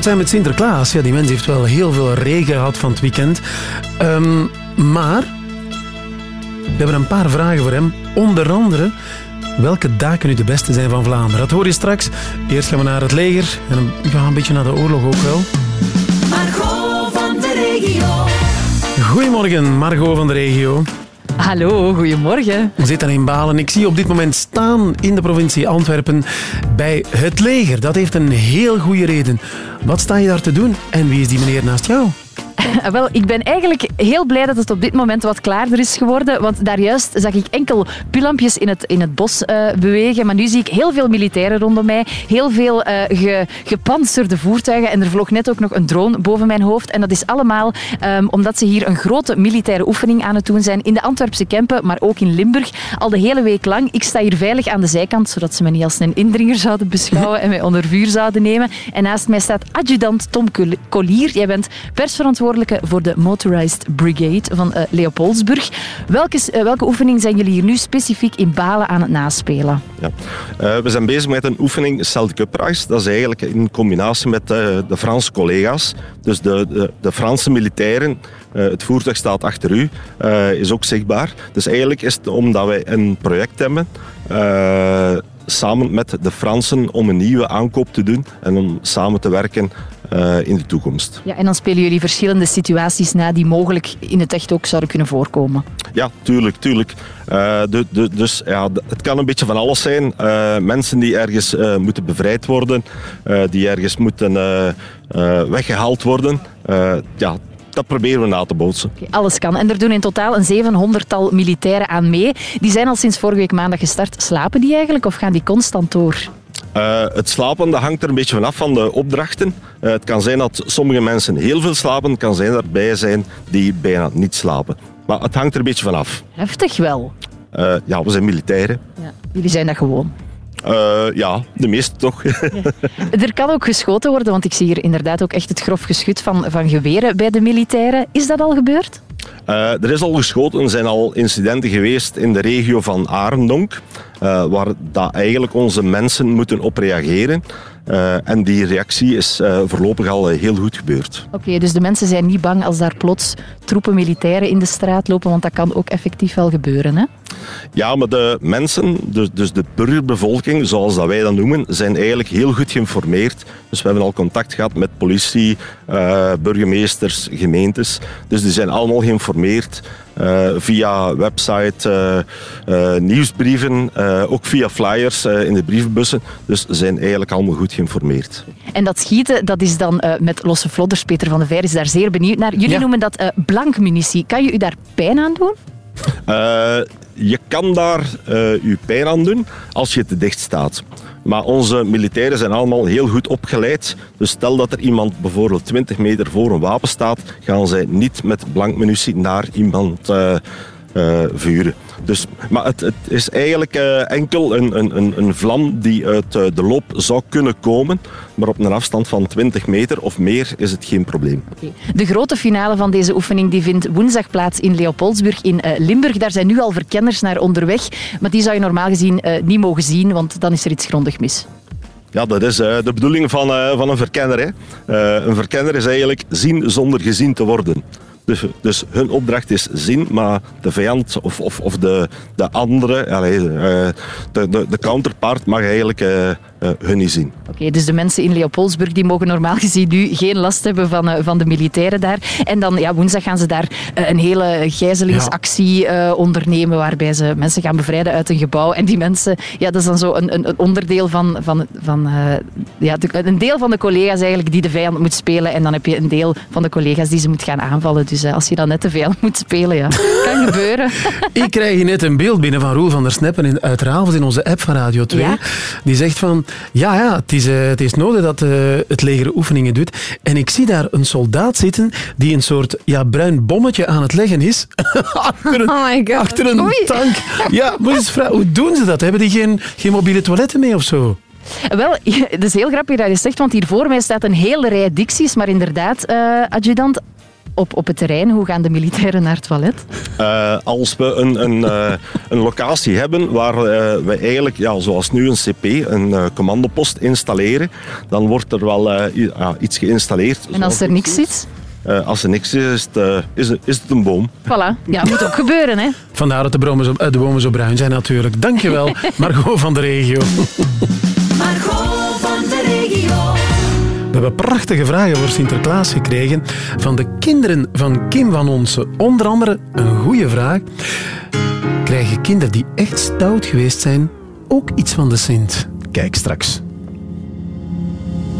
Het zijn met Sinterklaas? Ja, die mens heeft wel heel veel regen gehad van het weekend. Ehm, maar we hebben een paar vragen voor hem. Onder andere, welke daken nu de beste zijn van Vlaanderen? Dat hoor je straks. Eerst gaan we naar het leger en een, ja, een beetje naar de oorlog ook wel. Margot van de regio. Goedemorgen, Margot van de regio. Hallo, goedemorgen. We zitten in Balen. Ik zie je op dit moment staan in de provincie Antwerpen bij het leger. Dat heeft een heel goede reden. Wat sta je daar te doen en wie is die meneer naast jou? Wel, ik ben eigenlijk heel blij dat het op dit moment wat klaarder is geworden. Want daar juist zag ik enkel pilampjes in het, in het bos eh, bewegen. Maar nu zie ik heel veel militairen rondom mij. Heel veel ge, gepantserde voertuigen. En er vloog net ook nog een drone boven mijn hoofd. En dat is allemaal ehm, omdat ze hier een grote militaire oefening aan het doen zijn. In de Antwerpse Kempen, maar ook in Limburg. Al de hele week lang. Ik sta hier veilig aan de zijkant, zodat ze me niet als een indringer zouden beschouwen en mij onder vuur zouden nemen. En naast mij staat adjudant Tom Col- Collier. Jij bent persverantwoordelijke voor de Motorized Brigade van eh, Leopoldsburg. Welke, welke oefening zijn jullie hier nu specifiek in Balen aan het naspelen? Ja. Eh, we zijn bezig met een oefening Celt Cup. Dat is eigenlijk in combinatie met eh, de Franse collega's. Dus de, de, de Franse militairen, eh, het voertuig staat achter u, is ook zichtbaar. Dus eigenlijk is het omdat wij een project hebben, samen met de Fransen, om een nieuwe aankoop te doen en om samen te werken eh, in de toekomst. Ja, en dan spelen jullie verschillende situaties na die mogelijk in het echt ook zouden kunnen voorkomen. Ja, tuurlijk, tuurlijk. Eh, de, de, dus ja, het kan een beetje van alles zijn. Eh, mensen die ergens moeten bevrijd worden, die ergens moeten eh, eh, weggehaald worden. Ja, dat proberen we na te bootsen. Alles kan. En er doen in totaal een 700-tal militairen aan mee. Die zijn al sinds vorige week maandag gestart. Slapen die eigenlijk of gaan die constant door? Eh, het slapen dat hangt er een beetje vanaf van de opdrachten. Eh, het kan zijn dat sommige mensen heel veel slapen. Het kan zijn dat er bij zijn die bijna niet slapen. Maar het hangt er een beetje vanaf. Heftig wel. Eh, ja, we zijn militairen. Ja. Jullie zijn dat gewoon. Eh, ja, de meeste toch. Er kan ook geschoten worden, want ik zie hier inderdaad ook echt het grof geschut van, van geweren bij de militairen. Is dat al gebeurd? Eh, er is al geschoten, er zijn al incidenten geweest in de regio van Arendonk, eh, waar dat eigenlijk onze mensen moeten op reageren. Eh, en die reactie is eh, voorlopig al eh, heel goed gebeurd. Oké, dus de mensen zijn niet bang als daar plots troepen militairen in de straat lopen, want dat kan ook effectief wel gebeuren, hè? Ja, maar de mensen, dus, dus de burgerbevolking, zoals dat wij dat noemen, zijn eigenlijk heel goed geïnformeerd. Dus we hebben al contact gehad met politie, burgemeesters, gemeentes. Dus die zijn allemaal geïnformeerd via website, eh, eh, nieuwsbrieven, eh, ook via flyers eh, in de brievenbussen. Dus ze zijn eigenlijk allemaal goed geïnformeerd. En dat schieten, dat is dan eh, met losse vlodders. Peter van der Veer is daar zeer benieuwd naar. Jullie Ja. noemen dat eh blankmunitie. Kan je u daar pijn aan doen? Eh, je kan daar eh, je pijn aan doen als je te dicht staat. Maar onze militairen zijn allemaal heel goed opgeleid. Dus stel dat er iemand bijvoorbeeld 20 meter voor een wapen staat, gaan zij niet met blankmunitie naar iemand eh, eh, vuren. Dus, maar het, het is eigenlijk eh, enkel een, een, een, vlam die uit eh, de loop zou kunnen komen. Maar op een afstand van 20 meter of meer is het geen probleem. De grote finale van deze oefening die vindt woensdag plaats in Leopoldsburg in Limburg. Daar zijn nu al verkenners naar onderweg. Maar die zou je normaal gezien niet mogen zien, want dan is er iets grondig mis. Ja, dat is de bedoeling van, van een verkenner. Hè. Een verkenner is eigenlijk zien zonder gezien te worden. Dus, dus hun opdracht is zien, maar de vijand of, of, of de, de andere, allee, eh, de, de, de counterpart mag eigenlijk eh, eh, hun niet zien. Oké, dus de mensen in Leopoldsburg die mogen normaal gezien nu geen last hebben van, eh, van de militairen daar. En dan ja, woensdag gaan ze daar een hele gijzelingsactie eh, ondernemen waarbij ze mensen gaan bevrijden uit een gebouw. En die mensen, ja, dat is dan zo een, een, een onderdeel van, van, van eh, ja, de- een deel van de collega's eigenlijk die de vijand moet spelen. En dan heb je een deel van de collega's die ze moet gaan aanvallen. Dus als je dan net de vijand moet spelen, ja, kan gebeuren. Ik krijg hier net een beeld binnen van Roel van der Sneppen in, uit in onze app van Radio 2. Ja? Die zegt van, ja, ja het, is, eh, het is nodig dat eh, het leger oefeningen doet. En ik zie daar een soldaat zitten die een soort ja, bruin bommetje aan het leggen is. achter een, achter een Oei. tank. Ja, moet eens vragen, hoe doen ze dat? Hebben die geen, geen mobiele toiletten mee of zo? Wel, het is heel grappig dat je zegt, want hier voor mij staat een hele rij dicties. Maar inderdaad, eh, adjudant, op, op het terrein, hoe gaan de militairen naar het toilet? Eh, als we een, een, eh, een locatie hebben waar eh, we eigenlijk, ja, zoals nu een CP, een eh, commandopost installeren, dan wordt er wel eh, iets geïnstalleerd. En als er niks zit? Eh, als er niks is, is het, is het, is het een boom. Voilà. Ja, moet ook gebeuren, hè. Vandaar dat de, bomen zo, de bomen zo bruin zijn natuurlijk. Dankjewel, Margot van de regio. We hebben prachtige vragen voor Sinterklaas gekregen van de kinderen van Kim van Onsen. Onder andere een goede vraag. Krijgen kinderen die echt stout geweest zijn ook iets van de Sint? Kijk straks.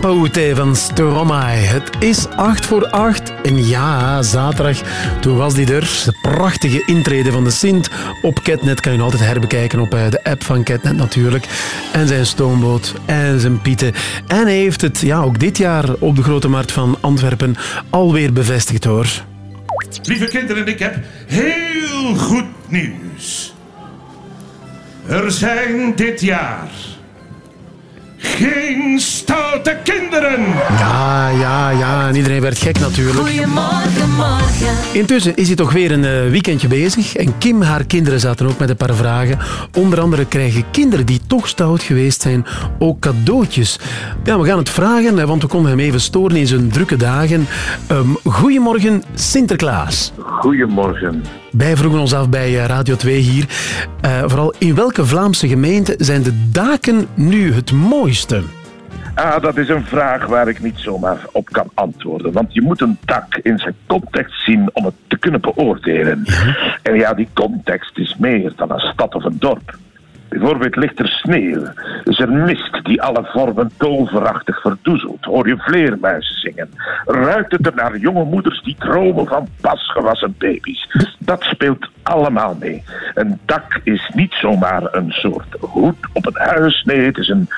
Papa van Stromae. Het is 8 voor 8 en ja, zaterdag, toen was die er. De prachtige intrede van de Sint op Ketnet kan je altijd herbekijken op eh, de app van Ketnet natuurlijk. En zijn stoomboot en zijn pieten. En hij heeft het ja, ook dit jaar op de Grote Markt van Antwerpen alweer bevestigd hoor. Lieve kinderen, ik heb heel goed nieuws. Er zijn dit jaar geen stoute kinderen. Ja, ja, ja. En iedereen werd gek natuurlijk. Goedemorgen, morgen. Intussen is hij toch weer een eh, weekendje bezig. En Kim, haar kinderen zaten ook met een paar vragen. Onder andere krijgen kinderen die toch stout geweest zijn ook cadeautjes. Ja, we gaan het vragen, eh, want we konden hem even storen in zijn drukke dagen. Ehm, goedemorgen, Sinterklaas. Goedemorgen. Wij vroegen ons af bij eh, Radio 2 hier. eh, vooral in welke Vlaamse gemeente zijn de daken nu het mooiste? Ah, dat is een vraag waar ik niet zomaar op kan antwoorden. Want je moet een dak in zijn context zien om het te kunnen beoordelen. En ja, die context is meer dan een stad of een dorp. Bijvoorbeeld ligt er sneeuw, is er mist die alle vormen toverachtig verdoezelt. Hoor je vleermuizen zingen. Ruikt het er naar jonge moeders die dromen van pasgewassen baby's. Dat speelt allemaal mee. Een dak is niet zomaar een soort hoed op een huis. Nee, het is een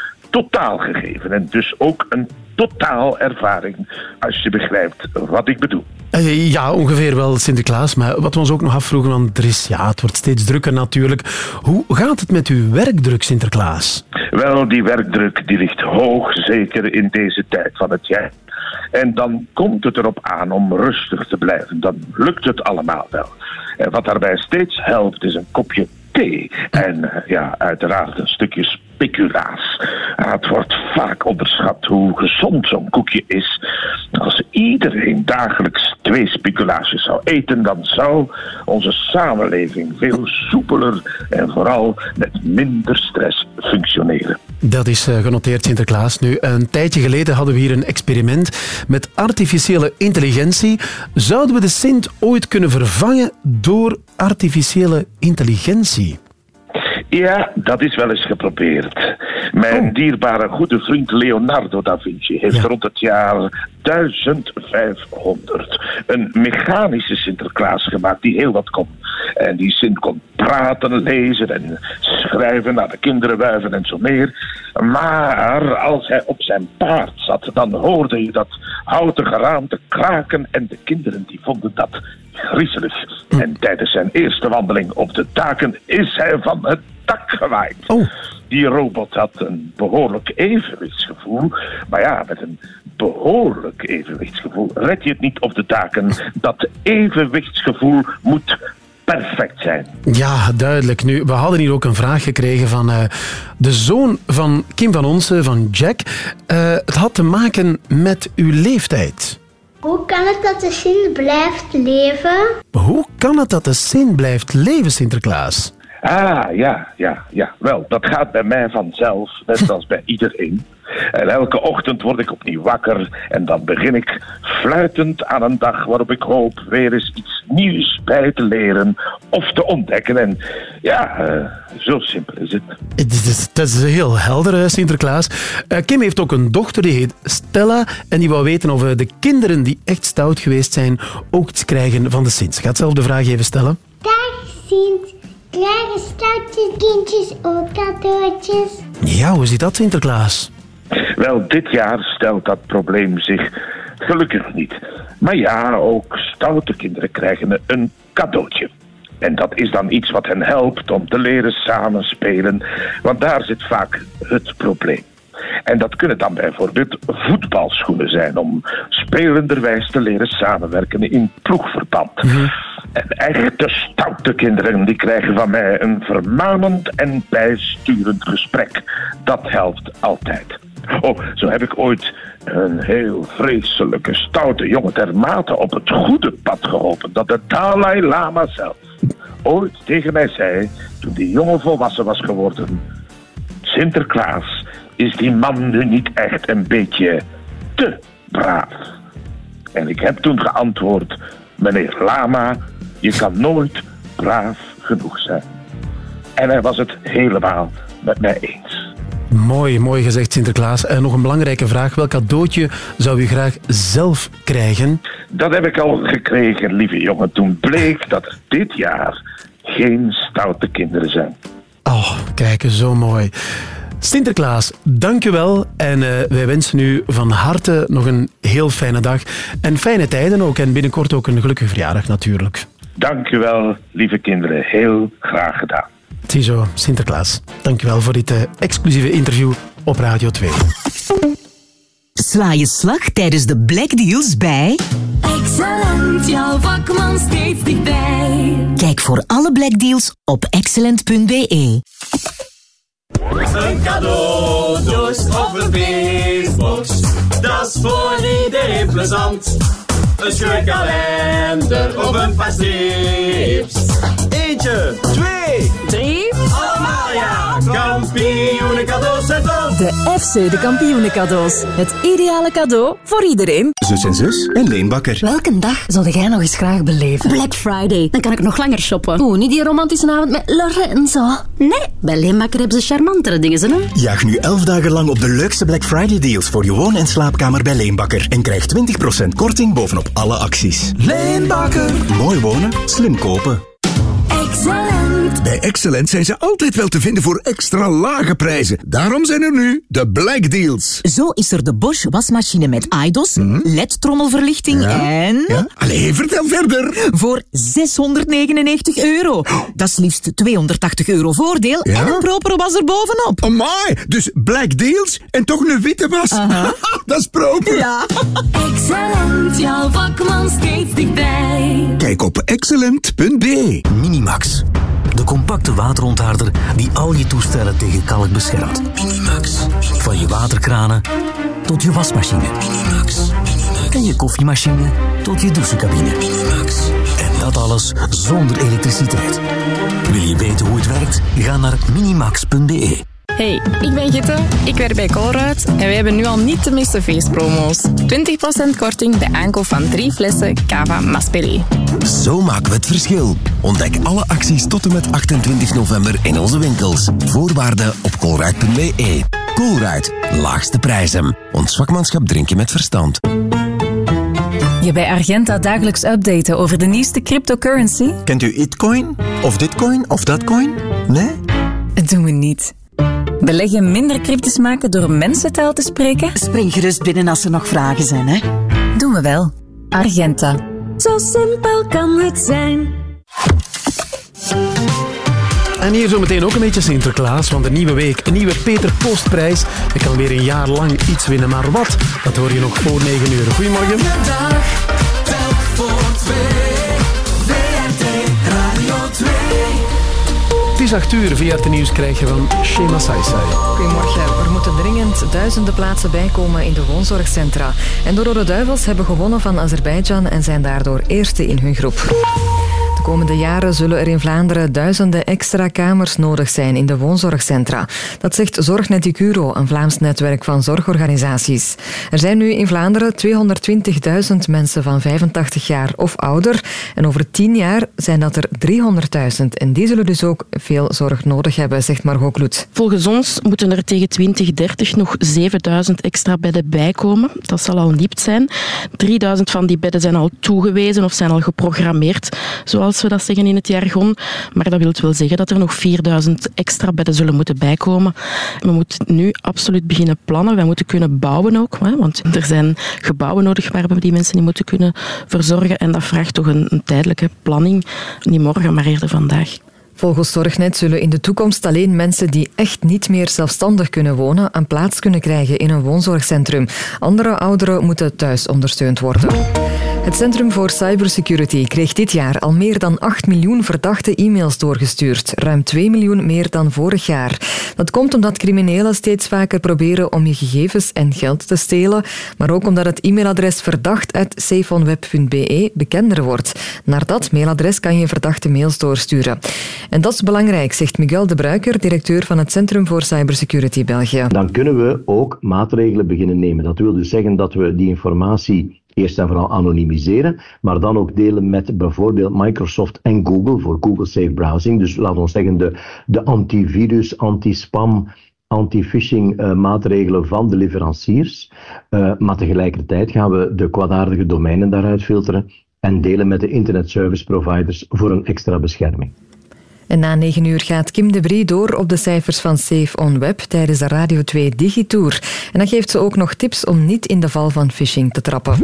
totaal gegeven en dus ook een totaal ervaring als je begrijpt wat ik bedoel. Eh, ja, ongeveer wel Sinterklaas. Maar wat we ons ook nog afvroegen, want er is, ja, het wordt steeds drukker natuurlijk. Hoe gaat het met uw werkdruk, Sinterklaas? Wel, die werkdruk die ligt hoog, zeker in deze tijd van het jaar. En dan komt het erop aan om rustig te blijven. Dan lukt het allemaal wel. En wat daarbij steeds helpt is een kopje thee. En eh, ja, uiteraard een stukje speculaas. Ah, het wordt vaak onderschat hoe gezond zo'n koekje is. Als iedereen dagelijks twee speculaasjes zou eten, dan zou onze samenleving veel soepeler en vooral met minder stress functioneren. Dat is eh, genoteerd, Sinterklaas. Nu, een tijdje geleden hadden we hier een experiment met artificiële intelligentie. Zouden we de Sint ooit kunnen vervangen door artificiële intelligentie? Ja, dat is wel eens geprobeerd. Mijn dierbare goede vriend Leonardo da Vinci heeft rond het jaar 1500 een mechanische Sinterklaas gemaakt die heel wat kon. En die Sint kon praten, lezen en schrijven, naar de kinderen wuiven en zo meer. Maar als hij op zijn paard zat, dan hoorde je dat houten geraamte kraken en de kinderen die vonden dat griezelig. En tijdens zijn eerste wandeling op de daken is hij van het dak gewaaid. Die robot had een behoorlijk evenwichtsgevoel. Maar ja, met een behoorlijk evenwichtsgevoel red je het niet op de daken. Dat evenwichtsgevoel moet perfect zijn. Ja, duidelijk. Nu, we hadden hier ook een vraag gekregen van eh, de zoon van Kim van Onsen, van Jack. Eh, het had te maken met uw leeftijd. Hoe kan het dat de Sint blijft leven? Hoe kan het dat de Sint blijft leven, Sinterklaas? Ah, ja, ja, ja. Wel, dat gaat bij mij vanzelf, net als bij iedereen. En elke ochtend word ik opnieuw wakker en dan begin ik fluitend aan een dag waarop ik hoop weer eens iets nieuws bij te leren of te ontdekken. En ja, eh, zo simpel is het. Het is, het is heel helder, eh, Sinterklaas. Eh, Kim heeft ook een dochter, die heet Stella. En die wou weten of de kinderen die echt stout geweest zijn ook iets krijgen van de Sint. Ze gaat zelf de vraag even stellen. Dag Sint, Krijgen stoute kindjes ook cadeautjes? Ja, hoe zit dat, Sinterklaas? Wel, dit jaar stelt dat probleem zich gelukkig niet. Maar ja, ook stoute kinderen krijgen een cadeautje. En dat is dan iets wat hen helpt om te leren samenspelen, want daar zit vaak het probleem. En dat kunnen dan bijvoorbeeld voetbalschoenen zijn om spelenderwijs te leren samenwerken in ploegverband. En echte stoute kinderen die krijgen van mij een vermanend en bijsturend gesprek. Dat helpt altijd. Oh, zo heb ik ooit een heel vreselijke, stoute jongen ter mate op het goede pad geholpen. Dat de Dalai Lama zelf ooit tegen mij zei, toen die jongen volwassen was geworden... Sinterklaas, is die man nu niet echt een beetje te braaf? En ik heb toen geantwoord, meneer Lama, je kan nooit braaf genoeg zijn. En hij was het helemaal met mij eens. Mooi, mooi gezegd, Sinterklaas. En nog een belangrijke vraag. Welk cadeautje zou u graag zelf krijgen? Dat heb ik al gekregen, lieve jongen. Toen bleek dat er dit jaar geen stoute kinderen zijn. Oh, kijk, zo mooi. Sinterklaas, dank wel. En eh, wij wensen u van harte nog een heel fijne dag. En fijne tijden ook. En binnenkort ook een gelukkige verjaardag natuurlijk. Dank u wel, lieve kinderen. Heel graag gedaan. Ziezo, Sinterklaas. Dank wel voor dit eh, exclusieve interview op Radio 2. Sla je slag tijdens de Black Deals bij... Excellent, jouw vakman steeds dichtbij. Kijk voor alle Black Deals op excellent.be. Een cadeaudoos of een feestbox, dat is voor iedereen plezant. Een scheurkalender of een strips. Eentje, twee, drie. Kampioenen cadeaus top. De FC de kampioenen cadeaus. Het ideale cadeau voor iedereen. Zus en zus en Leen Bakker. Welke dag zou jij nog eens graag beleven? Black Friday. Dan kan ik nog langer shoppen. Oeh, niet die romantische avond met Lorenzo. Nee, bij Leenbakker hebben ze charmantere dingen, ze, hè? Jaag nu 11 dagen lang op de leukste Black Friday deals voor je woon- en slaapkamer bij Leenbakker. En krijg 20% korting bovenop alle acties. Leenbakker. Mooi wonen, slim kopen. Bij Excellent zijn ze altijd wel te vinden voor extra lage prijzen. Daarom zijn er nu de Black Deals. Zo is er de Bosch wasmachine met iDos, LED-trommelverlichting en... Ja? Allee, vertel verder. Voor 699 euro. Dat is liefst 280 euro voordeel Ja? en een propere was er bovenop. Amai, dus Black Deals en toch een witte was. Dat is proper. Ja. Excellent, jouw vakman steeds dichtbij. Kijk op excellent.be. Minimax. De compacte waterontharder die al je toestellen tegen kalk beschermt. Minimax. Van je waterkranen tot je wasmachine. Minimax. En je koffiemachine tot je douchecabine. Minimax. En dat alles zonder elektriciteit. Wil je weten hoe het werkt? Ga naar minimax.be. Hey, ik ben Gitte, ik werk bij Colruyt en wij hebben nu al niet de meeste feestpromo's. 20% korting bij aankoop van drie flessen Cava Masperé. Zo maken we het verschil. Ontdek alle acties tot en met 28 november in onze winkels. Voorwaarden op colruyt.be. Colruyt, laagste prijzen. Ons vakmanschap drink je met verstand. Je bij Argenta dagelijks updaten over de nieuwste cryptocurrency? Kent u Itcoin? Of Ditcoin? Of Datcoin? Nee? Dat doen we niet. Beleggen minder cryptisch maken door mensentaal te spreken? Spring gerust binnen als er nog vragen zijn, hè? Doen we wel. Argenta. Zo simpel kan het zijn. En hier zometeen ook een beetje Sinterklaas, want een nieuwe week, een nieuwe Peter Postprijs. Je kan weer een jaar lang iets winnen, maar wat? Dat hoor je nog voor 9 uur. Goedemorgen. Dag, telk voor twee. Is 8 uur. Via het nieuws krijg je van Shema Saisai. Goedemorgen. Er moeten dringend duizenden plaatsen bijkomen in de woonzorgcentra. En de Rode Duivels hebben gewonnen van Azerbeidzjan en zijn daardoor eerste in hun groep. De komende jaren zullen er in Vlaanderen duizenden extra kamers nodig zijn in de woonzorgcentra. Dat zegt Zorgneticuro, een Vlaams netwerk van zorgorganisaties. Er zijn nu in Vlaanderen 220.000 mensen van 85 jaar of ouder. En over 10 jaar zijn dat er 300.000. En die zullen dus ook veel zorg nodig hebben, zegt Margot Kloet. Volgens ons moeten er tegen 2030 nog 7000 extra bedden bijkomen. Dat zal al niet zijn. 3000 van die bedden zijn al toegewezen of zijn al geprogrammeerd, zoals zoals we dat zeggen in het jargon. Maar dat wil wel zeggen dat er nog 4000 extra bedden zullen moeten bijkomen. We moeten nu absoluut beginnen plannen. Wij moeten kunnen bouwen ook, hè, want er zijn gebouwen nodig waar we die mensen niet moeten kunnen verzorgen. En dat vraagt toch een, een tijdelijke planning. Niet morgen, maar eerder vandaag. Volgens Zorgnet zullen in de toekomst alleen mensen die echt niet meer zelfstandig kunnen wonen een plaats kunnen krijgen in een woonzorgcentrum. Andere ouderen moeten thuis ondersteund worden. Het Centrum voor Cybersecurity kreeg dit jaar al meer dan 8 miljoen verdachte e-mails doorgestuurd. Ruim 2 miljoen meer dan vorig jaar. Dat komt omdat criminelen steeds vaker proberen om je gegevens en geld te stelen, maar ook omdat het e-mailadres verdacht.safeonweb.be bekender wordt. Naar dat mailadres kan je verdachte mails doorsturen. En dat is belangrijk, zegt Miguel de Bruiker, directeur van het Centrum voor Cybersecurity België. dan kunnen we ook maatregelen beginnen nemen. Dat wil dus zeggen dat we die informatie eerst en vooral anonimiseren, maar dan ook delen met bijvoorbeeld Microsoft en Google voor Google Safe Browsing. Dus laten we zeggen de, de antivirus, anti-spam, anti-phishing eh, maatregelen van de leveranciers. Eh, maar tegelijkertijd gaan we de kwaadaardige domeinen daaruit filteren en delen met de internet service providers voor een extra bescherming. En na negen uur gaat Kim de Brie door op de cijfers van Safe on Web tijdens de Radio 2 Digitour. En dan geeft ze ook nog tips om niet in de val van phishing te trappen.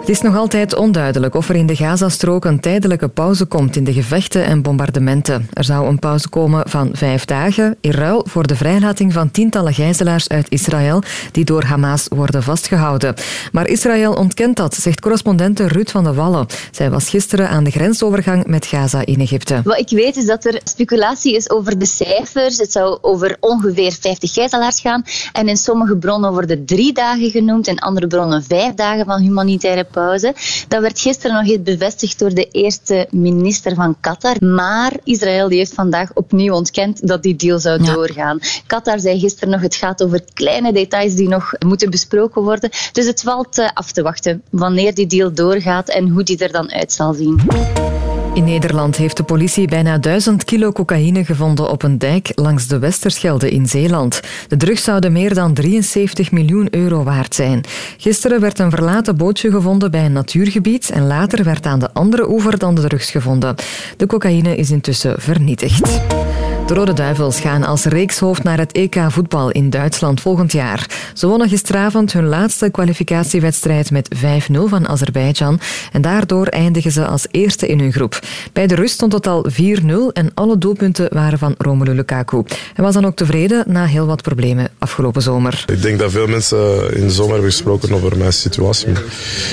Het is nog altijd onduidelijk of er in de Gazastrook een tijdelijke pauze komt in de gevechten en bombardementen. Er zou een pauze komen van vijf dagen in ruil voor de vrijlating van tientallen gijzelaars uit Israël die door Hamas worden vastgehouden. Maar Israël ontkent dat, zegt correspondente Ruud van de Wallen. Zij was gisteren aan de grensovergang met Gaza in Egypte. Wat ik weet is dat er speculatie is over de cijfers. Het zou over ongeveer 50 gijzelaars gaan. En in sommige bronnen worden drie dagen genoemd, in andere bronnen vijf dagen van humanitaire pauze. Dat werd gisteren nog eens bevestigd door de eerste minister van Qatar. Maar Israël die heeft vandaag opnieuw ontkend dat die deal zou doorgaan. Qatar zei gisteren nog, het gaat over kleine details die nog moeten besproken worden. Dus het valt eh, af te wachten wanneer die deal doorgaat en hoe die er dan uit zal zien. In Nederland heeft de politie bijna 1000 kilo cocaïne gevonden op een dijk langs de Westerschelde in Zeeland. De drugs zouden meer dan 73 miljoen euro waard zijn. Gisteren werd een verlaten bootje gevonden bij een natuurgebied en later werd aan de andere oever dan de drugs gevonden. De cocaïne is intussen vernietigd. De Rode Duivels gaan als reekshoofd naar het EK voetbal in Duitsland volgend jaar. Ze wonnen gisteravond hun laatste kwalificatiewedstrijd met 5-0 van Azerbeidzjan en daardoor eindigen ze als eerste in hun groep. Bij de rust stond het al 4-0 en alle doelpunten waren van Romelu Lukaku. Hij was dan ook tevreden na heel wat problemen afgelopen zomer. Ik denk dat veel mensen in de zomer hebben gesproken over mijn situatie.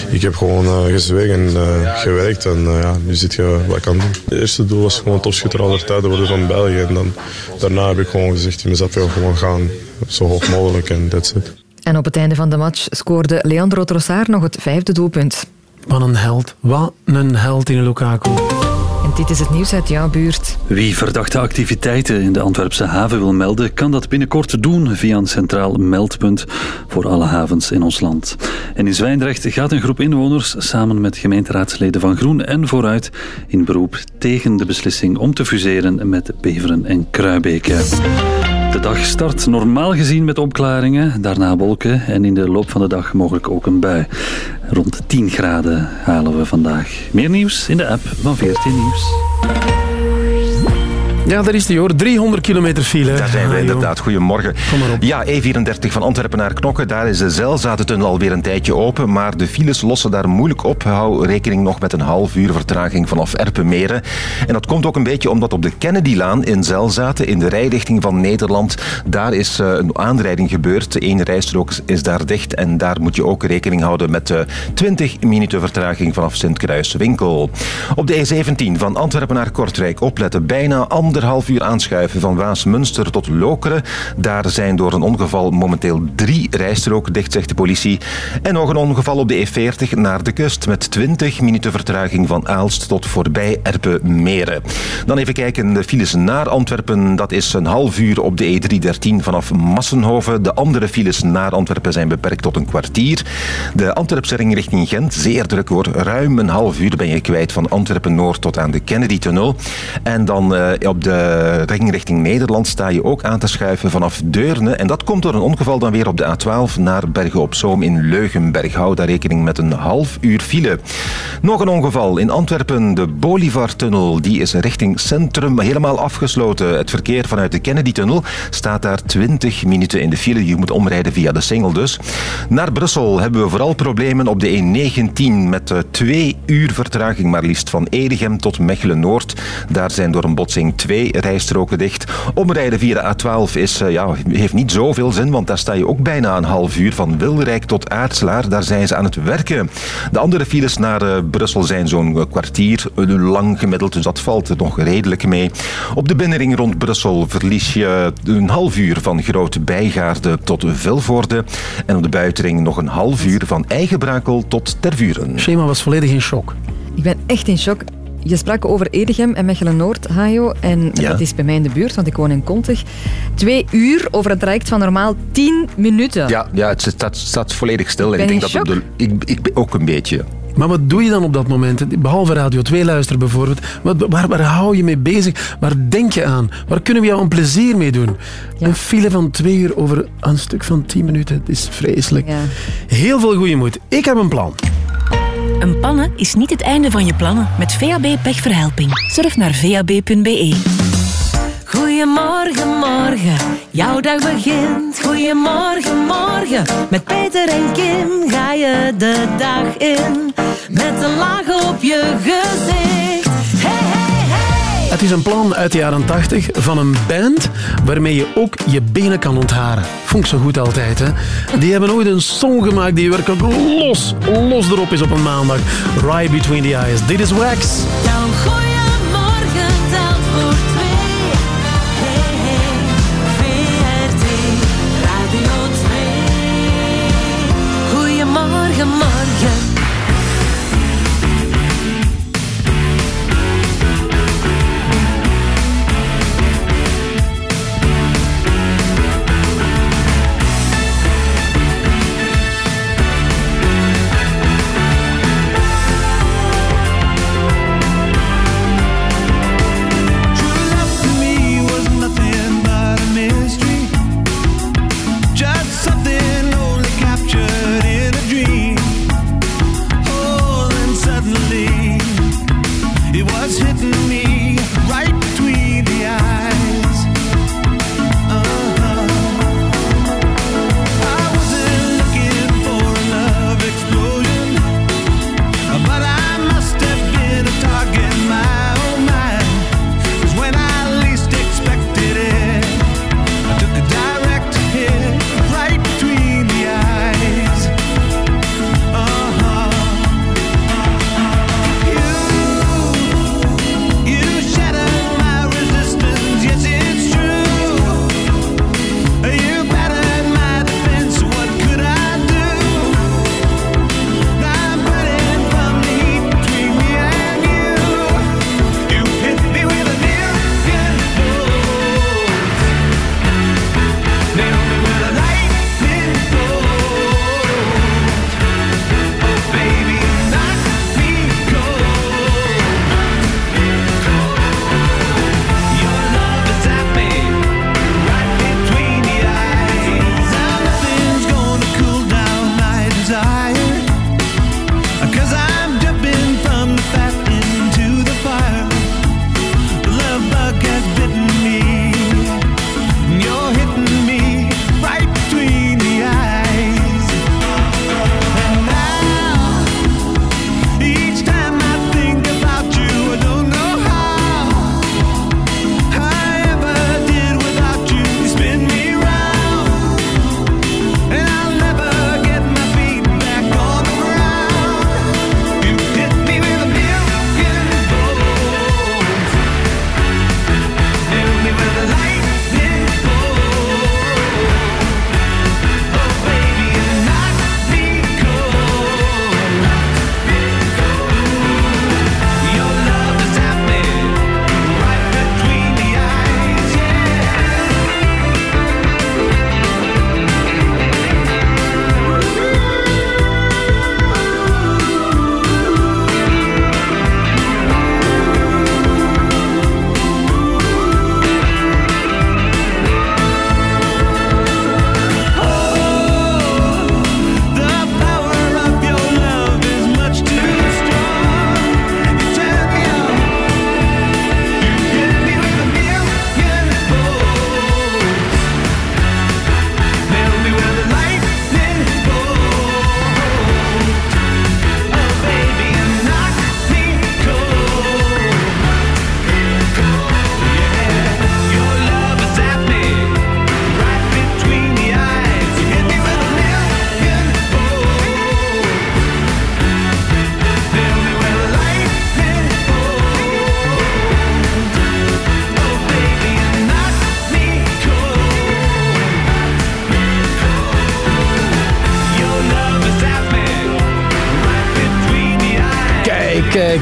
Ik heb gewoon eh, gezwegen en eh, gewerkt en eh, ja, nu zit je wat ik kan doen. Het eerste doel was gewoon topschutter aller tijden worden van België. En dan, daarna heb ik gewoon gezegd in mezelf, gewoon gaan zo hoog mogelijk en that's it. En op het einde van de match scoorde Leandro Trossard nog het vijfde doelpunt. Wat een held. Wat een held in Lukaku. Dit is het nieuws uit jouw buurt. Wie verdachte activiteiten in de Antwerpse haven wil melden, kan dat binnenkort doen via een centraal meldpunt voor alle havens in ons land. En in Zwijndrecht gaat een groep inwoners samen met gemeenteraadsleden van Groen en Vooruit in beroep tegen de beslissing om te fuseren met Beveren en Kruibeke. De dag start normaal gezien met opklaringen, daarna wolken en in de loop van de dag mogelijk ook een bui. Rond 10 graden halen we vandaag. Meer nieuws in de app van 14 Nieuws. Ja, daar is die hoor. 300 kilometer file. Daar zijn we Ah, inderdaad. Goedemorgen. Ja, E34 van Antwerpen naar Knokke. Daar is de Zelzatentunnel alweer een tijdje open. Maar de files lossen daar moeilijk op. Hou rekening nog met een half uur vertraging vanaf Erpenmeren. En dat komt ook een beetje omdat op de Kennedylaan in Zelzaten, in de rijrichting van Nederland, daar is eh, een aanrijding gebeurd. Eén rijstrook is daar dicht. En daar moet je ook rekening houden met eh, 20 minuten vertraging vanaf Sint-Kruiswinkel. Op de E17 van Antwerpen naar Kortrijk opletten. Bijna anderhalf uur aanschuiven van Waasmunster tot Lokeren. Daar zijn door een ongeval momenteel drie rijstroken dicht, zegt de politie. En nog een ongeval op de E40 naar de kust met 20 minuten vertraging van Aalst tot voorbij Erpen-Meren. Dan even kijken, de files naar Antwerpen. Dat is een half uur op de E313 vanaf Massenhoven. De andere files naar Antwerpen zijn beperkt tot een kwartier. De Antwerpse ring richting Gent, zeer druk hoor. Ruim een half uur ben je kwijt van Antwerpen-Noord tot aan de Kennedy-tunnel. En dan eh, op de de richting Nederland sta je ook aan te schuiven vanaf Deurne. En dat komt door een ongeval dan weer op de A12 naar Bergen op Zoom in Leugenberg. Hou daar rekening met een half uur file. Nog een ongeval in Antwerpen. De Bolivar-tunnel die is richting centrum helemaal afgesloten. Het verkeer vanuit de Kennedy-tunnel staat daar 20 minuten in de file. Je moet omrijden via de Singel dus. Naar Brussel hebben we vooral problemen op de E19 met eh, twee uur vertraging maar liefst van Edegem tot Mechelen-Noord. Daar zijn door een botsing twee rijstroken dicht. Omrijden via de A12 is, eh, ja, heeft niet zoveel zin, want daar sta je ook bijna een half uur van Wilrijk tot Aartslaar. Daar zijn ze aan het werken. De andere files naar eh, Brussel zijn zo'n eh, kwartier lang gemiddeld, dus dat valt er nog redelijk mee. Op de binnenring rond Brussel verlies je een half uur van Groot Bijgaarde tot Vilvoorde. En op de buitenring nog een half uur van Eigenbrakel tot Tervuren. Shema was volledig in shock. Ik ben echt in shock. Je sprak over Edegem en Mechelen-Noord, Hajo. En Ja. dat is bij mij in de buurt, want ik woon in Kontig. Twee uur over een traject van normaal tien minuten. Ja, ja het staat, staat volledig stil. En Ben ik denk je dat het de- ik, ik ben ook een beetje. Maar wat doe je dan op dat moment? Behalve Radio 2 luisteren bijvoorbeeld. Wat, waar, waar hou je mee bezig? Waar denk je aan? Waar kunnen we jou een plezier mee doen? Een file van twee uur over een stuk van tien minuten. Het is vreselijk. Heel veel goede moed. Ik heb een plan. Een pannen is niet het einde van je plannen met VAB Pechverhelping. Surf naar vab.be. Goedemorgen, morgen, jouw dag begint. Goedemorgen, morgen, met Peter en Kim ga je de dag in. Met een laag op je gezicht. Hey, hey. Het is een plan uit de jaren 80 van een band waarmee je ook je benen kan ontharen. Vond ik zo goed altijd, hè? Die hebben ooit een song gemaakt die werkelijk los, los erop is op een maandag. Right Between the Eyes. Dit is Wax. Jouw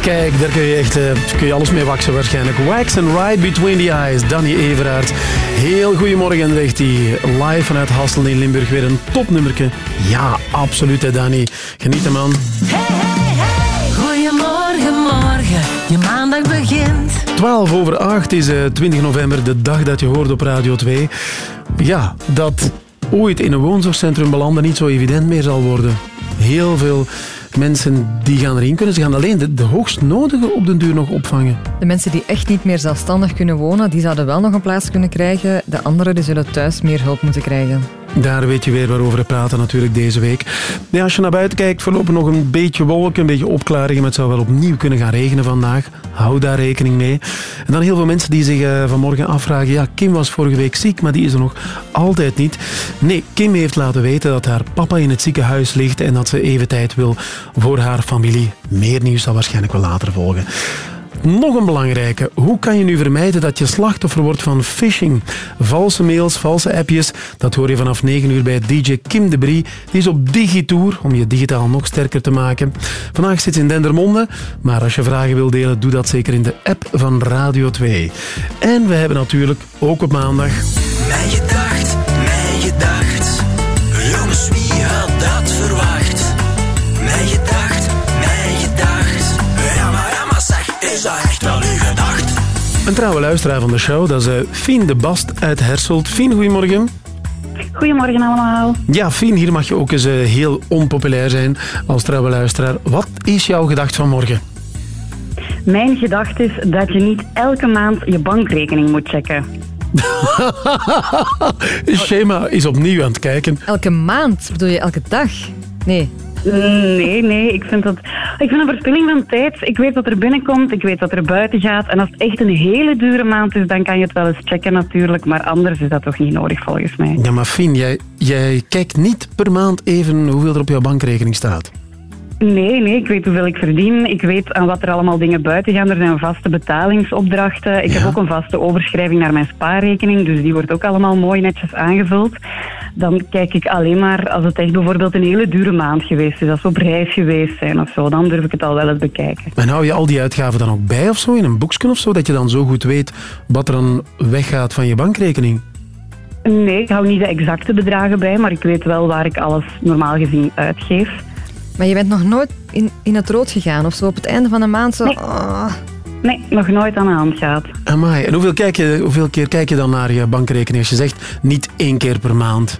Kijk, daar kun je echt eh, kun je alles mee waksen waarschijnlijk. Wax and Ride Between the Eyes, Danny Everaert. Heel goedemorgen, zegt hij. Live vanuit Hasselt in Limburg, weer een topnummerke. Ja, absoluut hè, Danny. Geniet man. Goedemorgen, morgen, je maandag begint. 12 over 8 is eh, 20 november, de dag dat je hoort op Radio 2. Ja, dat ooit in een woonzorgcentrum belanden niet zo evident meer zal worden. Heel veel mensen die gaan erin kunnen. Ze gaan alleen de, de hoogst nodige op den duur nog opvangen. De mensen die echt niet meer zelfstandig kunnen wonen, die zouden wel nog een plaats kunnen krijgen. De anderen die zullen thuis meer hulp moeten krijgen. Daar weet je weer waarover we praten natuurlijk deze week. Ja, als je naar buiten kijkt, verlopen nog een beetje wolken, een beetje opklaringen, maar het zou wel opnieuw kunnen gaan regenen vandaag. Hou daar rekening mee. En dan heel veel mensen die zich eh, vanmorgen afvragen, ja, Kim was vorige week ziek, maar die is er nog altijd niet. Nee, Kim heeft laten weten dat haar papa in het ziekenhuis ligt en dat ze even tijd wil voor haar familie. Meer nieuws zal waarschijnlijk wel later volgen. Nog een belangrijke. Hoe kan je nu vermijden dat je slachtoffer wordt van phishing? Valse mails, valse appjes. Dat hoor je vanaf 9 uur bij DJ Kim de Brie. Die is op Digitour om je digitaal nog sterker te maken. Vandaag zit ze in Dendermonde. Maar als je vragen wil delen, doe dat zeker in de app van Radio 2. En we hebben natuurlijk ook op maandag... Een trouwe luisteraar van de show, dat is eh, Fien de Bast uit Herselt. Fien, goedemorgen. Goedemorgen allemaal. Ja, Fien, hier mag je ook eens eh, heel onpopulair zijn als trouwe luisteraar. Wat is jouw gedacht van morgen? Mijn gedachte is dat je niet elke maand je bankrekening moet checken. Shema is opnieuw aan het kijken. Elke maand? Bedoel je elke dag? Nee. Nee, nee, ik vind dat ik vind een verspilling van tijd. Ik weet wat er binnenkomt, ik weet wat er buiten gaat. En als het echt een hele dure maand is, dan kan je het wel eens checken natuurlijk. Maar anders is dat toch niet nodig volgens mij. Ja, maar Fien, jij, jij kijkt niet per maand even hoeveel er op jouw bankrekening staat. Nee, nee, ik weet hoeveel ik verdien. Ik weet aan wat er allemaal dingen buiten gaan. Er zijn vaste betalingsopdrachten. Ik heb ook een vaste overschrijving naar mijn spaarrekening. Dus die wordt ook allemaal mooi netjes aangevuld. Dan kijk ik alleen maar als het echt bijvoorbeeld een hele dure maand geweest is. Als we op reis geweest zijn of zo. Dan durf ik het al wel eens bekijken. En hou je al die uitgaven dan ook bij of zo in een boekje of zo? Dat je dan zo goed weet wat er dan weggaat van je bankrekening? Nee, ik hou niet de exacte bedragen bij. Maar ik weet wel waar ik alles normaal gezien uitgeef. Maar je bent nog nooit in, in het rood gegaan of zo op het einde van de maand? Zo, Nee. ah. Nee, nog nooit aan de hand gehad. Amai. En hoeveel, kijk je, hoeveel keer kijk je dan naar je bankrekening als je zegt niet één keer per maand?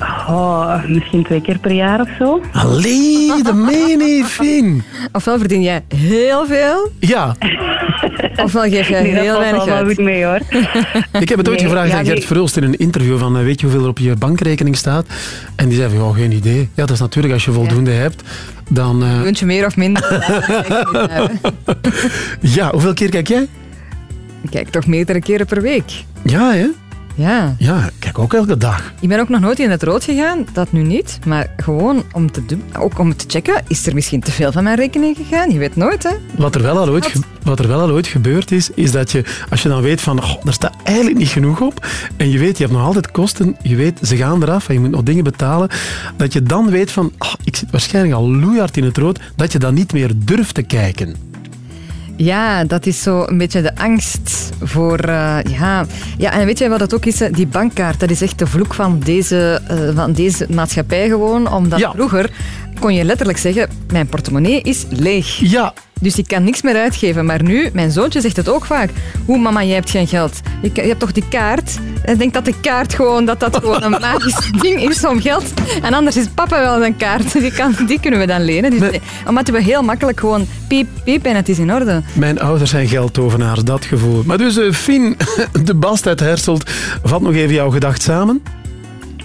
Oh, misschien twee keer per jaar of zo. Allee, dat meen je, Fien. Ofwel verdien jij heel veel, Ja, ofwel geef jij Nee, dat heel valt weinig goed mee hoor. ik heb het ooit Nee, gevraagd ja, aan Gert nee. Verhulst in een interview van eh, weet je hoeveel er op je bankrekening staat? En die zei van, geen idee. Ja, dat is natuurlijk als je voldoende hebt, dan... eh, Muntje meer of minder. ja, hoeveel keer kijk jij? Ik kijk toch meerdere keren per week. Ja, hè? Ja. Ja, ik kijk ook elke dag. Ik ben ook nog nooit in het rood gegaan, dat nu niet. Maar gewoon om te, doen, ook om te checken, is er misschien te veel van mijn rekening gegaan? Je weet nooit, hè? Wat er, wel al ooit, wat er wel al ooit gebeurd is, is dat je, als je dan weet van, oh, er staat eigenlijk niet genoeg op, en je weet, je hebt nog altijd kosten, je weet, ze gaan eraf en je moet nog dingen betalen, dat je dan weet van, oh, ik zit waarschijnlijk al loeihard in het rood, dat je dan niet meer durft te kijken. Ja, dat is zo een beetje de angst voor... eh, ja. ja, en weet je wat het ook is? Die bankkaart, dat is echt de vloek van deze, eh, van deze maatschappij gewoon. Omdat vroeger kon je letterlijk zeggen, mijn portemonnee is leeg. Ja. Dus ik kan niks meer uitgeven. Maar nu, mijn zoontje zegt het ook vaak. Hoe mama, jij hebt geen geld. Je, je hebt toch die kaart? Hij denkt dat de kaart gewoon, dat dat gewoon een magisch ding is om geld. En anders is papa wel een kaart. Die, kan, die kunnen we dan lenen. Dus, nee, omdat we heel makkelijk gewoon piep, piep en het is in orde. Mijn ouders zijn geldtovenaars, dat gevoel. Maar dus, eh, Fien, de bast uit Herselt, vat nog even jouw gedacht samen.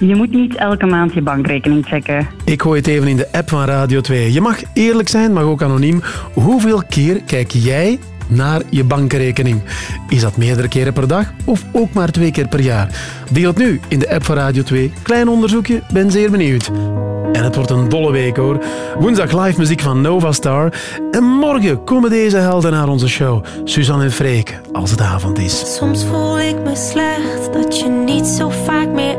Je moet niet elke maand je bankrekening checken. Ik gooi het even in de app van Radio 2. Je mag eerlijk zijn, mag ook anoniem. Hoeveel keer kijk jij naar je bankrekening? Is dat meerdere keren per dag of ook maar twee keer per jaar? Deel het nu in de app van Radio 2. Klein onderzoekje, ben zeer benieuwd. En het wordt een dolle week hoor. Woensdag live muziek van Nova Star. En morgen komen deze helden naar onze show. Suzanne en Freek, als het avond is. Soms voel ik me slecht dat je niet zo vaak meer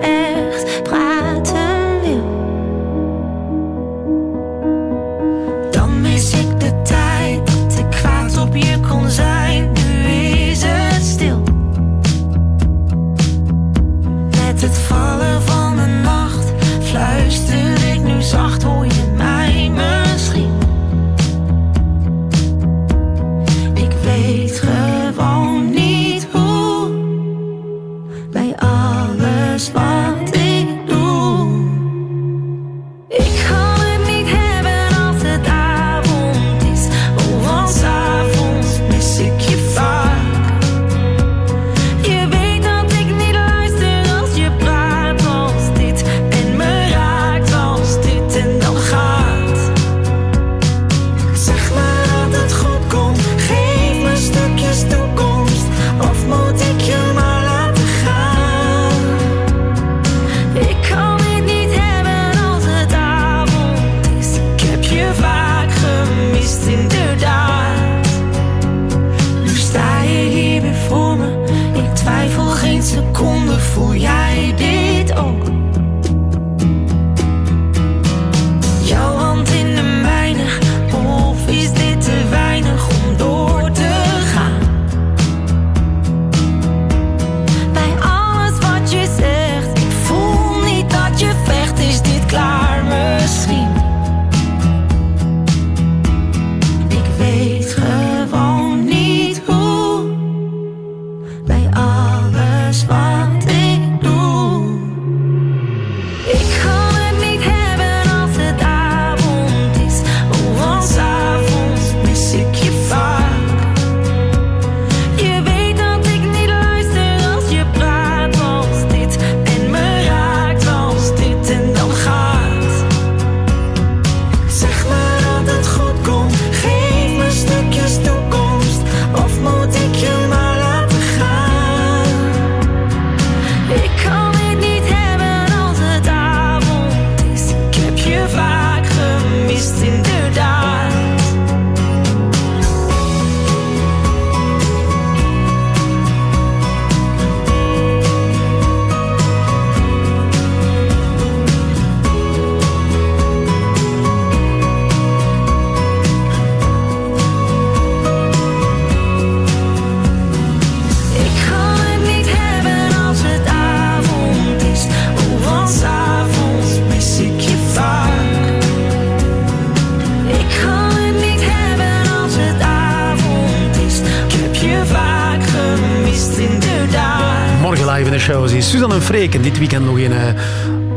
show. Suzanne en Freek dit weekend nog in eh,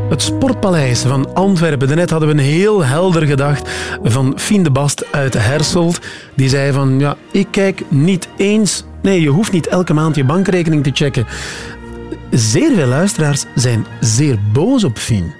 het Sportpaleis van Antwerpen. Daarnet hadden we een heel helder gedacht van Fien de Bast uit Herselt. Die zei van, ja, ik kijk niet eens... Nee, je hoeft niet elke maand je bankrekening te checken. Zeer veel luisteraars zijn zeer boos op Fien.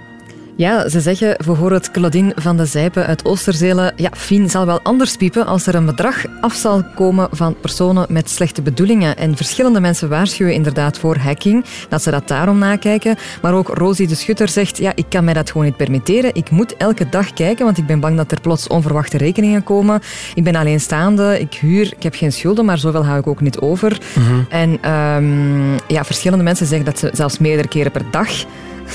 Ja, ze zeggen bijvoorbeeld Claudine van de Zijpen uit Oosterzelen. Ja, Fien zal wel anders piepen als er een bedrag af zal komen van personen met slechte bedoelingen. En verschillende mensen waarschuwen inderdaad voor hacking, dat ze dat daarom nakijken. Maar ook Rosie de Schutter zegt, ja, ik kan mij dat gewoon niet permitteren. Ik moet elke dag kijken, want ik ben bang dat er plots onverwachte rekeningen komen. Ik ben alleenstaande, ik huur, ik heb geen schulden, maar zoveel hou ik ook niet over. En ehm, ja, verschillende mensen zeggen dat ze zelfs meerdere keren per dag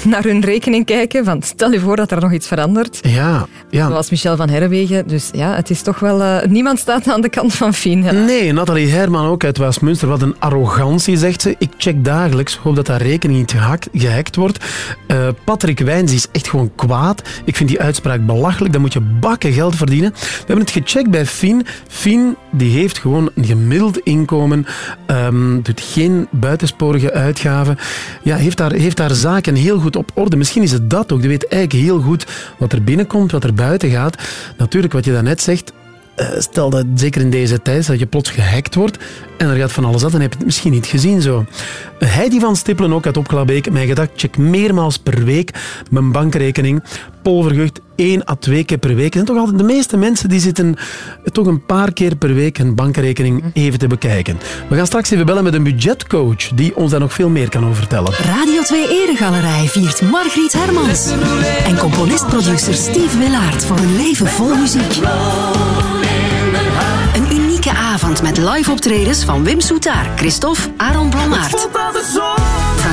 naar hun rekening kijken. Van, stel je voor dat er nog iets verandert. Ja, ja. Zoals Michel van Herwegen. Dus ja, het is toch wel... eh, niemand staat aan de kant van Fien. Ja. Nee, Nathalie Herman ook uit Westminster. Wat een arrogantie, zegt ze. Ik check dagelijks, hoop dat haar rekening niet gehackt, gehackt wordt. Eh, Patrick Wijns is echt gewoon kwaad. Ik vind die uitspraak belachelijk. Dan moet je bakken geld verdienen. We hebben het gecheckt bij Fien. Fien die heeft gewoon een gemiddeld inkomen. ehm, doet geen buitensporige uitgaven. Ja, heeft haar, heeft haar zaken heel goed op orde. Misschien is het dat ook. Die weet eigenlijk heel goed wat er binnenkomt, wat er buiten gaat. Natuurlijk, wat je daarnet zegt, eh, stel dat, zeker in deze tijd, dat je plots gehackt wordt en er gaat van alles af, dan heb je het misschien niet gezien zo. Heidi van Stippelen, ook uit Opklabeek, mij gedacht, check meermaals per week mijn bankrekening. Paul Vergucht, één à twee keer per week. En toch altijd de meeste mensen die zitten toch een paar keer per week hun bankrekening even te bekijken. We gaan straks even bellen met een budgetcoach die ons daar nog veel meer kan over vertellen. Radio 2 Eregalerij viert Margriet Hermans. En componist-producer Steve Willaert voor een leven vol muziek. Een unieke avond met live optredens van Wim Soetaar, Christophe, Aaron Blommaert.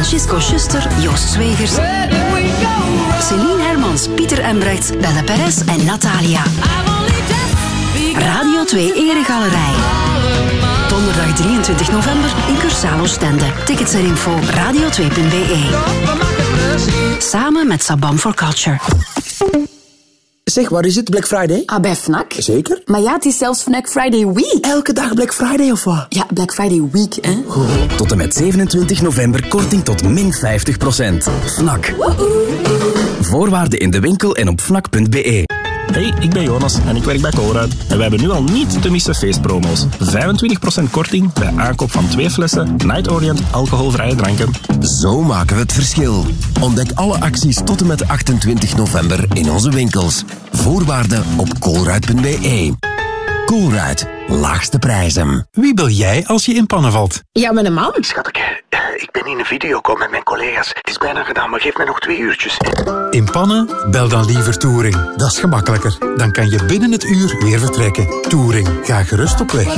Francisco Schuster, Joost Zwegers. Celine Hermans, Pieter Embrechts, Belle Perez en Natalia. Radio 2 Eregalerij. Donderdag 23 november in Cursalo Stende. Tickets en info radio2.be. Samen met Sabam for Culture. Zeg, waar is het? Black Friday? Ah, bij Fnac? Zeker. Maar ja, het is zelfs Fnac Friday Week. Elke dag Black Friday of wat? Ja, Black Friday Week, hè. Tot en met 27 november korting tot min 50%. Fnak. Voorwaarden in de winkel en op fnak.be. Hey, ik ben Jonas en ik werk bij Colruyt. En wij hebben nu al niet te missen feestpromo's. 25% korting bij aankoop van twee flessen Night Orient alcoholvrije dranken. Zo maken we het verschil. Ontdek alle acties tot en met 28 november in onze winkels. Voorwaarden op colruyt.be. Colruyt, laagste prijzen. Wie bel jij als je in pannen valt? Ja, met een man. Schatje, ik ben in een videocall met mijn collega's. Het is bijna gedaan, maar geef mij nog twee uurtjes. In pannen? Bel dan liever Touring. Dat is gemakkelijker. Dan kan je binnen het uur weer vertrekken. Touring, ga gerust op weg.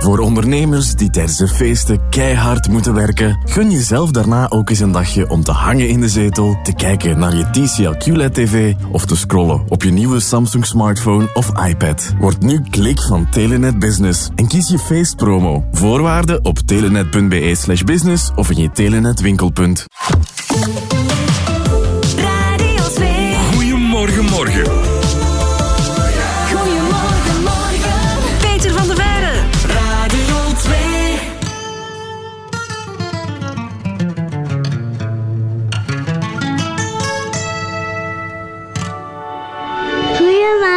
Voor ondernemers die tijdens de feesten keihard moeten werken, gun jezelf daarna ook eens een dagje om te hangen in de zetel, te kijken naar je TCL QLED-TV of te scrollen op je nieuwe Samsung smartphone of iPad. Word nu klik van Telenet Business en kies je feestpromo. Voorwaarden op telenet.be slash business of in je Telenet winkelpunt.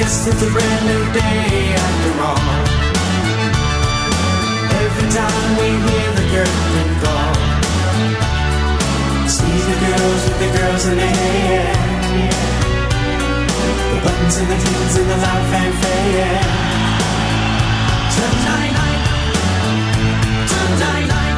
Guess it's a brand new day after all. Every time we hear the curtain call, see the girls with the girls in their hair, the buttons and the tunes and the loud fanfare. Tonight, tonight,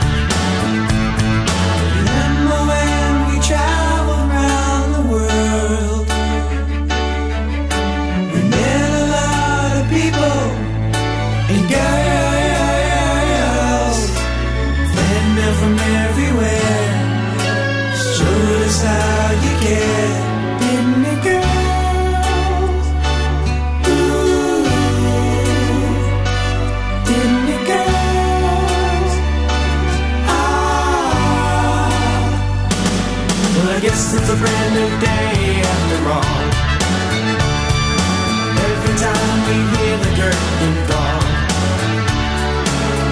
hear the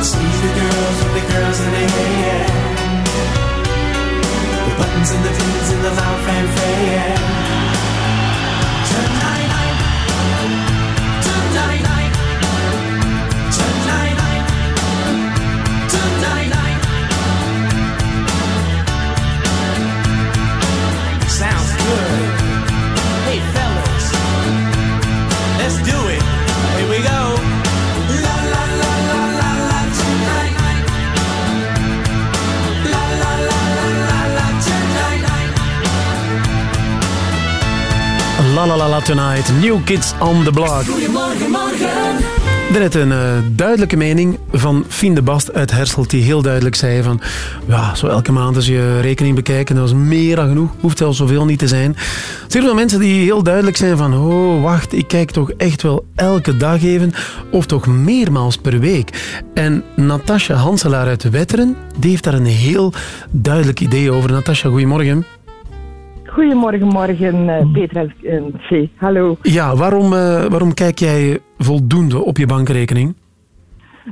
see the girls with the girls in their hair, the buttons and the pins and the loud fanfare. La La La La Tonight, New Kids on the Block. Goedemorgen, morgen. Net een eh, duidelijke mening van Fien de Bast uit Herselt, die heel duidelijk zei van ja, zo elke maand als je rekening bekijken, dat is meer dan genoeg, hoeft zelfs zoveel niet te zijn. Zeker veel mensen die heel duidelijk zijn van oh, wacht, ik kijk toch echt wel elke dag even, of toch meermaals per week. En Natasja Hanselaar uit Wetteren, die heeft daar een heel duidelijk idee over. Natasja, goedemorgen. Goedemorgen, morgen, eh, Petra en C. Hallo. Ja, waarom, eh, waarom kijk jij voldoende op je bankrekening?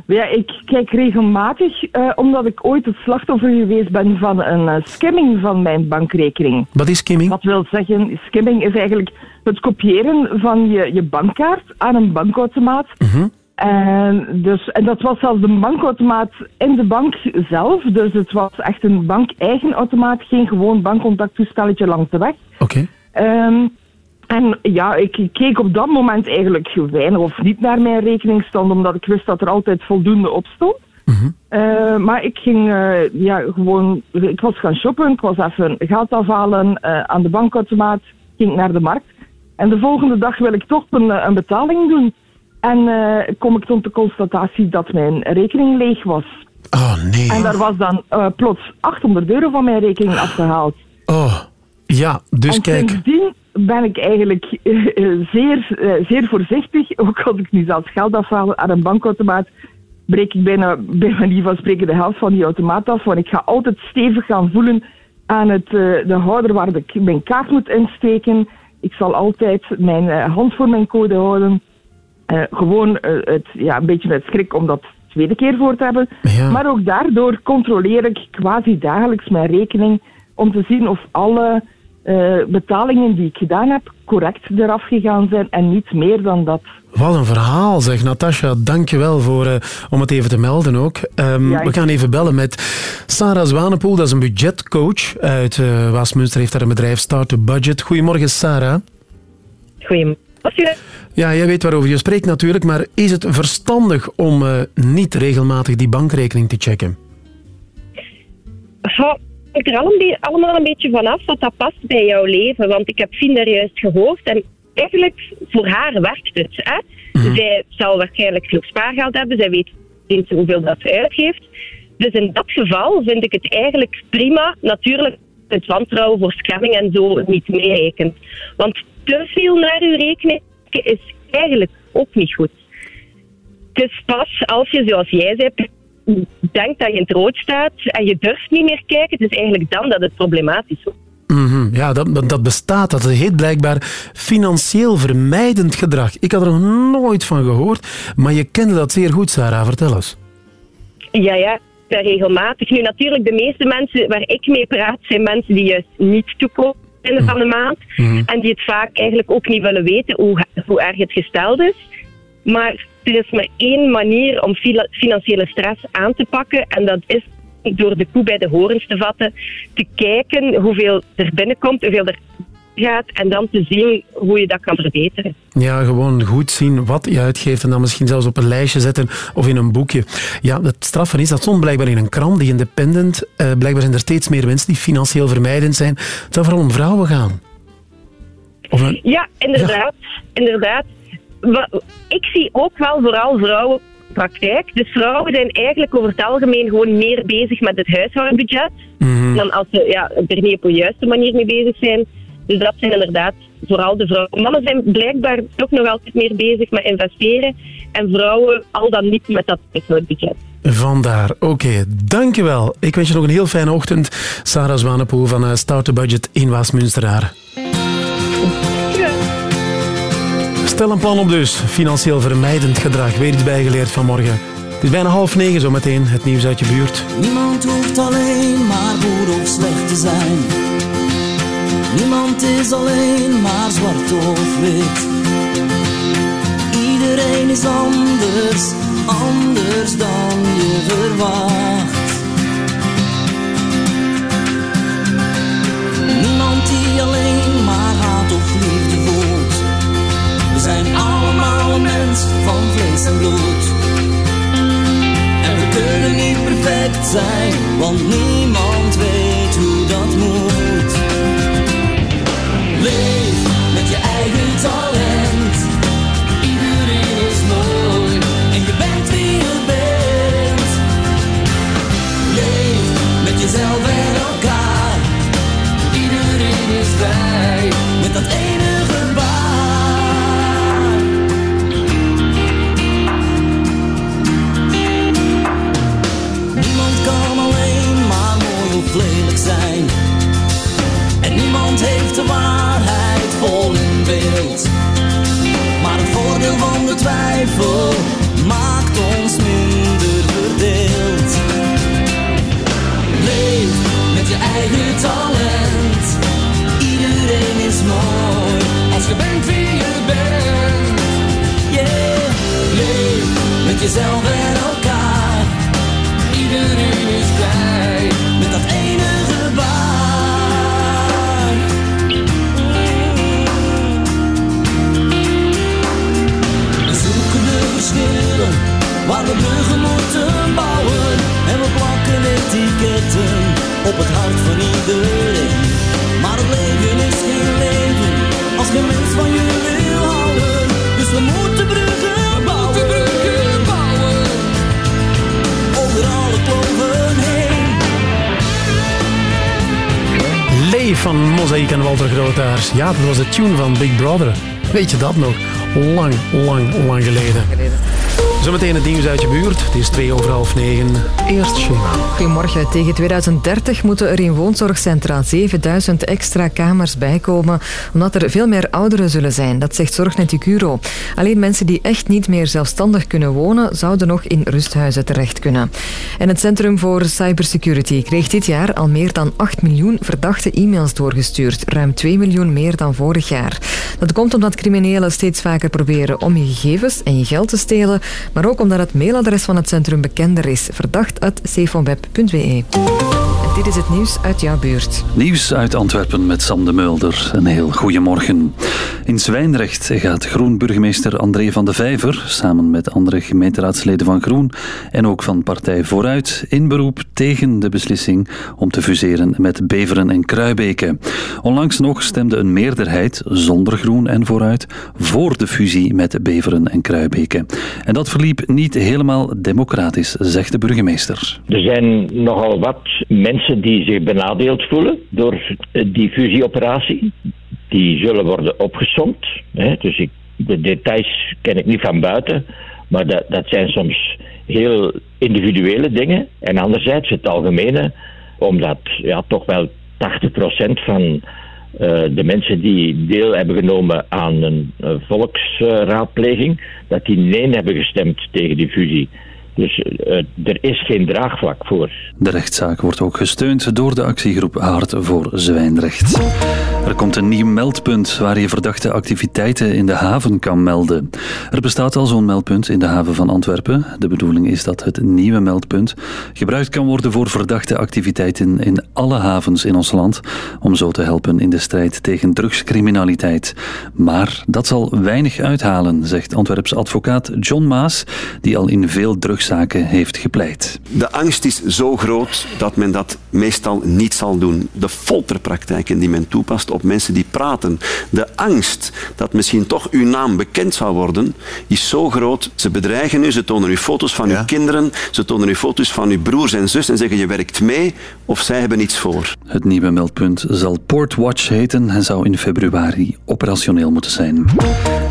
Ja, ik kijk regelmatig, eh, omdat ik ooit het slachtoffer geweest ben van een skimming van mijn bankrekening. Wat is skimming? Wat wil zeggen, skimming is eigenlijk het kopiëren van je, je bankkaart aan een bankautomaat. En, dus, en dat was zelfs de bankautomaat in de bank zelf. Dus het was echt een bank-eigen automaat, geen gewoon bankcontacttoestelletje langs de weg. Oké. Ehm, en ja, ik keek op dat moment eigenlijk weinig of niet naar mijn rekeningsstand, omdat ik wist dat er altijd voldoende op stond. Eh, maar ik ging eh, ja, gewoon, ik was gaan shoppen, ik was even geld afhalen eh, aan de bankautomaat, ging naar de markt. En de volgende dag wil ik toch een, eh, een betaling doen. En eh, kom ik tot de constatatie dat mijn rekening leeg was. Oh nee. En daar was dan eh, plots 800 euro van mijn rekening afgehaald. Oh, ja, dus en kijk. sindsdien ben ik eigenlijk eh, zeer, zeer voorzichtig. Ook als ik nu zelfs geld afhaal aan een bankautomaat, breek ik bijna bij manier van spreken de helft van die automaat af. Want ik ga altijd stevig gaan voelen aan het, de houder waar ik mijn kaart moet insteken. Ik zal altijd mijn hand voor mijn code houden. Eh, gewoon eh, het, ja, een beetje met schrik om dat tweede keer voor te hebben. Maar ook daardoor controleer ik quasi dagelijks mijn rekening om te zien of alle eh, betalingen die ik gedaan heb correct eraf gegaan zijn en niet meer dan dat. Wat een verhaal zeg, Natasja. Dank je wel voor, eh, om het even te melden ook. Ehm, Ja, ik- We gaan even bellen met Sarah Zwanepoel, dat is een budgetcoach uit eh Waasmunster, heeft daar een bedrijf Start to Budget. Goedemorgen, Sarah. Goedemorgen. Ja, jij weet waarover je spreekt natuurlijk, maar is het verstandig om eh, niet regelmatig die bankrekening te checken? Het hangt er allemaal een beetje vanaf wat dat past bij jouw leven. Want ik heb Fien daar juist gehoord en eigenlijk voor haar werkt het. Hè? Zij zal waarschijnlijk genoeg spaargeld hebben. Zij weet tenminste hoeveel dat ze uitgeeft. Dus in dat geval vind ik het eigenlijk prima. Natuurlijk het wantrouwen voor scamming en zo niet meerekent. Want te veel naar uw rekening is eigenlijk ook niet goed. Dus pas als je, zoals jij zei, denkt dat je in het rood staat en je durft niet meer kijken, het is eigenlijk dan dat het problematisch wordt. Mhm, Ja, dat, dat- dat bestaat. Dat heet blijkbaar financieel vermijdend gedrag. Ik had er nog nooit van gehoord, maar je kende dat zeer goed, Sarah. Vertel eens. Ja, ja, regelmatig. Nu, natuurlijk, de meeste mensen waar ik mee praat, zijn mensen die juist niet toekomen einde van de maand. En die het vaak eigenlijk ook niet willen weten hoe, hoe erg het gesteld is. Maar er is maar één manier om financiële stress aan te pakken. En dat is door de koe bij de horens te vatten. Te kijken hoeveel er binnenkomt, hoeveel er gaat. En dan te zien hoe je dat kan verbeteren. Ja, gewoon goed zien wat je uitgeeft en dan misschien zelfs op een lijstje zetten of in een boekje. Ja, het straffen is, dat stond blijkbaar in een krant, die Independent. Eh, blijkbaar zijn er steeds meer mensen die financieel vermijdend zijn. Het zou vooral om vrouwen gaan. Of een, Ja, inderdaad. inderdaad. Ik zie ook wel vooral vrouwen praktijk. Dus vrouwen zijn eigenlijk over het algemeen gewoon meer bezig met het huishoudbudget. Dan als ze ja, er niet op de juiste manier mee bezig zijn. Dus dat zijn inderdaad vooral de vrouwen. Mannen zijn blijkbaar toch nog altijd meer bezig met investeren. En vrouwen al dan niet met dat huishoudbudget. Vandaar. Oké, dankjewel. Ik wens je nog een heel fijne ochtend. Sarah Zwanepoel van uh, Start Budget in Waasmunsteraar. Stel een plan op dus. Financieel vermijdend gedrag. Weer iets bijgeleerd vanmorgen. Het is bijna half negen zometeen. Het nieuws uit je buurt. Niemand hoeft alleen maar goed of slecht te zijn. Niemand is alleen maar zwart of wit. Iedereen is anders, anders dan je verwacht. Niemand die alleen maar haat of liefde voelt. We zijn allemaal mens van vlees en bloed. En we kunnen niet perfect zijn, want niemand weet hoe dat moet. Was de tune van Big Brother. Weet je dat nog? Lang, lang, lang geleden. Zometeen het nieuws uit je buurt. Het is twee over half negen. Eerst Shema. Goedemorgen. Tegen 2030 moeten er in woonzorgcentra 7000 extra kamers bijkomen, omdat er veel meer ouderen zullen zijn. Dat zegt Zorgnet Ucuro. Alleen mensen die echt niet meer zelfstandig kunnen wonen, zouden nog in rusthuizen terecht kunnen. En het Centrum voor Cybersecurity kreeg dit jaar al meer dan 8 miljoen verdachte e-mails doorgestuurd. Ruim 2 miljoen meer dan vorig jaar. Dat komt omdat criminelen steeds vaker proberen om je gegevens en je geld te stelen, maar ook omdat het mailadres van het centrum bekender is. Verdacht.cfonweb.be. En dit is het nieuws uit jouw buurt. Nieuws uit Antwerpen met Sam de Mulder. Een heel goeiemorgen. In Zwijndrecht gaat Groen-burgemeester André van de Vijver samen met andere gemeenteraadsleden van Groen en ook van Partij Vooruit in beroep tegen de beslissing om te fuseren met Beveren en Kruibeke. Onlangs nog stemde een meerderheid zonder Groen en Vooruit voor de fusie met Beveren en Kruibeke. En dat verliep niet helemaal democratisch, zegt de burgemeester. Er zijn nogal wat mensen die zich benadeeld voelen door die fusieoperatie. Die zullen worden opgesomd. Hè. Dus ik, de details ken ik niet van buiten. Maar dat, dat zijn soms heel individuele dingen. En anderzijds het algemene, omdat ja, toch wel 80% van eh, de mensen die deel hebben genomen aan een eh, volksraadpleging, dat die nee hebben gestemd tegen die fusie. Dus eh, er is geen draagvlak voor. De rechtszaak wordt ook gesteund door de actiegroep Hart voor Zwijndrecht. Er komt een nieuw meldpunt waar je verdachte activiteiten in de haven kan melden. Er bestaat al zo'n meldpunt in de haven van Antwerpen. De bedoeling is dat het nieuwe meldpunt gebruikt kan worden voor verdachte activiteiten in alle havens in ons land, om zo te helpen in de strijd tegen drugscriminaliteit. Maar dat zal weinig uithalen, zegt Antwerps advocaat John Maas, die al in veel heeft gepleit. De angst is zo groot dat men dat meestal niet zal doen. De folterpraktijken die men toepast op mensen die praten. De angst dat misschien toch uw naam bekend zou worden, is zo groot. Ze bedreigen u, ze tonen u foto's van uw kinderen, ze tonen u foto's van uw broers en zus en zeggen je werkt mee of zij hebben iets voor. Het nieuwe meldpunt zal Portwatch heten en zou in februari operationeel moeten zijn.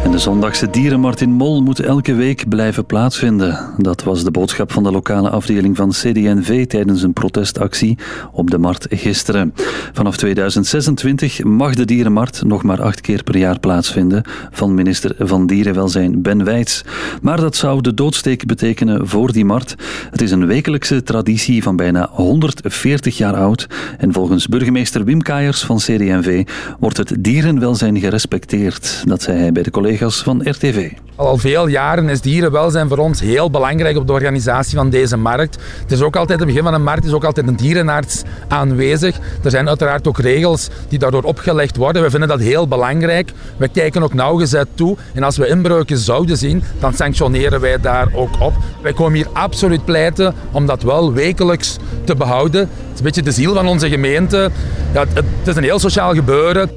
En de zondagse dierenmarkt in Mol moet elke week blijven plaatsvinden. Dat was de boodschap van de lokale afdeling van CD&V tijdens een protestactie op de markt gisteren. Vanaf 2026 mag de dierenmarkt nog maar acht keer per jaar plaatsvinden, van minister van Dierenwelzijn Ben Wijts. Maar dat zou de doodsteek betekenen voor die markt. Het is een wekelijkse traditie van bijna 140 jaar oud en volgens burgemeester Wim Kaaiers van CD&V wordt het dierenwelzijn gerespecteerd. Dat zei hij bij de collega's van RTV. Al, al veel jaren is dierenwelzijn voor ons heel belangrijk op de organisatie van deze markt. Het is ook altijd, het begin van een markt is ook altijd een dierenarts aanwezig. Er zijn uiteraard ook regels die daardoor opgelegd worden. We vinden dat heel belangrijk. We kijken ook nauwgezet toe. En als we inbreuken zouden zien, dan sanctioneren wij daar ook op. Wij komen hier absoluut pleiten om dat wel wekelijks te behouden. Het is een beetje de ziel van onze gemeente. Ja, het, het is een heel sociaal gebeuren.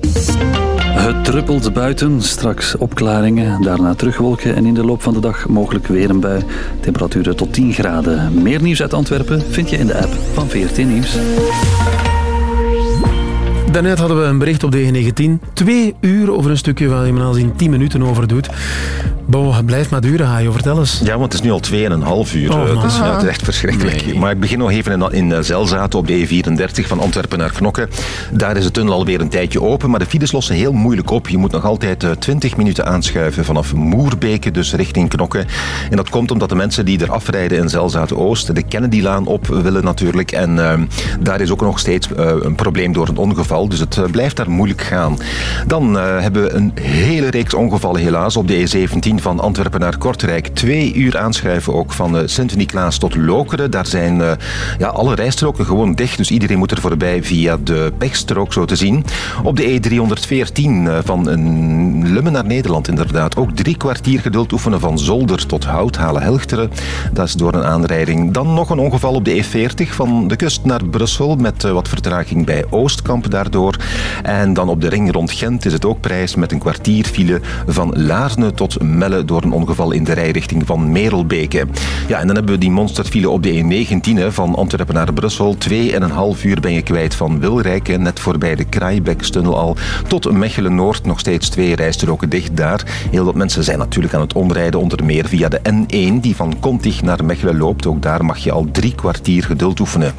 Het druppelt buiten, straks opklaringen, daarna terugwolken en in de loop van de dag mogelijk weer een bui. Temperaturen tot 10 graden. Meer nieuws uit Antwerpen vind je in de app van VRT Nieuws. Daarnet hadden we een bericht op de E19. Twee uur over een stukje waar je maar in 10 minuten over doet. Bo, het blijft maar duren, Hajo. Vertel eens. Ja, want het is nu al 2,5 uur. Oh, Eh, dus ja, het is echt verschrikkelijk. Maar ik begin nog even in, in eh, Zelzaten op de E34 van Antwerpen naar Knokke. Daar is de tunnel alweer een tijdje open, maar de files lossen heel moeilijk op. Je moet nog altijd eh, 20 minuten aanschuiven vanaf Moerbeke, dus richting Knokke. En dat komt omdat de mensen die er afrijden in Zelzaten-Oost de Kennedylaan op willen natuurlijk. En eh, daar is ook nog steeds eh, een probleem door een ongeval. Dus het eh, blijft daar moeilijk gaan. Dan eh, hebben we een hele reeks ongevallen helaas op de E17 van Antwerpen naar Kortrijk. Twee uur aanschuiven ook van eh, Sint-Niklaas tot Lokeren. Daar zijn eh, ja, alle rijstroken gewoon dicht, dus iedereen moet er voorbij via de pechstrook zo te zien. Op de E314 eh, van Lummen naar Nederland inderdaad. Ook drie kwartier geduld oefenen van Zolder tot Houthalen Helchteren. Dat is door een aanrijding. Dan nog een ongeval op de E40 van de kust naar Brussel met wat vertraging bij Oostkamp daardoor. En dan op de ring rond Gent is het ook prijs met een kwartier file van Laarne tot Melle door een ongeval in de rijrichting van Merelbeke. Ja, en dan hebben we die monsterfile op de E19 hè, van Antwerpen naar Brussel. Twee en een half uur ben je kwijt van Wilrijk, net voorbij de Kraaibeckstunnel al, tot Mechelen-Noord. Nog steeds twee rijstroken dicht daar. Heel wat mensen zijn natuurlijk aan het omrijden, onder meer via de N1 die van Kontig naar Mechelen loopt. Ook daar mag je al drie kwartier geduld oefenen.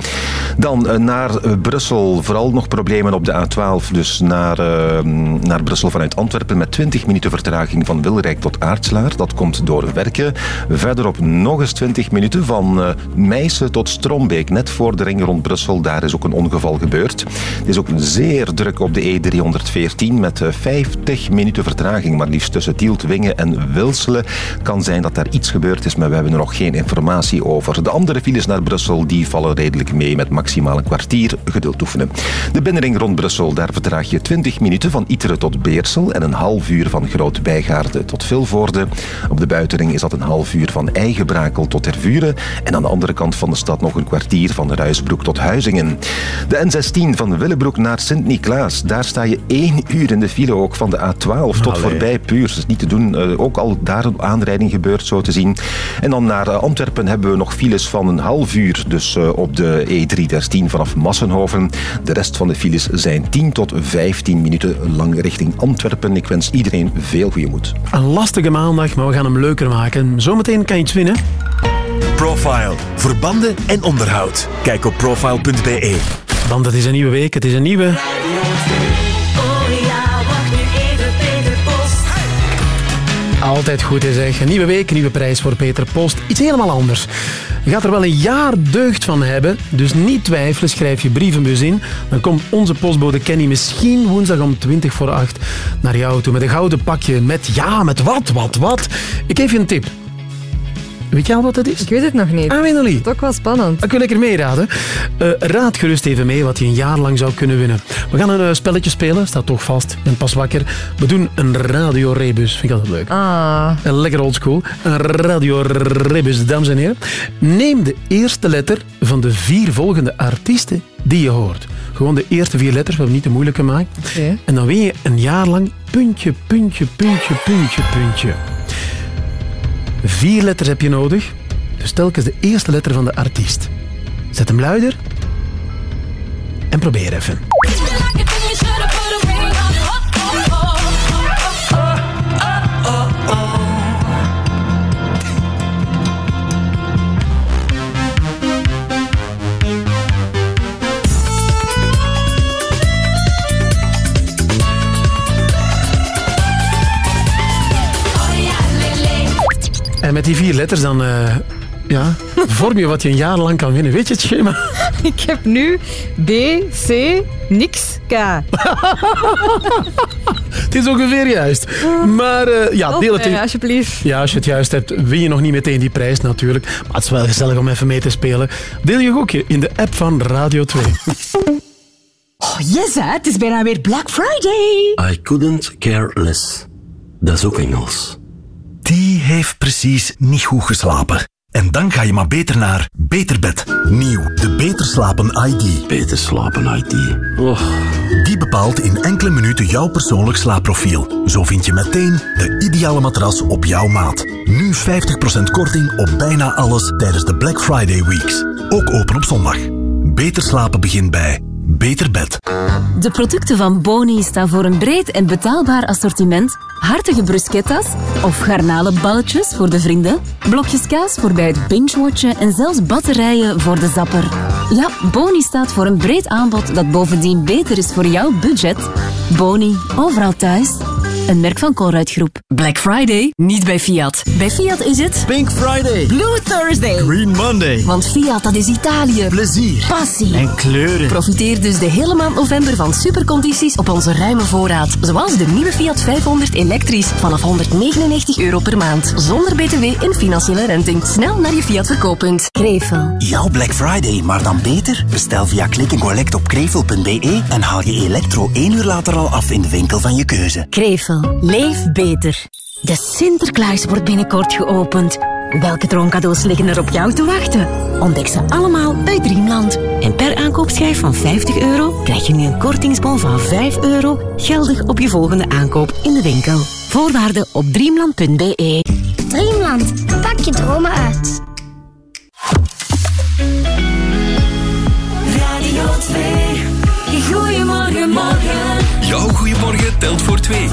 Dan eh, naar Brussel, vooral nog problemen op de A12, dus naar, eh, naar Brussel vanuit Antwerpen met 20 minuten vertraging van Wilrijk tot Dat komt door werken. Verderop nog eens 20 minuten van eh Meissen tot Strombeek, net voor de ring rond Brussel. Daar is ook een ongeval gebeurd. Het is ook zeer druk op de E314 met eh, 50 minuten vertraging, maar liefst tussen Tielt, Wingen en Wilselen. Kan zijn dat daar iets gebeurd is, maar we hebben er nog geen informatie over. De andere files naar Brussel die vallen redelijk mee met maximaal een kwartier geduld oefenen. De binnenring rond Brussel, daar vertraag je 20 minuten van Iteren tot Beersel en een half uur van Groot Bijgaarde tot Vilvoorde. Op de buitenring is dat een half uur van Eigenbrakel tot Tervuren en aan de andere kant van de stad nog een kwartier van Ruisbroek tot Huizingen. De N16 van Willebroek naar Sint-Niklaas, daar sta je één uur in de file ook van de A12 tot voorbij Puurs. Dat is niet te doen. Eh, ook al daar een aanrijding gebeurt, zo te zien. En dan naar eh, Antwerpen hebben we nog files van een half uur. Dus eh, op de E313 vanaf Massenhoven. De rest van de files zijn 10 tot 15 minuten lang richting Antwerpen. Ik wens iedereen veel goede moed. Een lastige maandag, maar we gaan hem leuker maken. Zometeen kan je iets winnen. Profile. Verbanden en onderhoud. Kijk op profile.be. Want het is een nieuwe week, het is een nieuwe... Altijd goed is. Een nieuwe week, nieuwe prijs voor Peter Post. Iets helemaal anders. Je gaat er wel een jaar deugd van hebben, dus niet twijfelen. Schrijf je brievenbus in. Dan komt onze postbode Kenny misschien woensdag om 20 voor 8 naar jou toe. Met een gouden pakje. Met ja, met wat, wat, wat. Ik geef je een tip. Weet je al wat het is? Ik weet het nog niet. Ah, is ook wel spannend. Ik wil lekker meeraden. Eh, raad gerust even mee wat je een jaar lang zou kunnen winnen. We gaan een eh, spelletje spelen. Staat toch vast. Ik ben pas wakker. We doen een radiorebus. Vind ik altijd leuk. Ah. Een lekker oldschool. Een radiorebus, dames en heren. Neem de eerste letter van de vier volgende artiesten die je hoort. Gewoon de eerste vier letters. We hebben niet te moeilijk gemaakt. Oké. En dan win je een jaar lang puntje, puntje, puntje, puntje, puntje. Vier letters heb je nodig. Dus telkens de eerste letter van de artiest. Zet hem luider. En probeer even. En met die vier letters dan... eh, ja, vorm je wat je een jaar lang kan winnen. Weet je het schema? Ik heb nu B, C, niks, K. Het is ongeveer juist. Maar eh, ja, deel het in. Alsjeblieft. Ja, als je het juist hebt, win je nog niet meteen die prijs natuurlijk. Maar het is wel gezellig om even mee te spelen. Deel je gokje in de app van Radio 2. Oh, yes, hè? het is bijna weer Black Friday. I couldn't care less. Dat is ook Engels. Die heeft precies niet goed geslapen. En dan ga je maar beter naar Beterbed. Nieuw, de Beter Slapen ID. Beter Slapen ID. Oh. Die bepaalt in enkele minuten jouw persoonlijk slaapprofiel. Zo vind je meteen de ideale matras op jouw maat. Nu 50% korting op bijna alles tijdens de Black Friday Weeks. Ook open op zondag. Beter slapen begint bij Beter Bed. De producten van Boni staan voor een breed en betaalbaar assortiment. Hartige bruschettas of garnalenballetjes voor de vrienden. Blokjes kaas voor bij het binge-watchen en zelfs batterijen voor de zapper. Ja, Boni staat voor een breed aanbod dat bovendien beter is voor jouw budget. Boni, overal thuis. Een merk van Colruyt Groep. Black Friday, niet bij Fiat. Bij Fiat is het... Pink Friday. Blue Thursday. Green Monday. Want Fiat, dat is Italië. Plezier. Passie. En kleuren. Profiteer dus de hele maand november van supercondities op onze ruime voorraad. Zoals de nieuwe Fiat 500 elektrisch vanaf 199 euro per maand. Zonder btw en financiële renting. Snel naar je Fiat verkooppunt. Krevel. Jouw Black Friday, maar dan beter? Bestel via Click Collect op krevel.be en haal je elektro één uur later al af in de winkel van je keuze. Krevel. Leef beter. De Sinterklaas wordt binnenkort geopend. Welke droomcadeaus liggen er op jou te wachten? Ontdek ze allemaal bij Dreamland. En per aankoopschijf van 50 euro krijg je nu een kortingsbon van 5 euro geldig op je volgende aankoop in de winkel. Voorwaarden op dreamland.be. Dreamland, pak je dromen uit. Radio 2. Goedemorgen, morgen. Jouw goeiemorgen telt voor twee.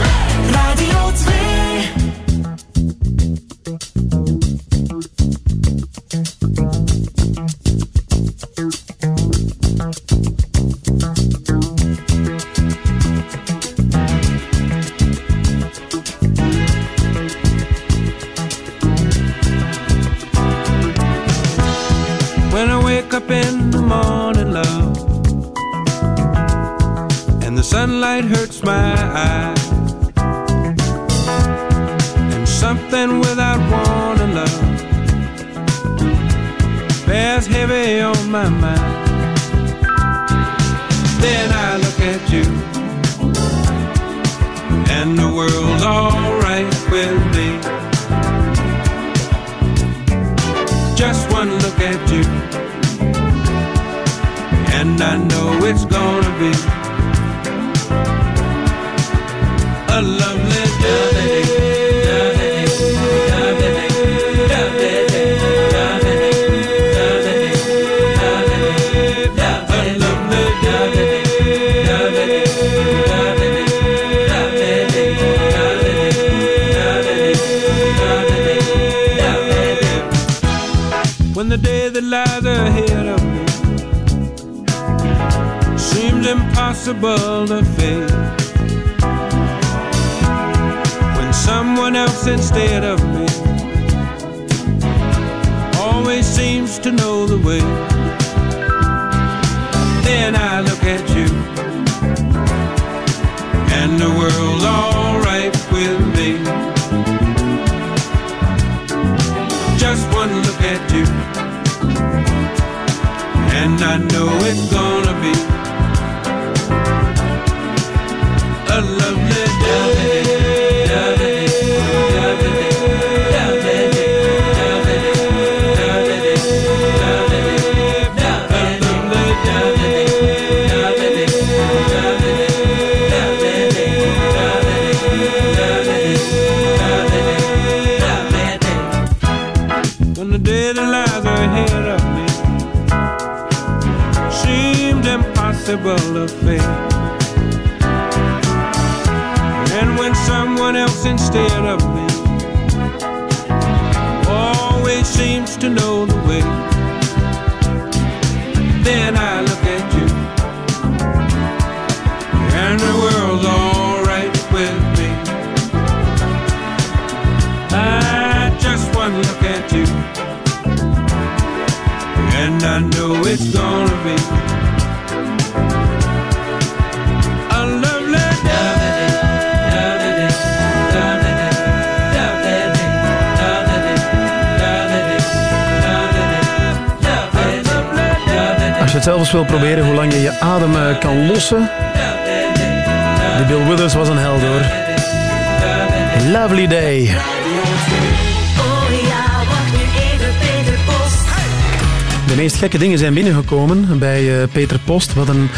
Wat een,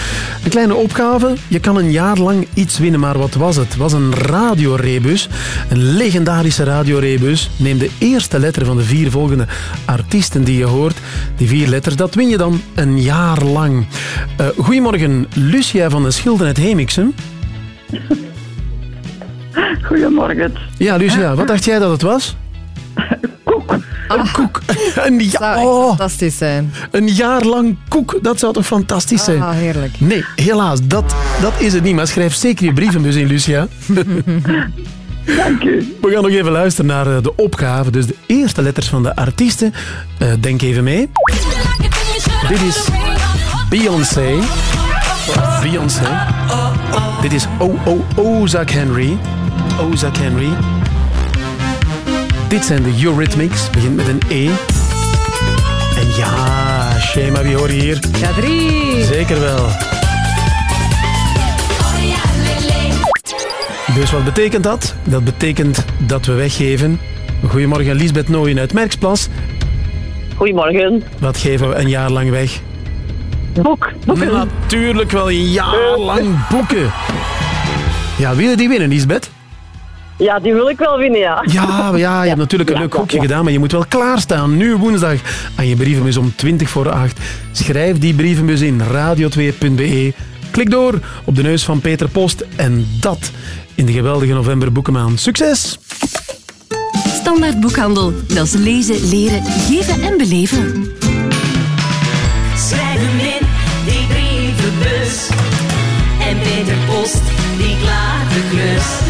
een kleine opgave. Je kan een jaar lang iets winnen, maar wat was het? Het was een radiorebus. Een legendarische radiorebus. Neem de eerste letter van de vier volgende artiesten die je hoort. Die vier letters, dat win je dan een jaar lang. Eh, goedemorgen, Lucia van de Schilden uit Hemixen. Goedemorgen. Ja, Lucia, wat dacht jij dat het was? Een koek. Een, ja, oh, Fantastisch zijn. een jaar lang koek, dat zou toch fantastisch zijn? Ah, heerlijk. Nee, helaas, dat, dat is het niet. Maar schrijf zeker je brievenbus in, Lucia. Dank u. We gaan nog even luisteren naar eh, de opgave. Dus de eerste letters van de artiesten. Eh, denk even mee. Dit is Beyoncé. Beyoncé. Dit is O O Ozak Henry. Ozak Henry. Dit zijn de Eurythmics. Begint met een E. Shema, wie hoor je hier? Ja, drie. Zeker wel. Dus wat betekent dat? Dat betekent dat we weggeven. Goedemorgen, Lisbeth Nooyen uit Merksplas. Goedemorgen. Wat geven we een jaar lang weg? Boek. Boeken. Natuurlijk wel een jaar lang boeken. Ja, wil je die winnen, Lisbeth? Ja, die wil ik wel winnen, ja. Ja, ja, je hebt natuurlijk een leuk hoekje gedaan, maar je moet wel klaarstaan. Nu woensdag aan je brievenbus om 20 voor 8. Schrijf die brievenbus in radio2.be. Klik door op de neus van Peter Post en dat in de geweldige november boekenmaand. Succes! Standaard boekhandel. Dat is lezen, leren, geven en beleven. Schrijf hem in, die brievenbus. En Peter Post, die klaart de klus.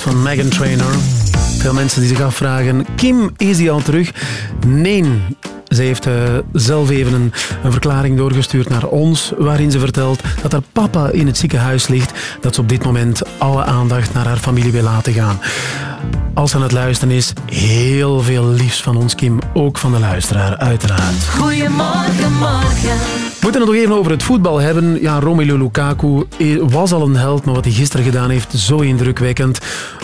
van Megan Trainor. Veel mensen die zich afvragen, Kim, is die al terug? Nee. Ze heeft eh, zelf even een, een verklaring doorgestuurd naar ons, waarin ze vertelt dat haar papa in het ziekenhuis ligt, dat ze op dit moment alle aandacht naar haar familie wil laten gaan. Als ze aan het luisteren is, heel veel liefs van ons, Kim. Ook van de luisteraar, uiteraard. Goedemorgen, morgen. Moeten het nog even over het voetbal hebben. Ja, Romelu Lukaku eh, was al een held, maar wat hij gisteren gedaan heeft, zo indrukwekkend.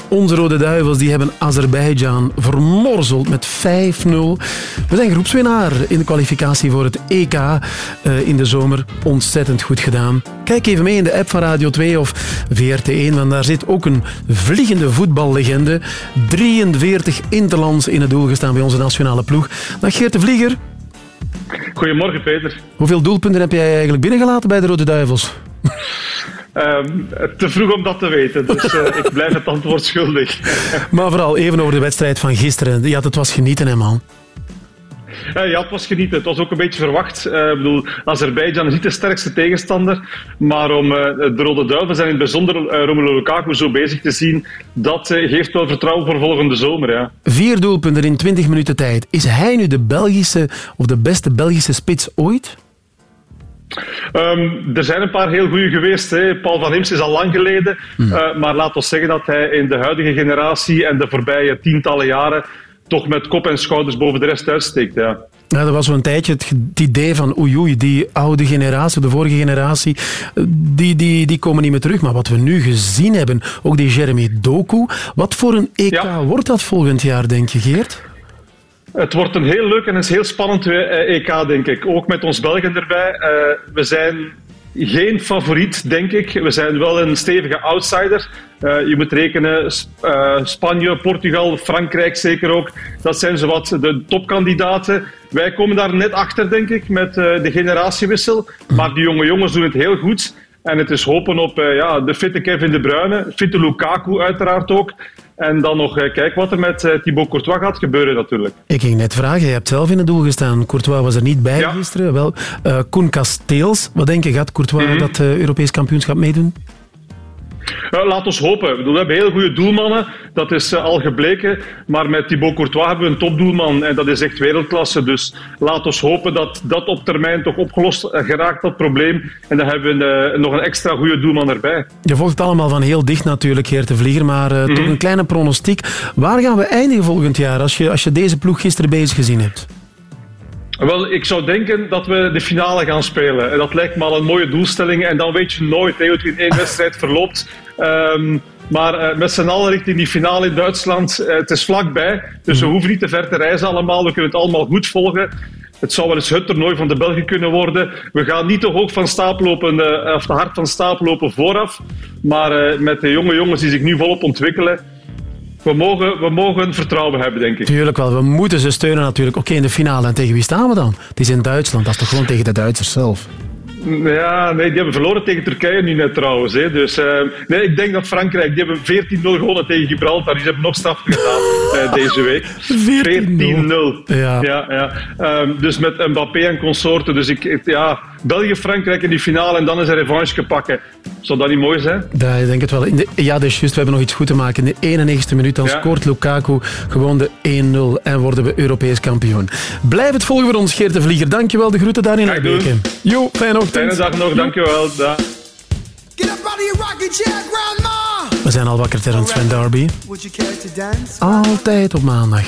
Onze Rode Duivels die hebben Azerbeidzjan vermorzeld met 5-0. We zijn groepswinnaar in de kwalificatie voor het EK eh, in de zomer. Ontzettend goed gedaan. Kijk even mee in de app van Radio 2 of VRT1, want daar zit ook een vliegende voetballegende. 43 interlands in het doel gestaan bij onze nationale ploeg. Dag Geert de Vlieger. Goedemorgen, Peter. Hoeveel doelpunten heb jij eigenlijk binnengelaten bij de Rode Duivels? Ehm, te vroeg om dat te weten, dus eh, ik blijf het antwoord schuldig. Maar vooral even over de wedstrijd van gisteren. Ja, dat was genieten, hè, man. Eh, ja, het was genieten. Het was ook een beetje verwacht. Eh, ik bedoel, Azerbeidzjan is niet de sterkste tegenstander. Maar om eh, de Rode Duivels en in het bijzonder eh, Romelu Lukaku zo bezig te zien, dat geeft wel vertrouwen voor volgende zomer. Ja. Vier doelpunten in 20 minuten tijd. Is hij nu de Belgische of de beste Belgische spits ooit? Ehm, er zijn een paar heel goede geweest. Hè. Paul van Imst is al lang geleden. Eh, maar laat ons zeggen dat hij in de huidige generatie en de voorbije tientallen jaren toch met kop en schouders boven de rest uitsteekt. Ja. Ja, er was zo'n tijdje het, idee van oei oei, die oude generatie, de vorige generatie, eh, die, die, die komen niet meer terug. Maar wat we nu gezien hebben, ook die Jeremy Doku, wat voor een EK wordt dat volgend jaar, denk je, Geert? Het wordt een heel leuk en een heel spannend eh, EK, denk ik. Ook met ons Belgen erbij. Eh, we zijn geen favoriet, denk ik. We zijn wel een stevige outsider. Eh, je moet rekenen, eh, Spanje, Portugal, Frankrijk zeker ook. Dat zijn zowat de topkandidaten. Wij komen daar net achter, denk ik, met eh, de generatiewissel. Maar die jonge jongens doen het heel goed. En het is hopen op ja, de fitte Kevin De Bruyne, fitte Lukaku uiteraard ook. En dan nog eh, kijk wat er met eh, Thibaut Courtois gaat gebeuren natuurlijk. Ik ging net vragen, je hebt zelf in het doel gestaan. Courtois was er niet bij gisteren. Wel, eh, Koen Kasteels, wat denk je, gaat Courtois Mhm. dat Europees kampioenschap meedoen? Ja, laat ons hopen. Ik bedoel, we hebben heel goede doelmannen, dat is eh, al gebleken. Maar met Thibaut Courtois hebben we een topdoelman en dat is echt wereldklasse. Dus laat ons hopen dat dat op termijn toch opgelost eh, geraakt, dat probleem. En dan hebben we eh, nog een extra goede doelman erbij. Je volgt het allemaal van heel dicht natuurlijk, Geert de Vlieger, maar eh, Mhm. toch een kleine pronostiek. Waar gaan we eindigen volgend jaar als je, als je deze ploeg gisteren bezig gezien hebt? Wel, ik zou denken dat we de finale gaan spelen. En dat lijkt me al een mooie doelstelling. En dan weet je nooit hè, hoe het in één wedstrijd verloopt. Ehm, maar eh, met z'n allen richting die finale in Duitsland. eh, het is vlakbij, dus we hoeven niet te ver te reizen allemaal. We kunnen het allemaal goed volgen. Het zou wel eens het toernooi van de Belgen kunnen worden. We gaan niet te hoog van stapel lopen, eh, of te hard van stapel lopen vooraf. Maar met de jonge jongens die zich nu volop ontwikkelen. We mogen, we mogen vertrouwen hebben, denk ik. Tuurlijk wel, we moeten ze steunen natuurlijk. Oké, in de finale. En tegen wie staan we dan? Het is in Duitsland, dat is toch gewoon tegen de Duitsers zelf? Ja, nee, die hebben verloren tegen Turkije nu net trouwens. Hè. Dus, eh, nee, ik denk dat Frankrijk, die hebben 14-0 gewonnen tegen Gibraltar. Ze hebben nog straf gedaan eh, deze week. 14-0. Ja. Ja, ja. Ehm, dus met Mbappé en consorten. Dus ik- ja, België-Frankrijk in die finale en dan is een revanche pakken. Zou dat niet mooi zijn? Ja, ik denk het wel. De, ja, dat is juist. We hebben nog iets goed te maken. In de 91e minuut dan Ja. scoort Lukaku gewoon de 1-0 en worden we Europees kampioen. Blijf het volgen voor ons, Geert de Vlieger. Dankjewel, de groeten daar in Ga ik doen. Nijmegen. Jo, fijne ochtend. Fijne dag nog, dankjewel. Dag. We zijn al wakker, Terence van Derby. Altijd op maandag.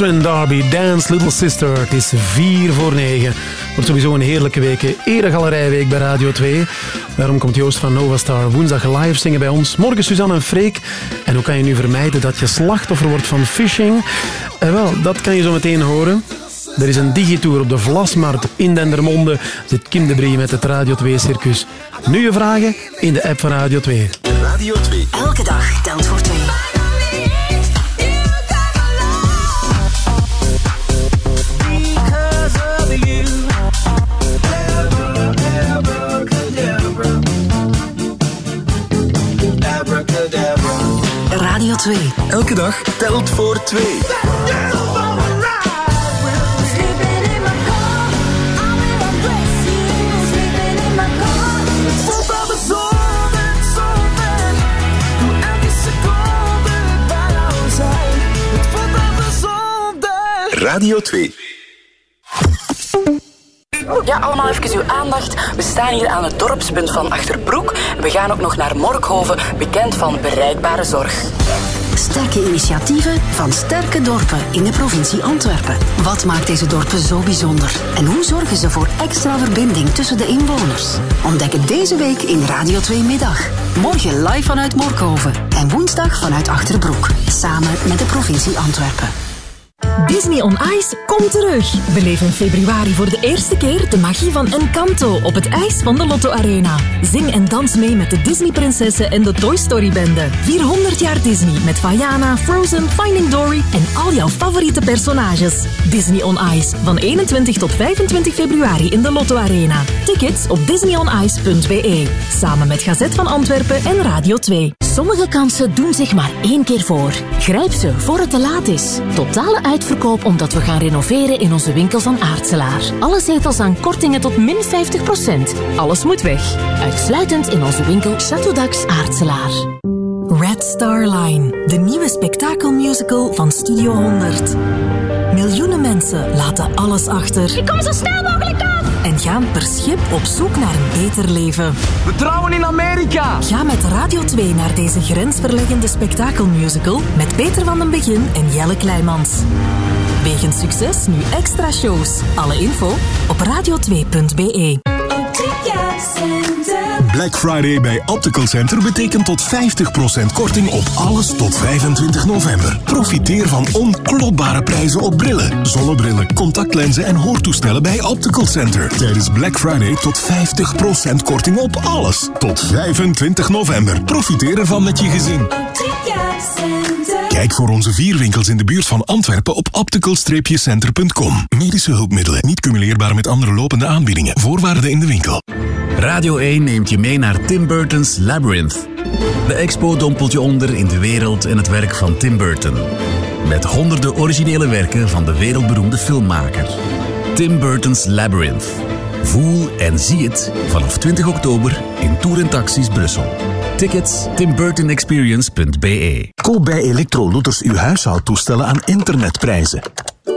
Trent D'Arby, Dance Little Sister. Het is 4 voor 9. Wordt sowieso een heerlijke week. hè. Eregalerij bij Radio 2. Daarom komt Joost van Novastar woensdag live zingen bij ons. Morgen Suzanne en Freek. En hoe kan je nu vermijden dat je slachtoffer wordt van phishing? Eh, wel, dat kan je zo meteen horen. Er is een digitour op de Vlasmarkt in Dendermonde. Zit Kim de Brie met het Radio 2 Circus. Nu je vragen in de app van Radio 2. Radio 2. Elke dag telt voor twee. Radio 2. Ja, allemaal even uw aandacht. We staan hier aan het dorpspunt van Achterbroek. We gaan ook nog naar Morkhoven, bekend van bereikbare zorg. Sterke initiatieven van sterke dorpen in de provincie Antwerpen. Wat maakt deze dorpen zo bijzonder? En hoe zorgen ze voor extra verbinding tussen de inwoners? Ontdek het deze week in Radio 2 Middag. Morgen live vanuit Morkhoven en woensdag vanuit Achterbroek. Samen met de provincie Antwerpen. Disney on Ice komt terug. Beleef in februari voor de eerste keer de magie van Encanto op het ijs van de Lotto Arena. Zing en dans mee met de Disney-prinsessen en de Toy Story-bende. 400 jaar Disney met Vaiana, Frozen, Finding Dory en al jouw favoriete personages. Disney on Ice van 21 tot 25 februari in de Lotto Arena. Tickets op disneyonice.be. Samen met Gazet van Antwerpen en Radio 2. Sommige kansen doen zich maar één keer voor. Grijp ze voor het te laat is. Totale uitverkoop omdat we gaan renoveren in onze winkel van Aartselaar. Alle zetels aan kortingen tot min 50%. Alles moet weg. Uitsluitend in onze winkel Chateau Dax Aartselaar. Red Star Line, de nieuwe spektakelmusical van Studio 100. Miljoenen mensen laten alles achter. Ik kom zo snel mogelijk gaan per schip op zoek naar een beter leven. We trouwen in Amerika! Ga met Radio 2 naar deze grensverleggende spektakelmusical met Peter van den Begin en Jelle Kleimans. Wegens succes nu extra shows. Alle info op radio2.be. Black Friday bij Optical Center betekent tot 50% korting op alles tot 25 november. Profiteer van onklopbare prijzen op brillen, zonnebrillen, contactlenzen en hoortoestellen bij Optical Center. Tijdens Black Friday tot 50% korting op alles. Tot 25 november. Profiteer ervan met je gezin. Kijk voor onze vier winkels in de buurt van Antwerpen op optical-center.com. Medische hulpmiddelen niet cumuleerbaar met andere lopende aanbiedingen. Voorwaarden in de winkel. Radio 1 neemt je mee naar Tim Burton's Labyrinth. De expo dompelt je onder in de wereld en het werk van Tim Burton. Met honderden originele werken van de wereldberoemde filmmaker. Tim Burton's Labyrinth. Voel en zie het vanaf 20 oktober in Tour en Taxis Brussel. Tickets timburtonexperience.be Koop bij Electro Looters uw huishoudtoestellen aan internetprijzen.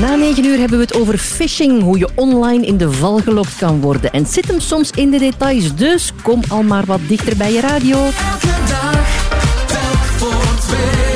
Na 9 uur hebben we het over phishing, hoe je online in de val gelokt kan worden. En zit hem soms in de details, dus kom al maar wat dichter bij je radio. Elke dag, telk voor twee.